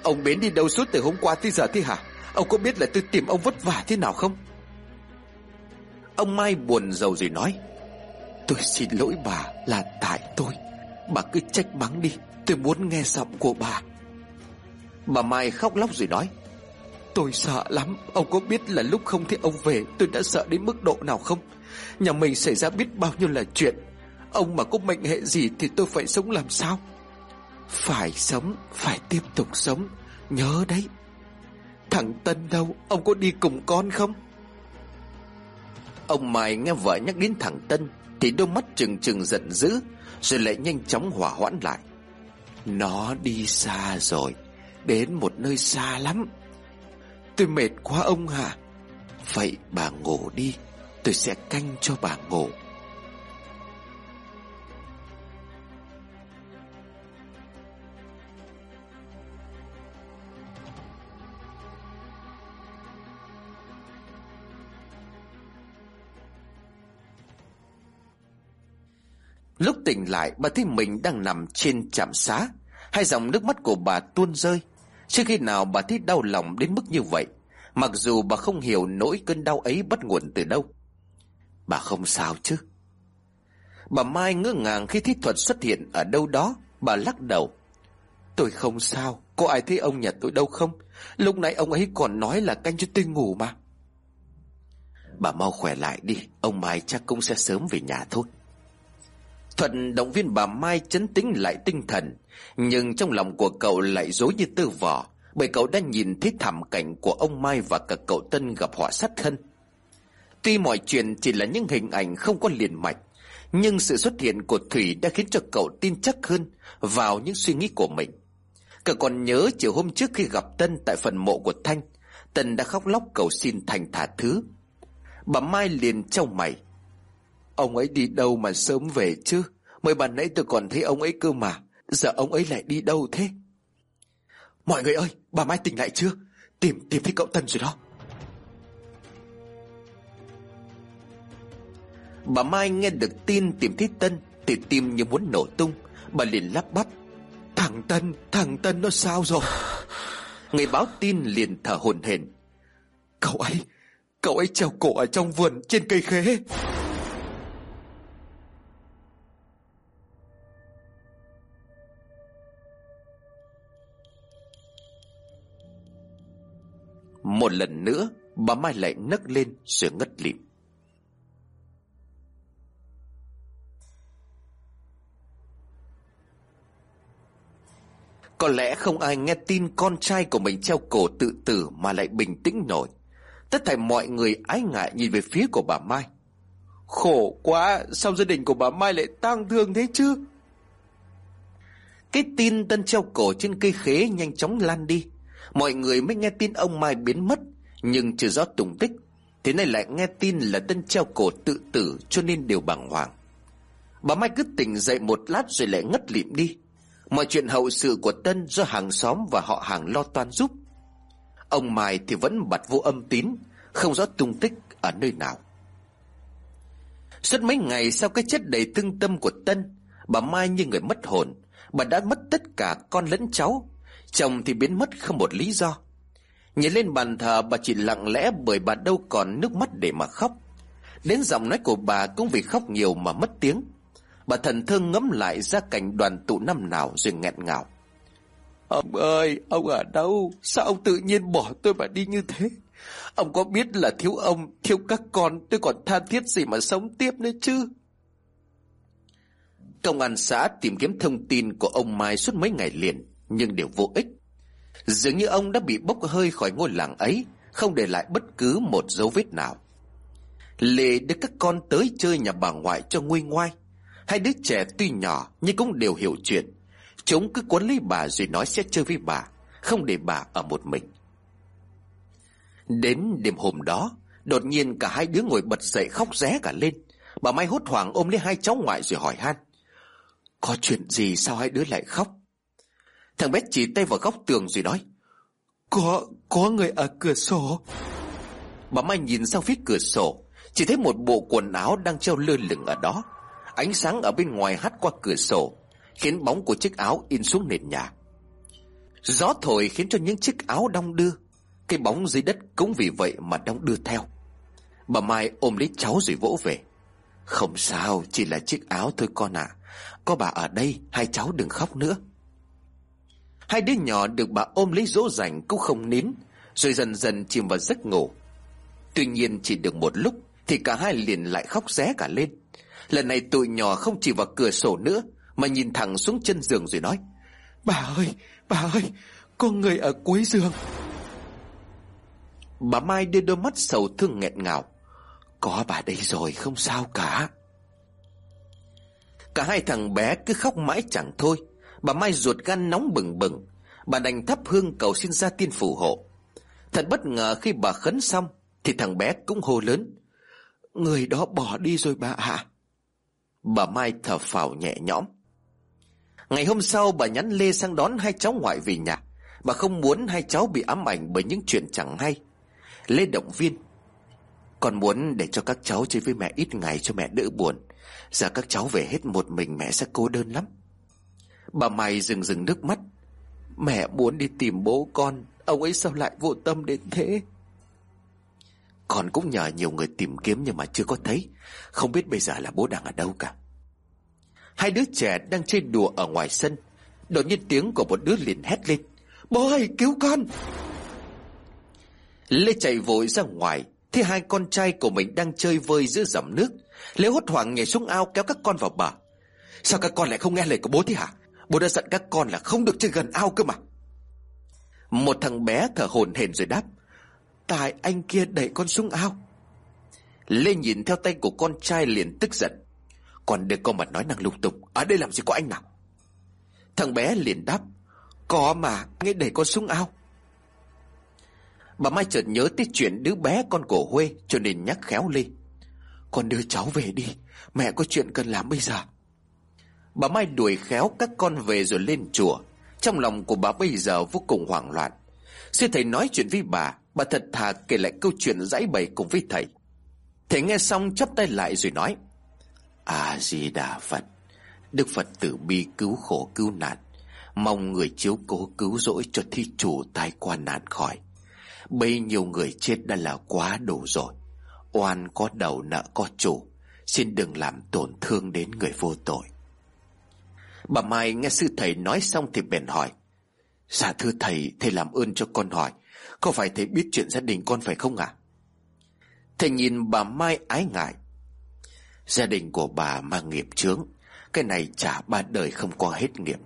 Ông Bến đi đâu suốt từ hôm qua tới giờ thế hả? Ông có biết là tôi tìm ông vất vả thế nào không? Ông Mai buồn rầu rồi nói, Tôi xin lỗi bà là tại tôi. Bà cứ trách mắng đi, Tôi muốn nghe giọng của bà. Bà Mai khóc lóc rồi nói, Tôi sợ lắm, Ông có biết là lúc không thấy ông về, Tôi đã sợ đến mức độ nào không? Nhà mình xảy ra biết bao nhiêu là chuyện. Ông mà có mệnh hệ gì Thì tôi phải sống làm sao? Phải sống, Phải tiếp tục sống, Nhớ đấy. Thằng Tân đâu, Ông có đi cùng con không? Ông Mai nghe vợ nhắc đến thằng Tân Thì đôi mắt trừng trừng giận dữ, Rồi lại nhanh chóng hỏa hoãn lại. Nó đi xa rồi Đến một nơi xa lắm. Tôi mệt quá ông hả Vậy bà ngủ đi, Tôi sẽ canh cho bà ngủ. Lúc tỉnh lại, bà thấy mình đang nằm trên trạm xá, Hai dòng nước mắt của bà tuôn rơi. Chưa khi nào bà thấy đau lòng đến mức như vậy, Mặc dù bà không hiểu nỗi cơn đau ấy bắt nguồn từ đâu. Bà không sao chứ? Bà Mai ngỡ ngàng khi thích thuật xuất hiện ở đâu đó, Bà lắc đầu. Tôi không sao, Có ai thấy ông nhà tôi đâu không? Lúc nãy ông ấy còn nói là canh cho tôi ngủ mà. Bà mau khỏe lại đi, Ông Mai chắc cũng sẽ sớm về nhà thôi. Thuận động viên bà Mai chấn tĩnh lại tinh thần, Nhưng trong lòng của cậu lại dối như tư vỏ Bởi cậu đã nhìn thấy thảm cảnh của ông Mai và cả cậu Tân gặp họa sát thân. Tuy mọi chuyện chỉ là những hình ảnh không có liền mạch, Nhưng sự xuất hiện của Thủy đã khiến cho cậu tin chắc hơn vào những suy nghĩ của mình. Cậu còn nhớ chiều hôm trước khi gặp Tân tại phần mộ của Thanh, Tân đã khóc lóc cầu xin Thành thả thứ. Bà Mai liền trong mày Ông ấy đi đâu mà sớm về chứ? Mới bàn nãy tôi còn thấy ông ấy cơ mà. Giờ ông ấy lại đi đâu thế? Mọi người ơi, Bà Mai tỉnh lại chưa? Tìm tìm thấy cậu Tân rồi đó. Bà Mai nghe được tin tìm thấy Tân, Thì tim như muốn nổ tung. Bà liền lắp bắp. Thằng Tân Thằng Tân nó sao rồi? Người báo tin liền thở hồn hển. Cậu ấy Cậu ấy treo cổ ở trong vườn trên cây khế. Một lần nữa Bà Mai lại nấc lên rồi ngất lịm Có lẽ không ai nghe tin con trai của mình treo cổ tự tử mà lại bình tĩnh nổi. Tất thảy mọi người ái ngại nhìn về phía của bà Mai. Khổ quá, sao gia đình của bà Mai lại tang thương thế chứ? Cái tin tân treo cổ trên cây khế nhanh chóng lan đi. Mọi người mới nghe tin ông Mai biến mất, nhưng chưa rõ tùng tích. Thế này lại nghe tin là tân treo cổ tự tử cho nên đều bàng hoàng. Bà Mai cứ tỉnh dậy một lát rồi lại ngất lịm đi. Mọi chuyện hậu sự của Tân do hàng xóm và họ hàng lo toan giúp. Ông Mai thì vẫn bật vô âm tín, không rõ tung tích ở nơi nào. Suốt mấy ngày sau cái chết đầy thương tâm của Tân, bà Mai như người mất hồn, bà đã mất tất cả con lẫn cháu, chồng thì biến mất không một lý do. Nhìn lên bàn thờ bà chỉ lặng lẽ bởi bà đâu còn nước mắt để mà khóc. Đến giọng nói của bà cũng vì khóc nhiều mà mất tiếng. Bà thần thương ngấm lại ra cảnh đoàn tụ năm nào rồi nghẹn ngào. Ông ơi, ông ở đâu? Sao ông tự nhiên bỏ tôi mà đi như thế? Ông có biết là thiếu ông, thiếu các con, tôi còn tha thiết gì mà sống tiếp nữa chứ? Công an xã tìm kiếm thông tin của ông Mai suốt mấy ngày liền, nhưng đều vô ích. Dường như ông đã bị bốc hơi khỏi ngôi làng ấy, không để lại bất cứ một dấu vết nào. Lệ đưa các con tới chơi nhà bà ngoại cho nguôi ngoai. Hai đứa trẻ tuy nhỏ nhưng cũng đều hiểu chuyện. Chúng cứ quấn lấy bà rồi nói sẽ chơi với bà Không để bà ở một mình. Đến đêm hôm đó Đột nhiên cả hai đứa ngồi bật dậy khóc ré cả lên. Bà Mai hốt hoảng ôm lấy hai cháu ngoại rồi hỏi han Có chuyện gì sao hai đứa lại khóc? Thằng bé chỉ tay vào góc tường rồi nói Có, có người ở cửa sổ. Bà Mai nhìn sang phía cửa sổ Chỉ thấy một bộ quần áo đang treo lơ lửng ở đó. Ánh sáng ở bên ngoài hắt qua cửa sổ Khiến bóng của chiếc áo in xuống nền nhà. Gió thổi khiến cho những chiếc áo đong đưa Cái bóng dưới đất cũng vì vậy mà đong đưa theo. Bà Mai ôm lấy cháu rồi vỗ về. Không sao Chỉ là chiếc áo thôi con ạ. À. Có bà ở đây Hai cháu đừng khóc nữa. Hai đứa nhỏ được bà ôm lấy dỗ dành cũng không nín Rồi dần dần chìm vào giấc ngủ. Tuy nhiên chỉ được một lúc Thì cả hai liền lại khóc ré cả lên. Lần này tụi nhỏ không chỉ vào cửa sổ nữa Mà nhìn thẳng xuống chân giường rồi nói Bà ơi, bà ơi Có người ở cuối giường. Bà Mai đưa đôi mắt sầu thương nghẹn ngào Có bà đây rồi không sao cả. Cả hai thằng bé cứ khóc mãi chẳng thôi. Bà Mai ruột gan nóng bừng bừng. Bà đành thắp hương cầu xin gia tiên phù hộ. Thật bất ngờ khi bà khấn xong, Thì thằng bé cũng hô lớn, Người đó bỏ đi rồi bà ạ. Bà Mai thở phào nhẹ nhõm. Ngày hôm sau, bà nhắn Lê sang đón hai cháu ngoại về nhà. Bà không muốn hai cháu bị ám ảnh bởi những chuyện chẳng hay. Lê động viên Còn muốn để cho các cháu chơi với mẹ ít ngày cho mẹ đỡ buồn. Giờ các cháu về hết một mình mẹ sẽ cô đơn lắm. Bà Mai dừng dừng nước mắt. Mẹ muốn đi tìm bố con, Ông ấy sao lại vô tâm đến thế? Con cũng nhờ nhiều người tìm kiếm nhưng mà chưa có thấy. Không biết bây giờ là bố đang ở đâu cả. Hai đứa trẻ đang chơi đùa ở ngoài sân. Đột nhiên tiếng của một đứa liền hét lên. Bố ơi, cứu con! Lê chạy vội ra ngoài Thì hai con trai của mình đang chơi vơi giữa dòng nước. Lê hốt hoảng nhảy xuống ao kéo các con vào bờ. Sao các con lại không nghe lời của bố thế hả? Bố đã dặn các con là không được chơi gần ao cơ mà. Một thằng bé thở hổn hển rồi đáp Tại anh kia đẩy con xuống ao. Lê nhìn theo tay của con trai liền tức giận, Còn để con mà nói năng lung tung Ở đây làm gì có anh nào? Thằng bé liền đáp, Có mà, nghe đẩy con xuống ao. Bà Mai chợt nhớ tới chuyện đứa bé con của Huê, Cho nên nhắc khéo Lê, Con đưa cháu về đi, Mẹ có chuyện cần làm bây giờ. Bà Mai đuổi khéo các con về rồi lên chùa. Trong lòng của bà bây giờ vô cùng hoảng loạn. Sư thầy nói chuyện với bà Bà thật thà kể lại câu chuyện giải bày cùng với thầy. Thầy nghe xong chắp tay lại rồi nói, A-di-đà Phật, Đức Phật tử bi cứu khổ cứu nạn, Mong người chiếu cố cứu rỗi cho thi chủ tai qua nạn khỏi. Bấy nhiều người chết đã là quá đủ rồi. Oan có đầu nợ có chủ, Xin đừng làm tổn thương đến người vô tội. Bà Mai nghe sư thầy nói xong thì bèn hỏi Dạ thưa thầy Thầy làm ơn cho con hỏi, Có phải thầy biết chuyện gia đình con phải không ạ à? Thầy nhìn bà Mai ái ngại, Gia đình của bà mang nghiệp chướng, Cái này chả ba đời không qua hết nghiệp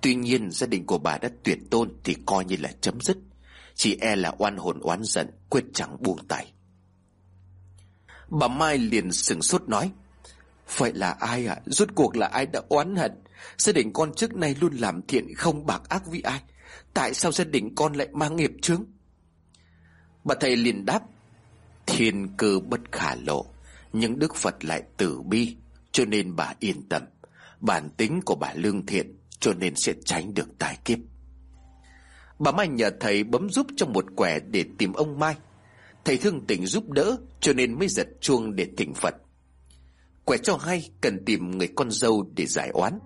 Tuy nhiên gia đình của bà đã tuyệt tôn Thì coi như là chấm dứt, Chỉ e là oan hồn oán giận, Quyết chẳng buông tay Bà Mai liền sừng sốt nói, Vậy là ai ạ à? Rốt cuộc là ai đã oán hận Gia đình con trước nay luôn làm thiện không bạc ác với ai? Tại sao gia đình con lại mang nghiệp chướng? Bà thầy liền đáp, Thiên cơ bất khả lộ, Nhưng Đức Phật lại tử bi, Cho nên bà yên tâm. Bản tính của bà lương thiện, Cho nên sẽ tránh được tai kiếp. Bà Mai nhờ thầy bấm giúp trong một quẻ để tìm ông Mai. Thầy thương tình giúp đỡ, Cho nên mới giật chuông để thỉnh Phật. Quẻ cho hay cần tìm người con dâu để giải oán.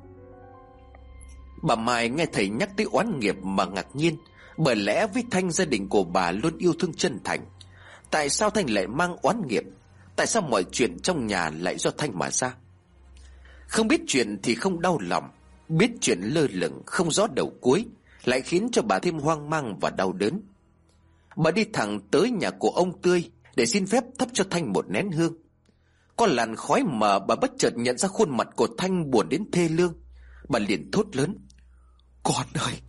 Bà Mai nghe thầy nhắc tới oán nghiệp mà ngạc nhiên, Bởi lẽ với Thanh gia đình của bà luôn yêu thương chân thành. Tại sao Thanh lại mang oán nghiệp? Tại sao mọi chuyện trong nhà lại do Thanh mà ra? Không biết chuyện thì không đau lòng, Biết chuyện lơ lửng, không rõ đầu cuối, Lại khiến cho bà thêm hoang mang và đau đớn. Bà đi thẳng tới nhà của ông Tươi Để xin phép thắp cho Thanh một nén hương. Có làn khói mờ bà bất chợt nhận ra khuôn mặt của Thanh buồn đến thê lương. Bà liền thốt lớn. Con ơi,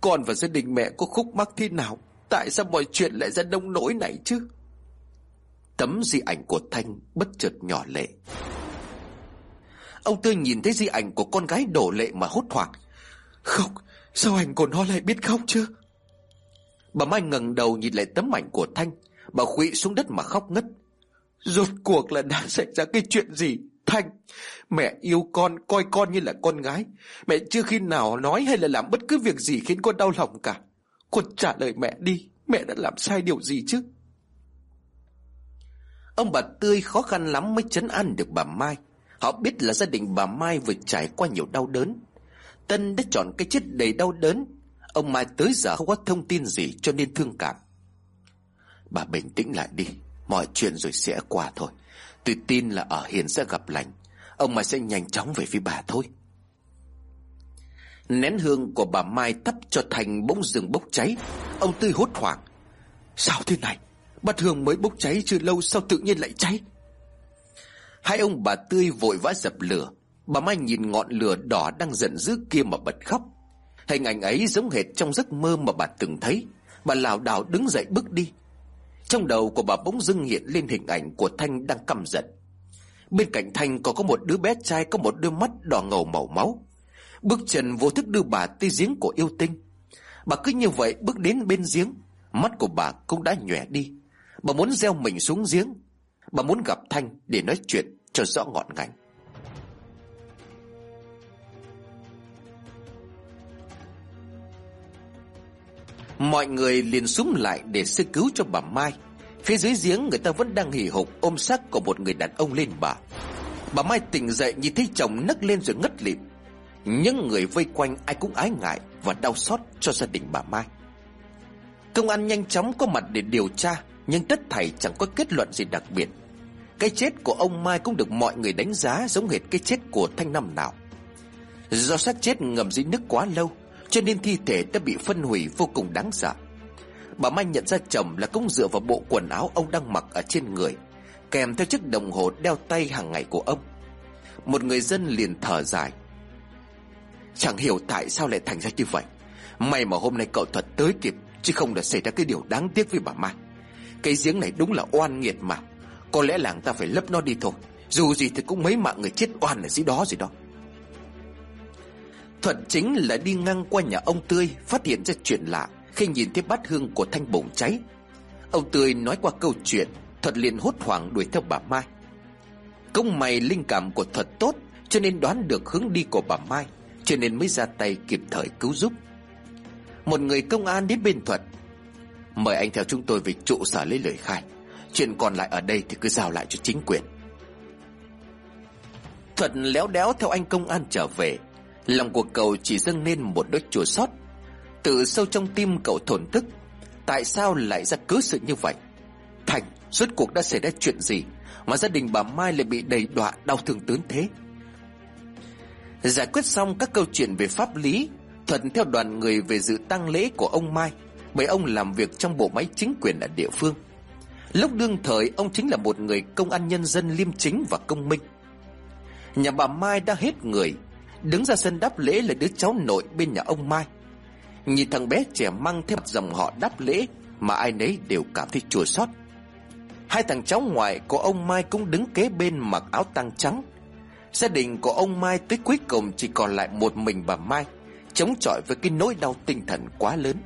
Con và gia đình mẹ có khúc mắc thế nào? Tại sao mọi chuyện lại ra đông nỗi này chứ? Tấm di ảnh của Thanh bất chợt nhỏ lệ. Ông Tư nhìn thấy di ảnh của con gái đổ lệ mà hốt hoảng. Không, Sao ảnh của nó lại biết khóc chứ? Bà Mai ngẩng đầu nhìn lại tấm ảnh của Thanh. Bà khụy xuống đất mà khóc ngất. Rốt cuộc là đã xảy ra cái chuyện gì? Thanh. Mẹ yêu con, coi con như là con gái. Mẹ chưa khi nào nói hay là làm bất cứ việc gì khiến con đau lòng cả. Con trả lời mẹ đi, Mẹ đã làm sai điều gì chứ? Ông bà Tươi khó khăn lắm mới chấn an được bà Mai. Họ biết là gia đình bà Mai vừa trải qua nhiều đau đớn. Tân đã chọn cái chết đầy đau đớn. Ông Mai tới giờ không có thông tin gì cho nên thương cảm. Bà bình tĩnh lại đi, Mọi chuyện rồi sẽ qua thôi. Tôi tin là ở Hiền sẽ gặp lành. Ông mà sẽ nhanh chóng về phía bà thôi. Nén hương của bà Mai thắp cho thành bỗng rừng bốc cháy. Ông Tươi hốt hoảng. Sao thế này? Bát hương mới bốc cháy chưa lâu sao tự nhiên lại cháy? Hai ông bà Tươi vội vã dập lửa. Bà Mai nhìn ngọn lửa đỏ đang giận dữ kia mà bật khóc. Hình ảnh ấy giống hệt trong giấc mơ mà bà từng thấy. Bà lảo đảo đứng dậy bước đi. Trong đầu của bà bỗng dưng hiện lên hình ảnh của Thanh đang căm giận. Bên cạnh Thanh còn có một đứa bé trai, có một đôi mắt đỏ ngầu màu máu. Bước chân vô thức đưa bà tới giếng của yêu tinh. Bà cứ như vậy bước đến bên giếng. Mắt của bà cũng đã nhòe đi. Bà muốn gieo mình xuống giếng. Bà muốn gặp Thanh để nói chuyện cho rõ ngọn ngành. Mọi người liền súng lại để sơ cứu cho bà Mai. Phía dưới giếng người ta vẫn đang hì hục ôm xác của một người đàn ông lên bà. Bà Mai tỉnh dậy nhìn thấy chồng nấc lên rồi ngất lịm. Những người vây quanh ai cũng ái ngại và đau xót cho gia đình bà Mai. Công an nhanh chóng có mặt để điều tra, Nhưng tất thảy chẳng có kết luận gì đặc biệt. Cái chết của ông Mai cũng được mọi người đánh giá giống hệt cái chết của Thanh Năm nào. Do xác chết ngầm dưới nước quá lâu cho nên thi thể đã bị phân hủy vô cùng đáng sợ. Bà Mai nhận ra chồng là cũng dựa vào bộ quần áo ông đang mặc ở trên người, Kèm theo chiếc đồng hồ đeo tay hàng ngày của ông. Một người dân liền thở dài. Chẳng hiểu tại sao lại thành ra như vậy. May mà hôm nay cậu thuật tới kịp, Chứ không đã xảy ra cái điều đáng tiếc với bà Mai. Cái giếng này đúng là oan nghiệt mà. Có lẽ làng ta phải lấp nó đi thôi. Dù gì thì cũng mấy mạng người chết oan ở dưới đó rồi đó. Thuận chính là đi ngang qua nhà ông Tươi, Phát hiện ra chuyện lạ, Khi nhìn thấy bát hương của thanh bụng cháy. Ông Tươi nói qua câu chuyện Thuật liền hốt hoảng đuổi theo bà Mai. Công mày linh cảm của Thuật tốt, Cho nên đoán được hướng đi của bà Mai, Cho nên mới ra tay kịp thời cứu giúp. Một người công an đến bên Thuật Mời anh theo chúng tôi về trụ sở lấy lời khai, Chuyện còn lại ở đây thì cứ giao lại cho chính quyền. Thuật léo đéo theo anh công an trở về Lòng của cậu chỉ dâng lên một đôi chua xót. Từ sâu trong tim cậu thổn thức, Tại sao lại ra cứ sự như vậy? Thành, Rốt cuộc đã xảy ra chuyện gì Mà gia đình bà Mai lại bị đầy đọa đau thương tướng thế? Giải quyết xong các câu chuyện về pháp lý, Thuận theo đoàn người về dự tang lễ của ông Mai, Bởi ông làm việc trong bộ máy chính quyền ở địa phương. Lúc đương thời, ông chính là một người công an nhân dân liêm chính và công minh. Nhà bà Mai đã hết người Đứng ra sân đáp lễ là đứa cháu nội bên nhà ông Mai. Nhìn thằng bé trẻ mang theo dòng họ đáp lễ Mà ai nấy đều cảm thấy chua xót. Hai thằng cháu ngoại của ông Mai cũng đứng kế bên mặc áo tang trắng. Gia đình của ông Mai tới cuối cùng chỉ còn lại một mình bà Mai, Chống chọi với cái nỗi đau tinh thần quá lớn.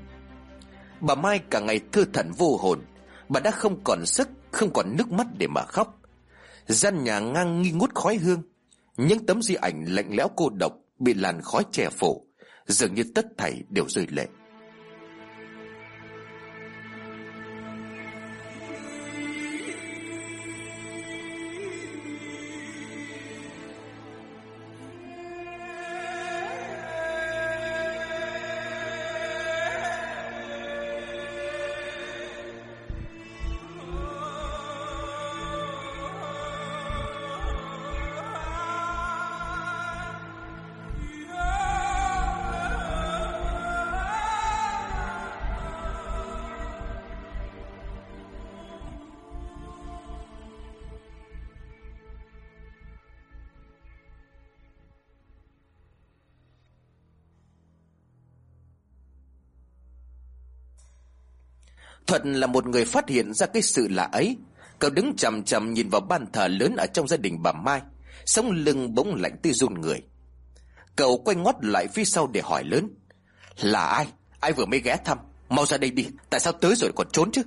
Bà Mai cả ngày thư thẩn vô hồn, Bà đã không còn sức, Không còn nước mắt để mà khóc. Gian nhà ngang nghi ngút khói hương những tấm di ảnh lạnh lẽo cô độc Bị làn khói che phủ, Dường như tất thảy đều rơi lệ. Thuận là một người phát hiện ra cái sự lạ ấy. Cậu đứng chầm chầm nhìn vào ban thờ lớn ở trong gia đình bà Mai. Sống lưng bỗng lạnh tư run người. Cậu quay ngót lại phía sau để hỏi lớn. Là ai? Ai vừa mới ghé thăm? Mau ra đây đi. Tại sao tới rồi còn trốn chứ?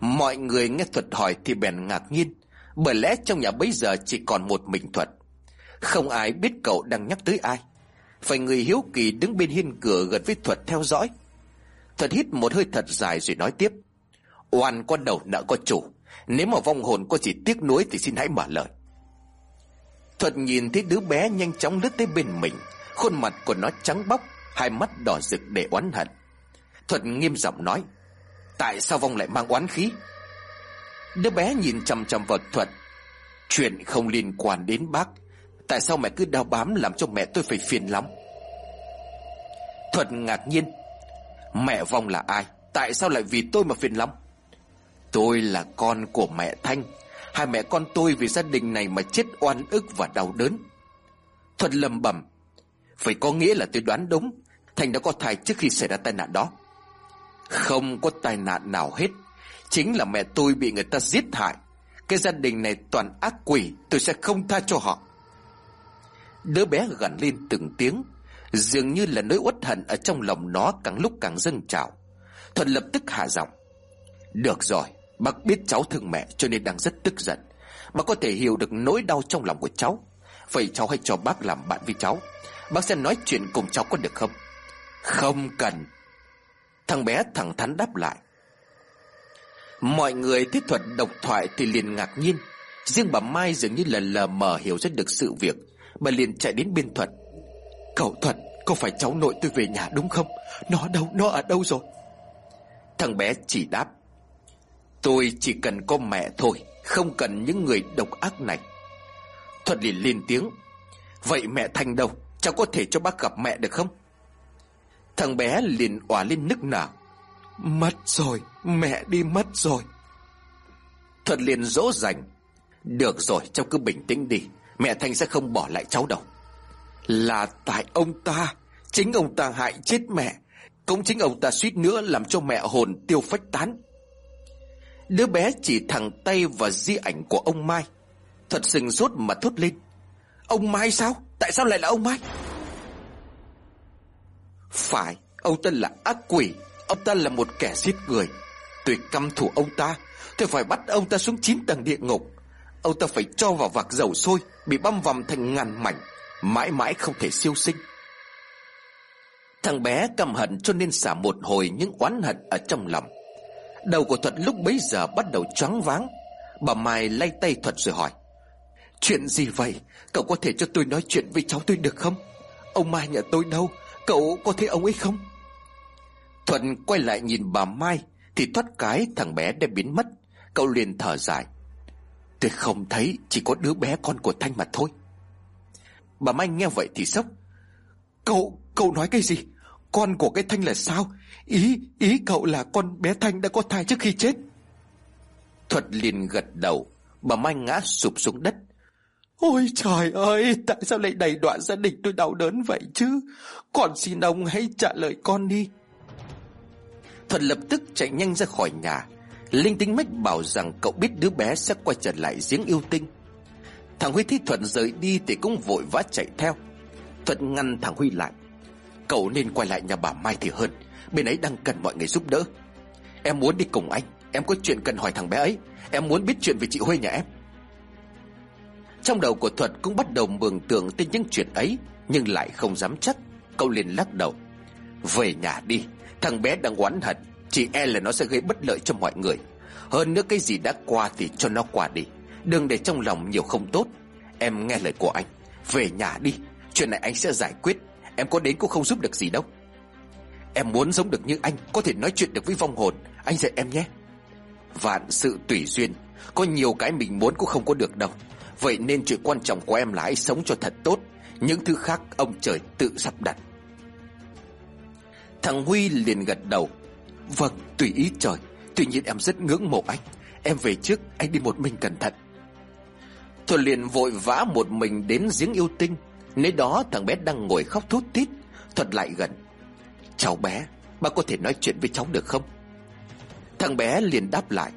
Mọi người nghe Thuật hỏi thì bèn ngạc nhiên. Bởi lẽ trong nhà bây giờ chỉ còn một mình Thuật. Không ai biết cậu đang nhắc tới ai. Phải người hiếu kỳ đứng bên hiên cửa gần với Thuật theo dõi. Thuật hít một hơi thật dài rồi nói tiếp. Oan con đầu nợ có chủ, Nếu mà vong hồn có chỉ tiếc nuối Thì xin hãy mở lời. Thuật nhìn thấy đứa bé nhanh chóng lướt tới bên mình, Khuôn mặt của nó trắng bóc, Hai mắt đỏ rực để oán hận. Thuật nghiêm giọng nói, Tại sao vong lại mang oán khí? Đứa bé nhìn chằm chằm vào Thuật Chuyện không liên quan đến bác, Tại sao mẹ cứ đau bám Làm cho mẹ tôi phải phiền lắm? Thuật ngạc nhiên Mẹ vong là ai? Tại sao lại vì tôi mà phiền lắm Tôi là con của mẹ Thanh. Hai mẹ con tôi vì gia đình này mà chết oan ức và đau đớn. Thuật lầm bẩm Phải có nghĩa là tôi đoán đúng. Thành đã có thai trước khi xảy ra tai nạn đó. Không có tai nạn nào hết. Chính là mẹ tôi bị người ta giết hại. Cái gia đình này toàn ác quỷ, Tôi sẽ không tha cho họ. Đứa bé gần lên từng tiếng. Dường như là nỗi uất hận Ở trong lòng nó càng lúc càng dâng trào. Thuận lập tức hạ giọng. Được rồi, Bác biết cháu thương mẹ cho nên đang rất tức giận. Bác có thể hiểu được nỗi đau trong lòng của cháu. Vậy cháu hãy cho bác làm bạn với cháu. Bác sẽ nói chuyện cùng cháu có được không? Không cần. Thằng bé thẳng thắn đáp lại. Mọi người thiết thuật độc thoại thì liền ngạc nhiên. Riêng bà Mai dường như là lờ mờ hiểu rất được sự việc. Bà liền chạy đến bên Thuật. Cậu Thuật có phải cháu nội tôi về nhà đúng không? Nó đâu, Nó ở đâu rồi? Thằng bé chỉ đáp, Tôi chỉ cần có mẹ thôi, Không cần những người độc ác này. Thuật liền lên tiếng, Vậy mẹ Thanh đâu? Cháu có thể cho bác gặp mẹ được không? Thằng bé liền òa lên nức nở, Mất rồi, Mẹ đi mất rồi. Thuật liền dỗ dành, Được rồi, cháu cứ bình tĩnh đi, Mẹ Thanh sẽ không bỏ lại cháu đâu. Là tại ông ta. Chính ông ta hại chết mẹ. Cũng chính ông ta suýt nữa làm cho mẹ hồn tiêu phách tán. Đứa bé chỉ thẳng tay vào di ảnh của ông Mai. Thật sừng sốt mà thốt lên. Ông Mai sao? Tại sao lại là ông Mai? Phải, ông ta là ác quỷ. Ông ta là một kẻ giết người. Tuyệt căm thù ông ta Tôi phải bắt ông ta xuống chín tầng địa ngục. Ông ta phải cho vào vạc dầu sôi Bị băm vằm thành ngàn mảnh. Mãi mãi không thể siêu sinh. Thằng bé căm hận cho nên xả một hồi những oán hận ở trong lòng. Đầu của Thuật lúc bấy giờ bắt đầu choáng váng. Bà Mai lay tay Thuật rồi hỏi, Chuyện gì vậy? Cậu có thể cho tôi nói chuyện với cháu tôi được không? Ông Mai nhà tôi đâu? Cậu có thấy ông ấy không? Thuận quay lại nhìn bà Mai Thì thoát cái thằng bé đã biến mất. Cậu liền thở dài, Tôi không thấy, Chỉ có đứa bé con của Thanh mà thôi. Bà Mai nghe vậy thì sốc. Cậu, cậu nói cái gì? Con của cái Thanh là sao? Ý, ý cậu là con bé Thanh đã có thai trước khi chết. Thuật liền gật đầu. Bà Mai ngã sụp xuống đất. Ôi trời ơi Tại sao lại đầy đoạn gia đình tôi đau đớn vậy chứ? Còn xin ông hãy trả lời con đi. Thuật lập tức chạy nhanh ra khỏi nhà. Linh tính mách bảo rằng cậu biết đứa bé sẽ quay trở lại giếng yêu tinh. Thằng Huy thấy Thuận rời đi thì cũng vội vã chạy theo. Thuận ngăn thằng Huy lại. Cậu nên quay lại nhà bà Mai thì hơn. Bên ấy đang cần mọi người giúp đỡ. Em muốn đi cùng anh. Em có chuyện cần hỏi thằng bé ấy. Em muốn biết chuyện về chị Huê nhà em. Trong đầu của thuận cũng bắt đầu mường tượng tới những chuyện ấy, Nhưng lại không dám chắc. Cậu liền lắc đầu. Về nhà đi. Thằng bé đang oán hận. Chỉ e là nó sẽ gây bất lợi cho mọi người. Hơn nữa cái gì đã qua thì cho nó qua đi. Đừng để trong lòng nhiều không tốt. Em nghe lời của anh. Về nhà đi. Chuyện này anh sẽ giải quyết. Em có đến cũng không giúp được gì đâu. Em muốn giống được như anh, Có thể nói chuyện được với vong hồn. Anh dạy em nhé. Vạn sự tùy duyên. Có nhiều cái mình muốn cũng không có được đâu. Vậy nên chuyện quan trọng của em là hãy sống cho thật tốt. Những thứ khác ông trời tự sắp đặt. Thằng Huy liền gật đầu. Vâng tùy ý trời. Tuy nhiên em rất ngưỡng mộ anh. Em về trước, anh đi một mình cẩn thận. Thuần liền vội vã một mình đến giếng yêu tinh. Nơi đó thằng bé đang ngồi khóc thút tít Thuật lại gần. Cháu bé bác có thể nói chuyện với cháu được không? Thằng bé liền đáp lại.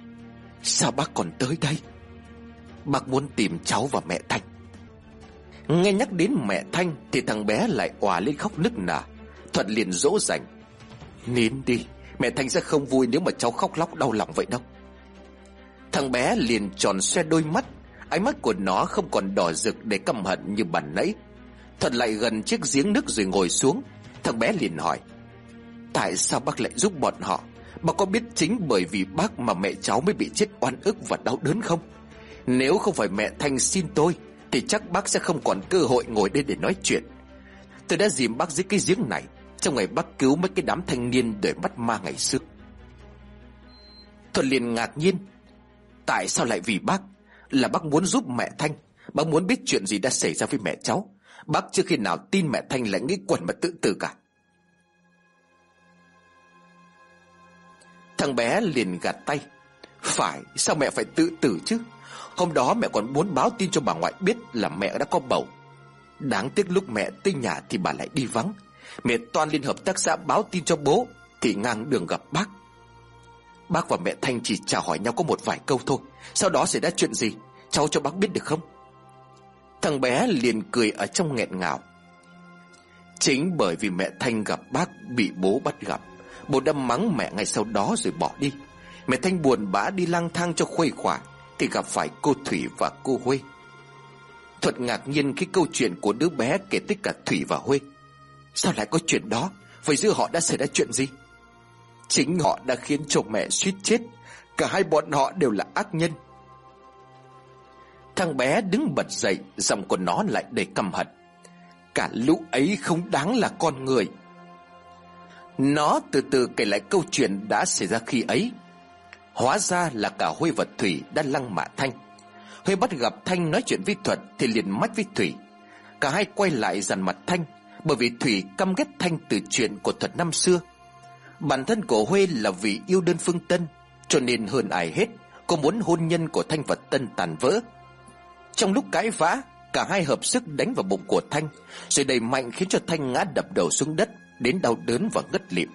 Sao bác còn tới đây? Bác muốn tìm cháu và mẹ Thanh. Nghe nhắc đến mẹ Thanh Thì thằng bé lại òa lên khóc nức nở. Thuận liền dỗ dành. Nín đi, Mẹ Thanh sẽ không vui nếu mà cháu khóc lóc đau lòng vậy đâu. Thằng bé liền tròn xe đôi mắt Ánh mắt của nó không còn đỏ rực để căm hận như bản nãy. Thuận lại gần chiếc giếng nước rồi ngồi xuống. Thằng bé liền hỏi, Tại sao bác lại giúp bọn họ? Bác có biết chính bởi vì bác mà mẹ cháu mới bị chết oan ức và đau đớn không? Nếu không phải mẹ Thanh xin tôi, Thì chắc bác sẽ không còn cơ hội ngồi đây để nói chuyện. Tôi đã dìm bác dưới cái giếng này, Trong ngày bác cứu mấy cái đám thanh niên đời bắt ma ngày xưa. Thuận liền ngạc nhiên, Tại sao lại vì bác? Là bác muốn giúp mẹ Thanh. Bác muốn biết chuyện gì đã xảy ra với mẹ cháu. Bác chưa khi nào tin mẹ Thanh lại nghĩ quẩn mà tự tử cả. Thằng bé liền gạt tay. Phải, sao mẹ phải tự tử chứ? Hôm đó mẹ còn muốn báo tin cho bà ngoại biết là mẹ đã có bầu. Đáng tiếc lúc mẹ tới nhà thì bà lại đi vắng. Mẹ toàn liên hợp tác xã báo tin cho bố Thì ngang đường gặp bác. Bác và mẹ Thanh chỉ chào hỏi nhau có một vài câu thôi. Sau đó xảy ra chuyện gì? Cháu cho bác biết được không? Thằng bé liền cười ở trong nghẹn ngào. Chính bởi vì mẹ Thanh gặp bác Bị bố bắt gặp, Bố đâm mắng mẹ ngay sau đó rồi bỏ đi. Mẹ Thanh buồn bã đi lang thang cho khuây khỏa, Thì gặp phải cô Thủy và cô Huê. Thuật ngạc nhiên khi câu chuyện của đứa bé kể tất cả Thủy và Huê. Sao lại có chuyện đó? Vậy giữa họ đã xảy ra chuyện gì? Chính họ đã khiến cho mẹ suýt chết. Cả hai bọn họ đều là ác nhân. Thằng bé đứng bật dậy, Giọng của nó lại đầy căm hận. Cả lũ ấy không đáng là con người. Nó từ từ kể lại câu chuyện đã xảy ra khi ấy. Hóa ra là cả Huê và Thủy đã lăng mạ Thanh. Huê bắt gặp Thanh nói chuyện với Thuật Thì liền mách với Thủy. Cả hai quay lại dàn mặt Thanh, Bởi vì Thủy căm ghét Thanh từ chuyện của Thuật năm xưa. Bản thân của Huê là vì yêu đơn phương Tân, Cho nên hơn ai hết Cô muốn hôn nhân của Thanh và Tân tàn vỡ. Trong lúc cãi vã, Cả hai hợp sức đánh vào bụng của Thanh Rồi đầy mạnh khiến cho Thanh ngã đập đầu xuống đất, Đến đau đớn và ngất lịm.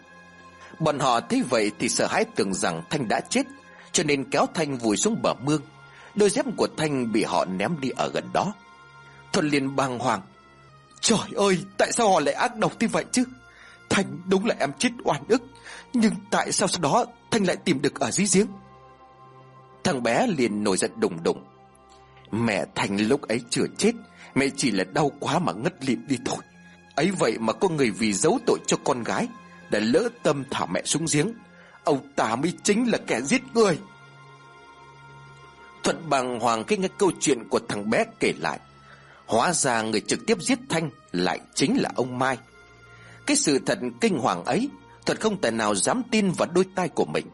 Bọn họ thấy vậy thì sợ hãi tưởng rằng Thanh đã chết, Cho nên kéo Thanh vùi xuống bờ mương. Đôi dép của Thanh bị họ ném đi ở gần đó. Thuần liền bàng hoàng. Trời ơi, tại sao họ lại ác độc như vậy chứ? Thanh đúng là em chết oan ức. Nhưng tại sao sau đó Thanh lại tìm được ở dưới giếng? Thằng bé liền nổi giận đùng đùng. Mẹ Thanh lúc ấy chưa chết, Mẹ chỉ là đau quá mà ngất lịm đi thôi. Ấy vậy mà có người vì giấu tội cho con gái, Đã lỡ tâm thả mẹ xuống giếng. Ông ta mới chính là kẻ giết người. Thuận bàng hoàng khi nghe câu chuyện của thằng bé kể lại. Hóa ra người trực tiếp giết Thanh lại chính là ông Mai. Cái sự thật kinh hoàng ấy Thuật không tài nào dám tin vào đôi tai của mình.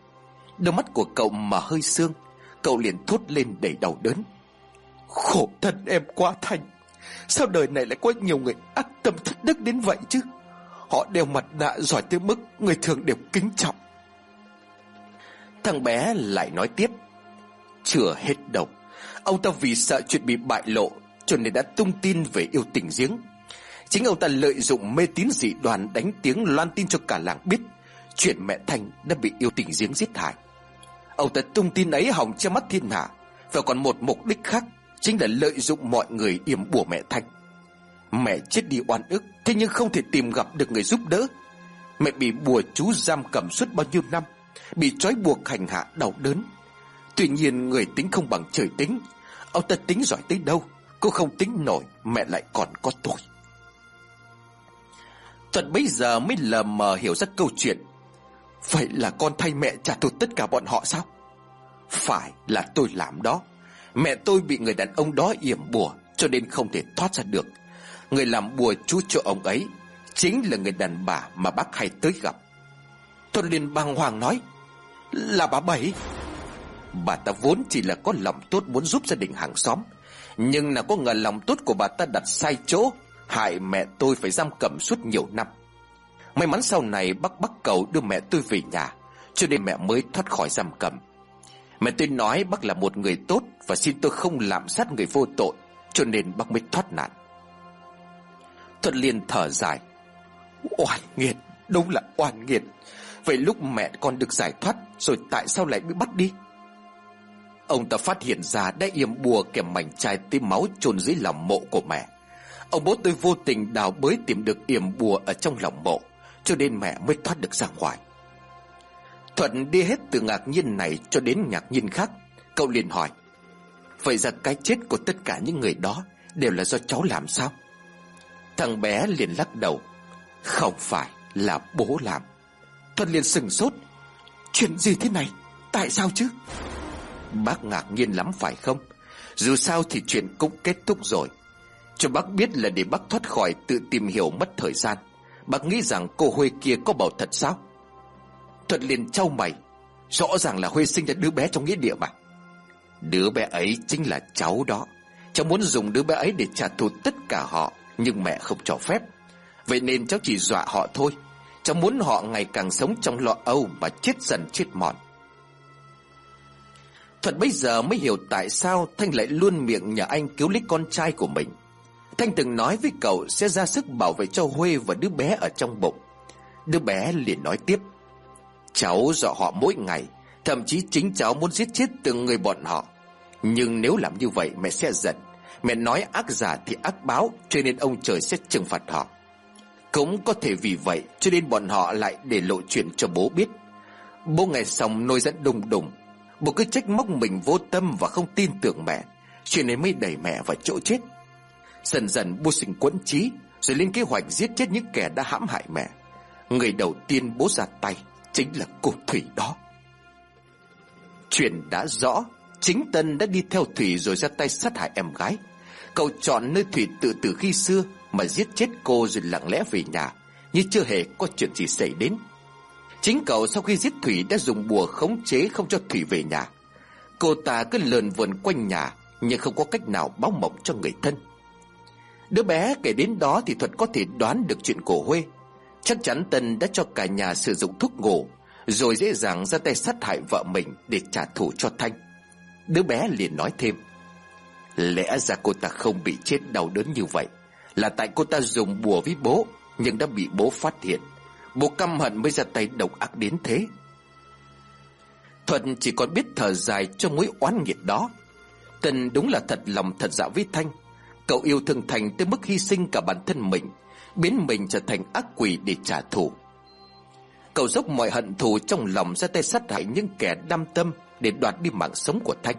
Đôi mắt của cậu mà hơi sương, Cậu liền thốt lên đầy đau đớn. Khổ thân em quá thành. Sao đời này lại có nhiều người ác tâm thất đức đến vậy chứ? Họ đeo mặt nạ giỏi tới mức Người thường đều kính trọng. Thằng bé lại nói tiếp. Chưa hết đâu Ông ta vì sợ chuyện bị bại lộ Cho nên đã tung tin về yêu tình giếng. Chính ông ta lợi dụng mê tín dị đoàn Đánh tiếng loan tin cho cả làng biết Chuyện mẹ Thành đã bị yêu tình giếng giết hại. Ông ta tung tin ấy hỏng che mắt thiên hạ. Và còn một mục đích khác Chính là lợi dụng mọi người yểm bùa mẹ Thanh. Mẹ chết đi oan ức, Thế nhưng không thể tìm gặp được người giúp đỡ. Mẹ bị bùa chú giam cầm suốt bao nhiêu năm, Bị trói buộc hành hạ đau đớn. Tuy nhiên người tính không bằng trời tính, Ông ta tính giỏi tới đâu Cô không tính nổi Mẹ lại còn có tội Thuận bây giờ mới lờ mờ hiểu ra câu chuyện. Vậy là con thay mẹ trả thù tất cả bọn họ sao? Phải là tôi làm đó. Mẹ tôi bị người đàn ông đó yểm bùa Cho nên không thể thoát ra được. Người làm bùa chú cho ông ấy Chính là người đàn bà mà bác hay tới gặp. Thuận liền bàng hoàng nói, Là bà Bảy. Bà ta vốn chỉ là có lòng tốt muốn giúp gia đình hàng xóm, Nhưng nào có ngờ lòng tốt của bà ta đặt sai chỗ Hại mẹ tôi phải giam cầm suốt nhiều năm. May mắn sau này bác bắt cầu đưa mẹ tôi về nhà, Cho nên mẹ mới thoát khỏi giam cầm. Mẹ tôi nói bác là một người tốt Và xin tôi không làm sát người vô tội, Cho nên bác mới thoát nạn. Thuận liền thở dài. Oan nghiệt, Đúng là oan nghiệt. Vậy lúc mẹ con được giải thoát, Rồi tại sao lại bị bắt đi? Ông ta phát hiện ra đã yểm bùa kèm mảnh chai tím máu chôn dưới lòng mộ của mẹ. Ông bố tôi vô tình đào bới tìm được yểm bùa ở trong lòng mộ, Cho nên mẹ mới thoát được ra ngoài. Thuận đi hết từ ngạc nhiên này cho đến ngạc nhiên khác, Cậu liền hỏi, Vậy ra cái chết của tất cả những người đó Đều là do cháu làm sao? Thằng bé liền lắc đầu, Không phải là bố làm. Thuận liền sừng sốt, Chuyện gì thế này? Tại sao chứ? Bác ngạc nhiên lắm phải không? Dù sao thì chuyện cũng kết thúc rồi. Cho bác biết là để bác thoát khỏi Tự tìm hiểu mất thời gian, Bác nghĩ rằng cô Huê kia có bảo thật sao? Thuận liền trao mày, Rõ ràng là Huê sinh ra đứa bé trong nghĩa địa mà. Đứa bé ấy chính là cháu đó. Cháu muốn dùng đứa bé ấy để trả thù tất cả họ, Nhưng mẹ không cho phép. Vậy nên cháu chỉ dọa họ thôi. Cháu muốn họ ngày càng sống trong lo âu Và chết dần chết mòn. Thuận bây giờ mới hiểu tại sao Thanh lại luôn miệng nhờ anh cứu lấy con trai của mình. Thanh từng nói với cậu sẽ ra sức bảo vệ cho Huê và đứa bé ở trong bụng. Đứa bé liền nói tiếp, Cháu dọa họ mỗi ngày, Thậm chí chính cháu muốn giết chết từng người bọn họ. Nhưng nếu làm như vậy, mẹ sẽ giận. Mẹ nói ác giả thì ác báo, Cho nên ông trời sẽ trừng phạt họ. Cũng có thể vì vậy, Cho nên bọn họ lại để lộ chuyện cho bố biết. Bố nghe xong nôi giận đùng đùng. Bố cứ trách móc mình vô tâm và không tin tưởng mẹ. Chuyện ấy mới đẩy mẹ vào chỗ chết. Dần dần bố sinh quẫn trí Rồi lên kế hoạch giết chết những kẻ đã hãm hại mẹ. Người đầu tiên bố ra tay Chính là cô Thủy đó. Chuyện đã rõ, Chính Tân đã đi theo Thủy rồi ra tay sát hại em gái. Cậu chọn nơi Thủy tự tử khi xưa Mà giết chết cô rồi lặng lẽ về nhà, Như chưa hề có chuyện gì xảy đến. Chính cậu sau khi giết Thủy đã dùng bùa khống chế không cho Thủy về nhà. Cô ta cứ lờn vườn quanh nhà, Nhưng không có cách nào báo mộng cho người thân. Đứa bé kể đến đó thì Thuật có thể đoán được chuyện cổ Huê. Chắc chắn Tân đã cho cả nhà sử dụng thuốc ngủ, Rồi dễ dàng ra tay sát hại vợ mình Để trả thù cho Thanh. Đứa bé liền nói thêm, Lẽ ra cô ta không bị chết đau đớn như vậy, Là tại cô ta dùng bùa với bố, Nhưng đã bị bố phát hiện. Bố căm hận mới ra tay độc ác đến thế. Thuận chỉ còn biết thở dài cho mối oán nghiệt đó. Tần đúng là thật lòng thật dạ với Thanh Cậu yêu thương Thành tới mức hy sinh cả bản thân mình, Biến mình trở thành ác quỷ để trả thù. Cậu dốc mọi hận thù trong lòng ra tay sát hại những kẻ đam tâm Để đoạt đi mạng sống của Thanh.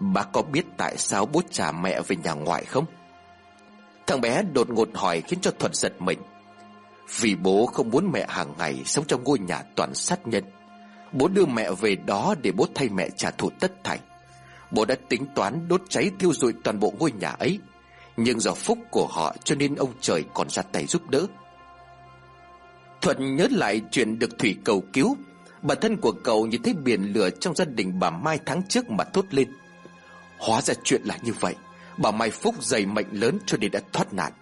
Bà có biết tại sao bố trả mẹ về nhà ngoại không? Thằng bé đột ngột hỏi khiến cho Thuận giật mình. Vì bố không muốn mẹ hàng ngày sống trong ngôi nhà toàn sát nhân, Bố đưa mẹ về đó để bố thay mẹ trả thù tất thảy. Bố đã tính toán đốt cháy thiêu rụi toàn bộ ngôi nhà ấy. Nhưng do phúc của họ cho nên ông trời còn ra tay giúp đỡ. Thuận nhớ lại chuyện được Thủy cầu cứu. Bản thân của cậu nhìn thấy biển lửa trong gia đình bà Mai tháng trước mà thốt lên. Hóa ra chuyện là như vậy. Bà Mai Phúc dày mệnh lớn cho nên đã thoát nạn.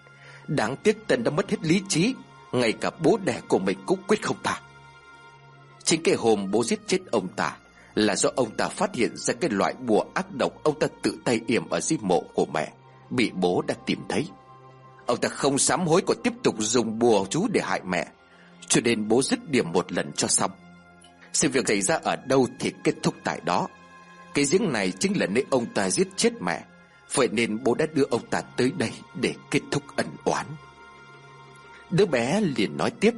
Đáng tiếc Tân đã mất hết lý trí. Ngay cả bố đẻ của mình cũng quyết không tha. Chính cái hôm bố giết chết ông ta là do ông ta phát hiện ra cái loại bùa ác độc Ông ta tự tay yểm ở di mộ của mẹ, Bị bố đã tìm thấy. Ông ta không sám hối còn tiếp tục dùng bùa chú để hại mẹ, Cho nên bố dứt điểm một lần cho xong. Sự việc xảy ra ở đâu thì kết thúc tại đó. Cái giếng này chính là nơi ông ta giết chết mẹ, Vậy nên bố đã đưa ông ta tới đây Để kết thúc ân oán. Đứa bé liền nói tiếp,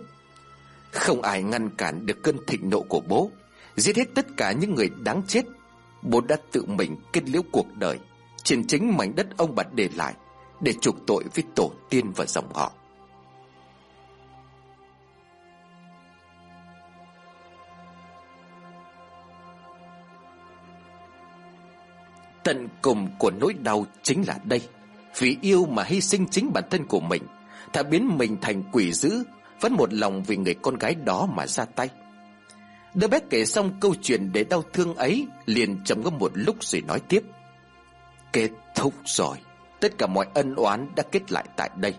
Không ai ngăn cản được cơn thịnh nộ của bố. Giết hết tất cả những người đáng chết, Bố đã tự mình kết liễu cuộc đời, Trên chính mảnh đất ông bà để lại, Để trục tội với tổ tiên và dòng họ. Tận cùng của nỗi đau chính là đây. Vì yêu mà hy sinh chính bản thân của mình Thà biến mình thành quỷ dữ, Vẫn một lòng vì người con gái đó mà ra tay. Đứa bé kể xong câu chuyện để đau thương ấy, Liền trầm ngâm một lúc rồi nói tiếp. Kết thúc rồi. Tất cả mọi ân oán đã kết lại tại đây.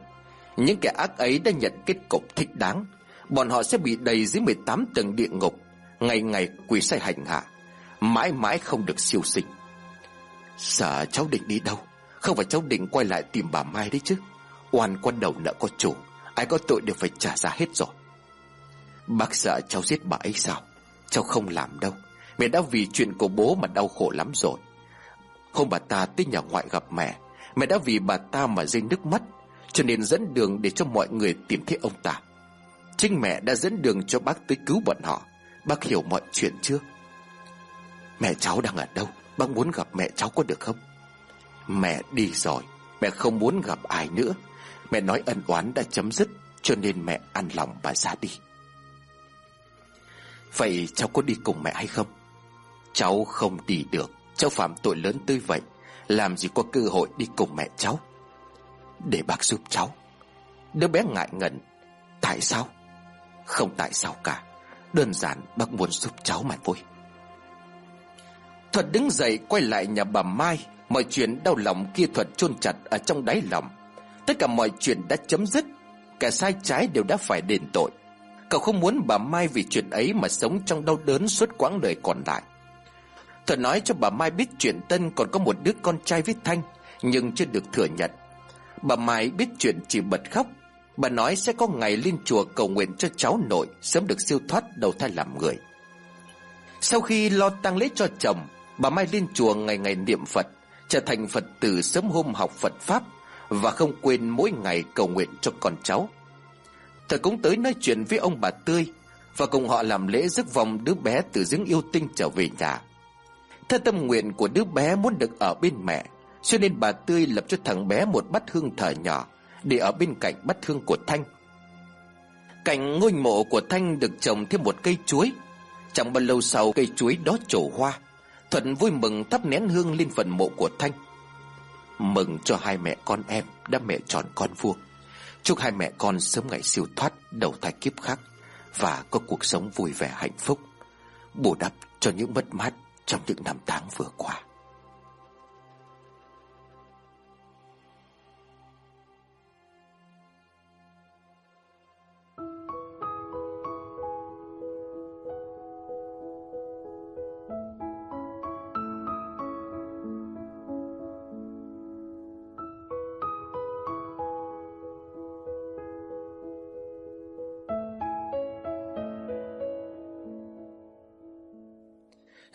Những kẻ ác ấy đã nhận kết cục thích đáng. Bọn họ sẽ bị đầy dưới 18 tầng địa ngục. Ngày ngày quỷ sai hành hạ. Mãi mãi không được siêu sinh. Sợ cháu định đi đâu? Không phải cháu định quay lại tìm bà Mai đấy chứ? Oan quan đầu nợ có chủ. Ai có tội đều phải trả giá hết rồi. Bác sợ cháu giết bà ấy sao? Cháu không làm đâu. Mẹ đã vì chuyện của bố mà đau khổ lắm rồi. Hôm bà ta tới nhà ngoại gặp mẹ Mẹ đã vì bà ta mà rơi nước mắt, Cho nên dẫn đường để cho mọi người tìm thấy ông ta. Chính mẹ đã dẫn đường cho bác tới cứu bọn họ. Bác hiểu mọi chuyện chưa? Mẹ cháu đang ở đâu? Bác muốn gặp mẹ cháu có được không? Mẹ đi rồi, Mẹ không muốn gặp ai nữa. Mẹ nói ân oán đã chấm dứt, Cho nên mẹ ăn lòng bà ra đi. Vậy cháu có đi cùng mẹ hay không? Cháu không đi được. Cháu phạm tội lớn tới vậy, Làm gì có cơ hội đi cùng mẹ cháu? Để bác giúp cháu. Đứa bé ngại ngần. Tại sao? Không tại sao cả. Đơn giản bác muốn giúp cháu mà thôi. Thuật đứng dậy quay lại nhà bà Mai. Mọi chuyện đau lòng kia Thuật chôn chặt ở trong đáy lòng. Tất cả mọi chuyện đã chấm dứt. Cả sai trái đều đã phải đền tội. Cậu không muốn bà Mai vì chuyện ấy Mà sống trong đau đớn suốt quãng đời còn lại. Thuật nói cho bà Mai biết chuyện Tân còn có một đứa con trai với Thanh, Nhưng chưa được thừa nhận. Bà Mai biết chuyện chỉ bật khóc. Bà nói sẽ có ngày lên chùa cầu nguyện cho cháu nội, Sớm được siêu thoát đầu thai làm người. Sau khi lo tang lễ cho chồng, Bà Mai lên chùa ngày ngày niệm Phật, Trở thành Phật tử sớm hôm học Phật Pháp Và không quên mỗi ngày cầu nguyện cho con cháu. Thầy cũng tới nói chuyện với ông bà Tươi, Và cùng họ làm lễ rước vòng đứa bé từ giếng yêu tinh trở về nhà. Theo tâm nguyện của đứa bé muốn được ở bên mẹ, Cho nên bà Tươi lập cho thằng bé một bát hương thờ nhỏ, Để ở bên cạnh bát hương của Thanh. Cạnh ngôi mộ của Thanh được trồng thêm một cây chuối. Chẳng bao lâu sau, cây chuối đó trổ hoa. Thuận vui mừng thắp nén hương lên phần mộ của Thanh. Mừng cho hai mẹ con em, đã mẹ tròn con vuông Chúc hai mẹ con sớm ngày siêu thoát đầu thai kiếp khác Và có cuộc sống vui vẻ hạnh phúc, Bù đắp cho những mất mát trong những năm tháng vừa qua.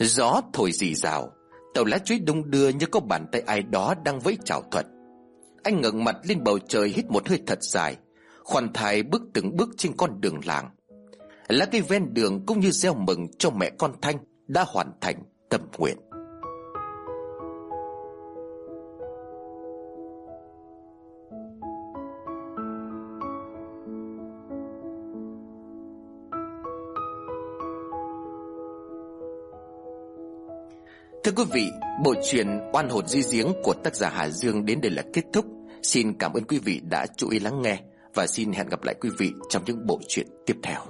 Gió thổi rì rào. Tàu lá chuối đung đưa như có bàn tay ai đó đang vẫy chào thuật. Anh ngẩng mặt lên bầu trời hít một hơi thật dài. Khoan thai bước từng bước trên con đường làng. Lá cây ven đường cũng như gieo mừng cho mẹ con Thanh Đã hoàn thành tâm nguyện. Thưa quý vị, bộ truyện Oan hồn di giếng của tác giả Hà Dương đến đây là kết thúc. Xin cảm ơn quý vị đã chú ý lắng nghe và xin hẹn gặp lại quý vị trong những bộ truyện tiếp theo.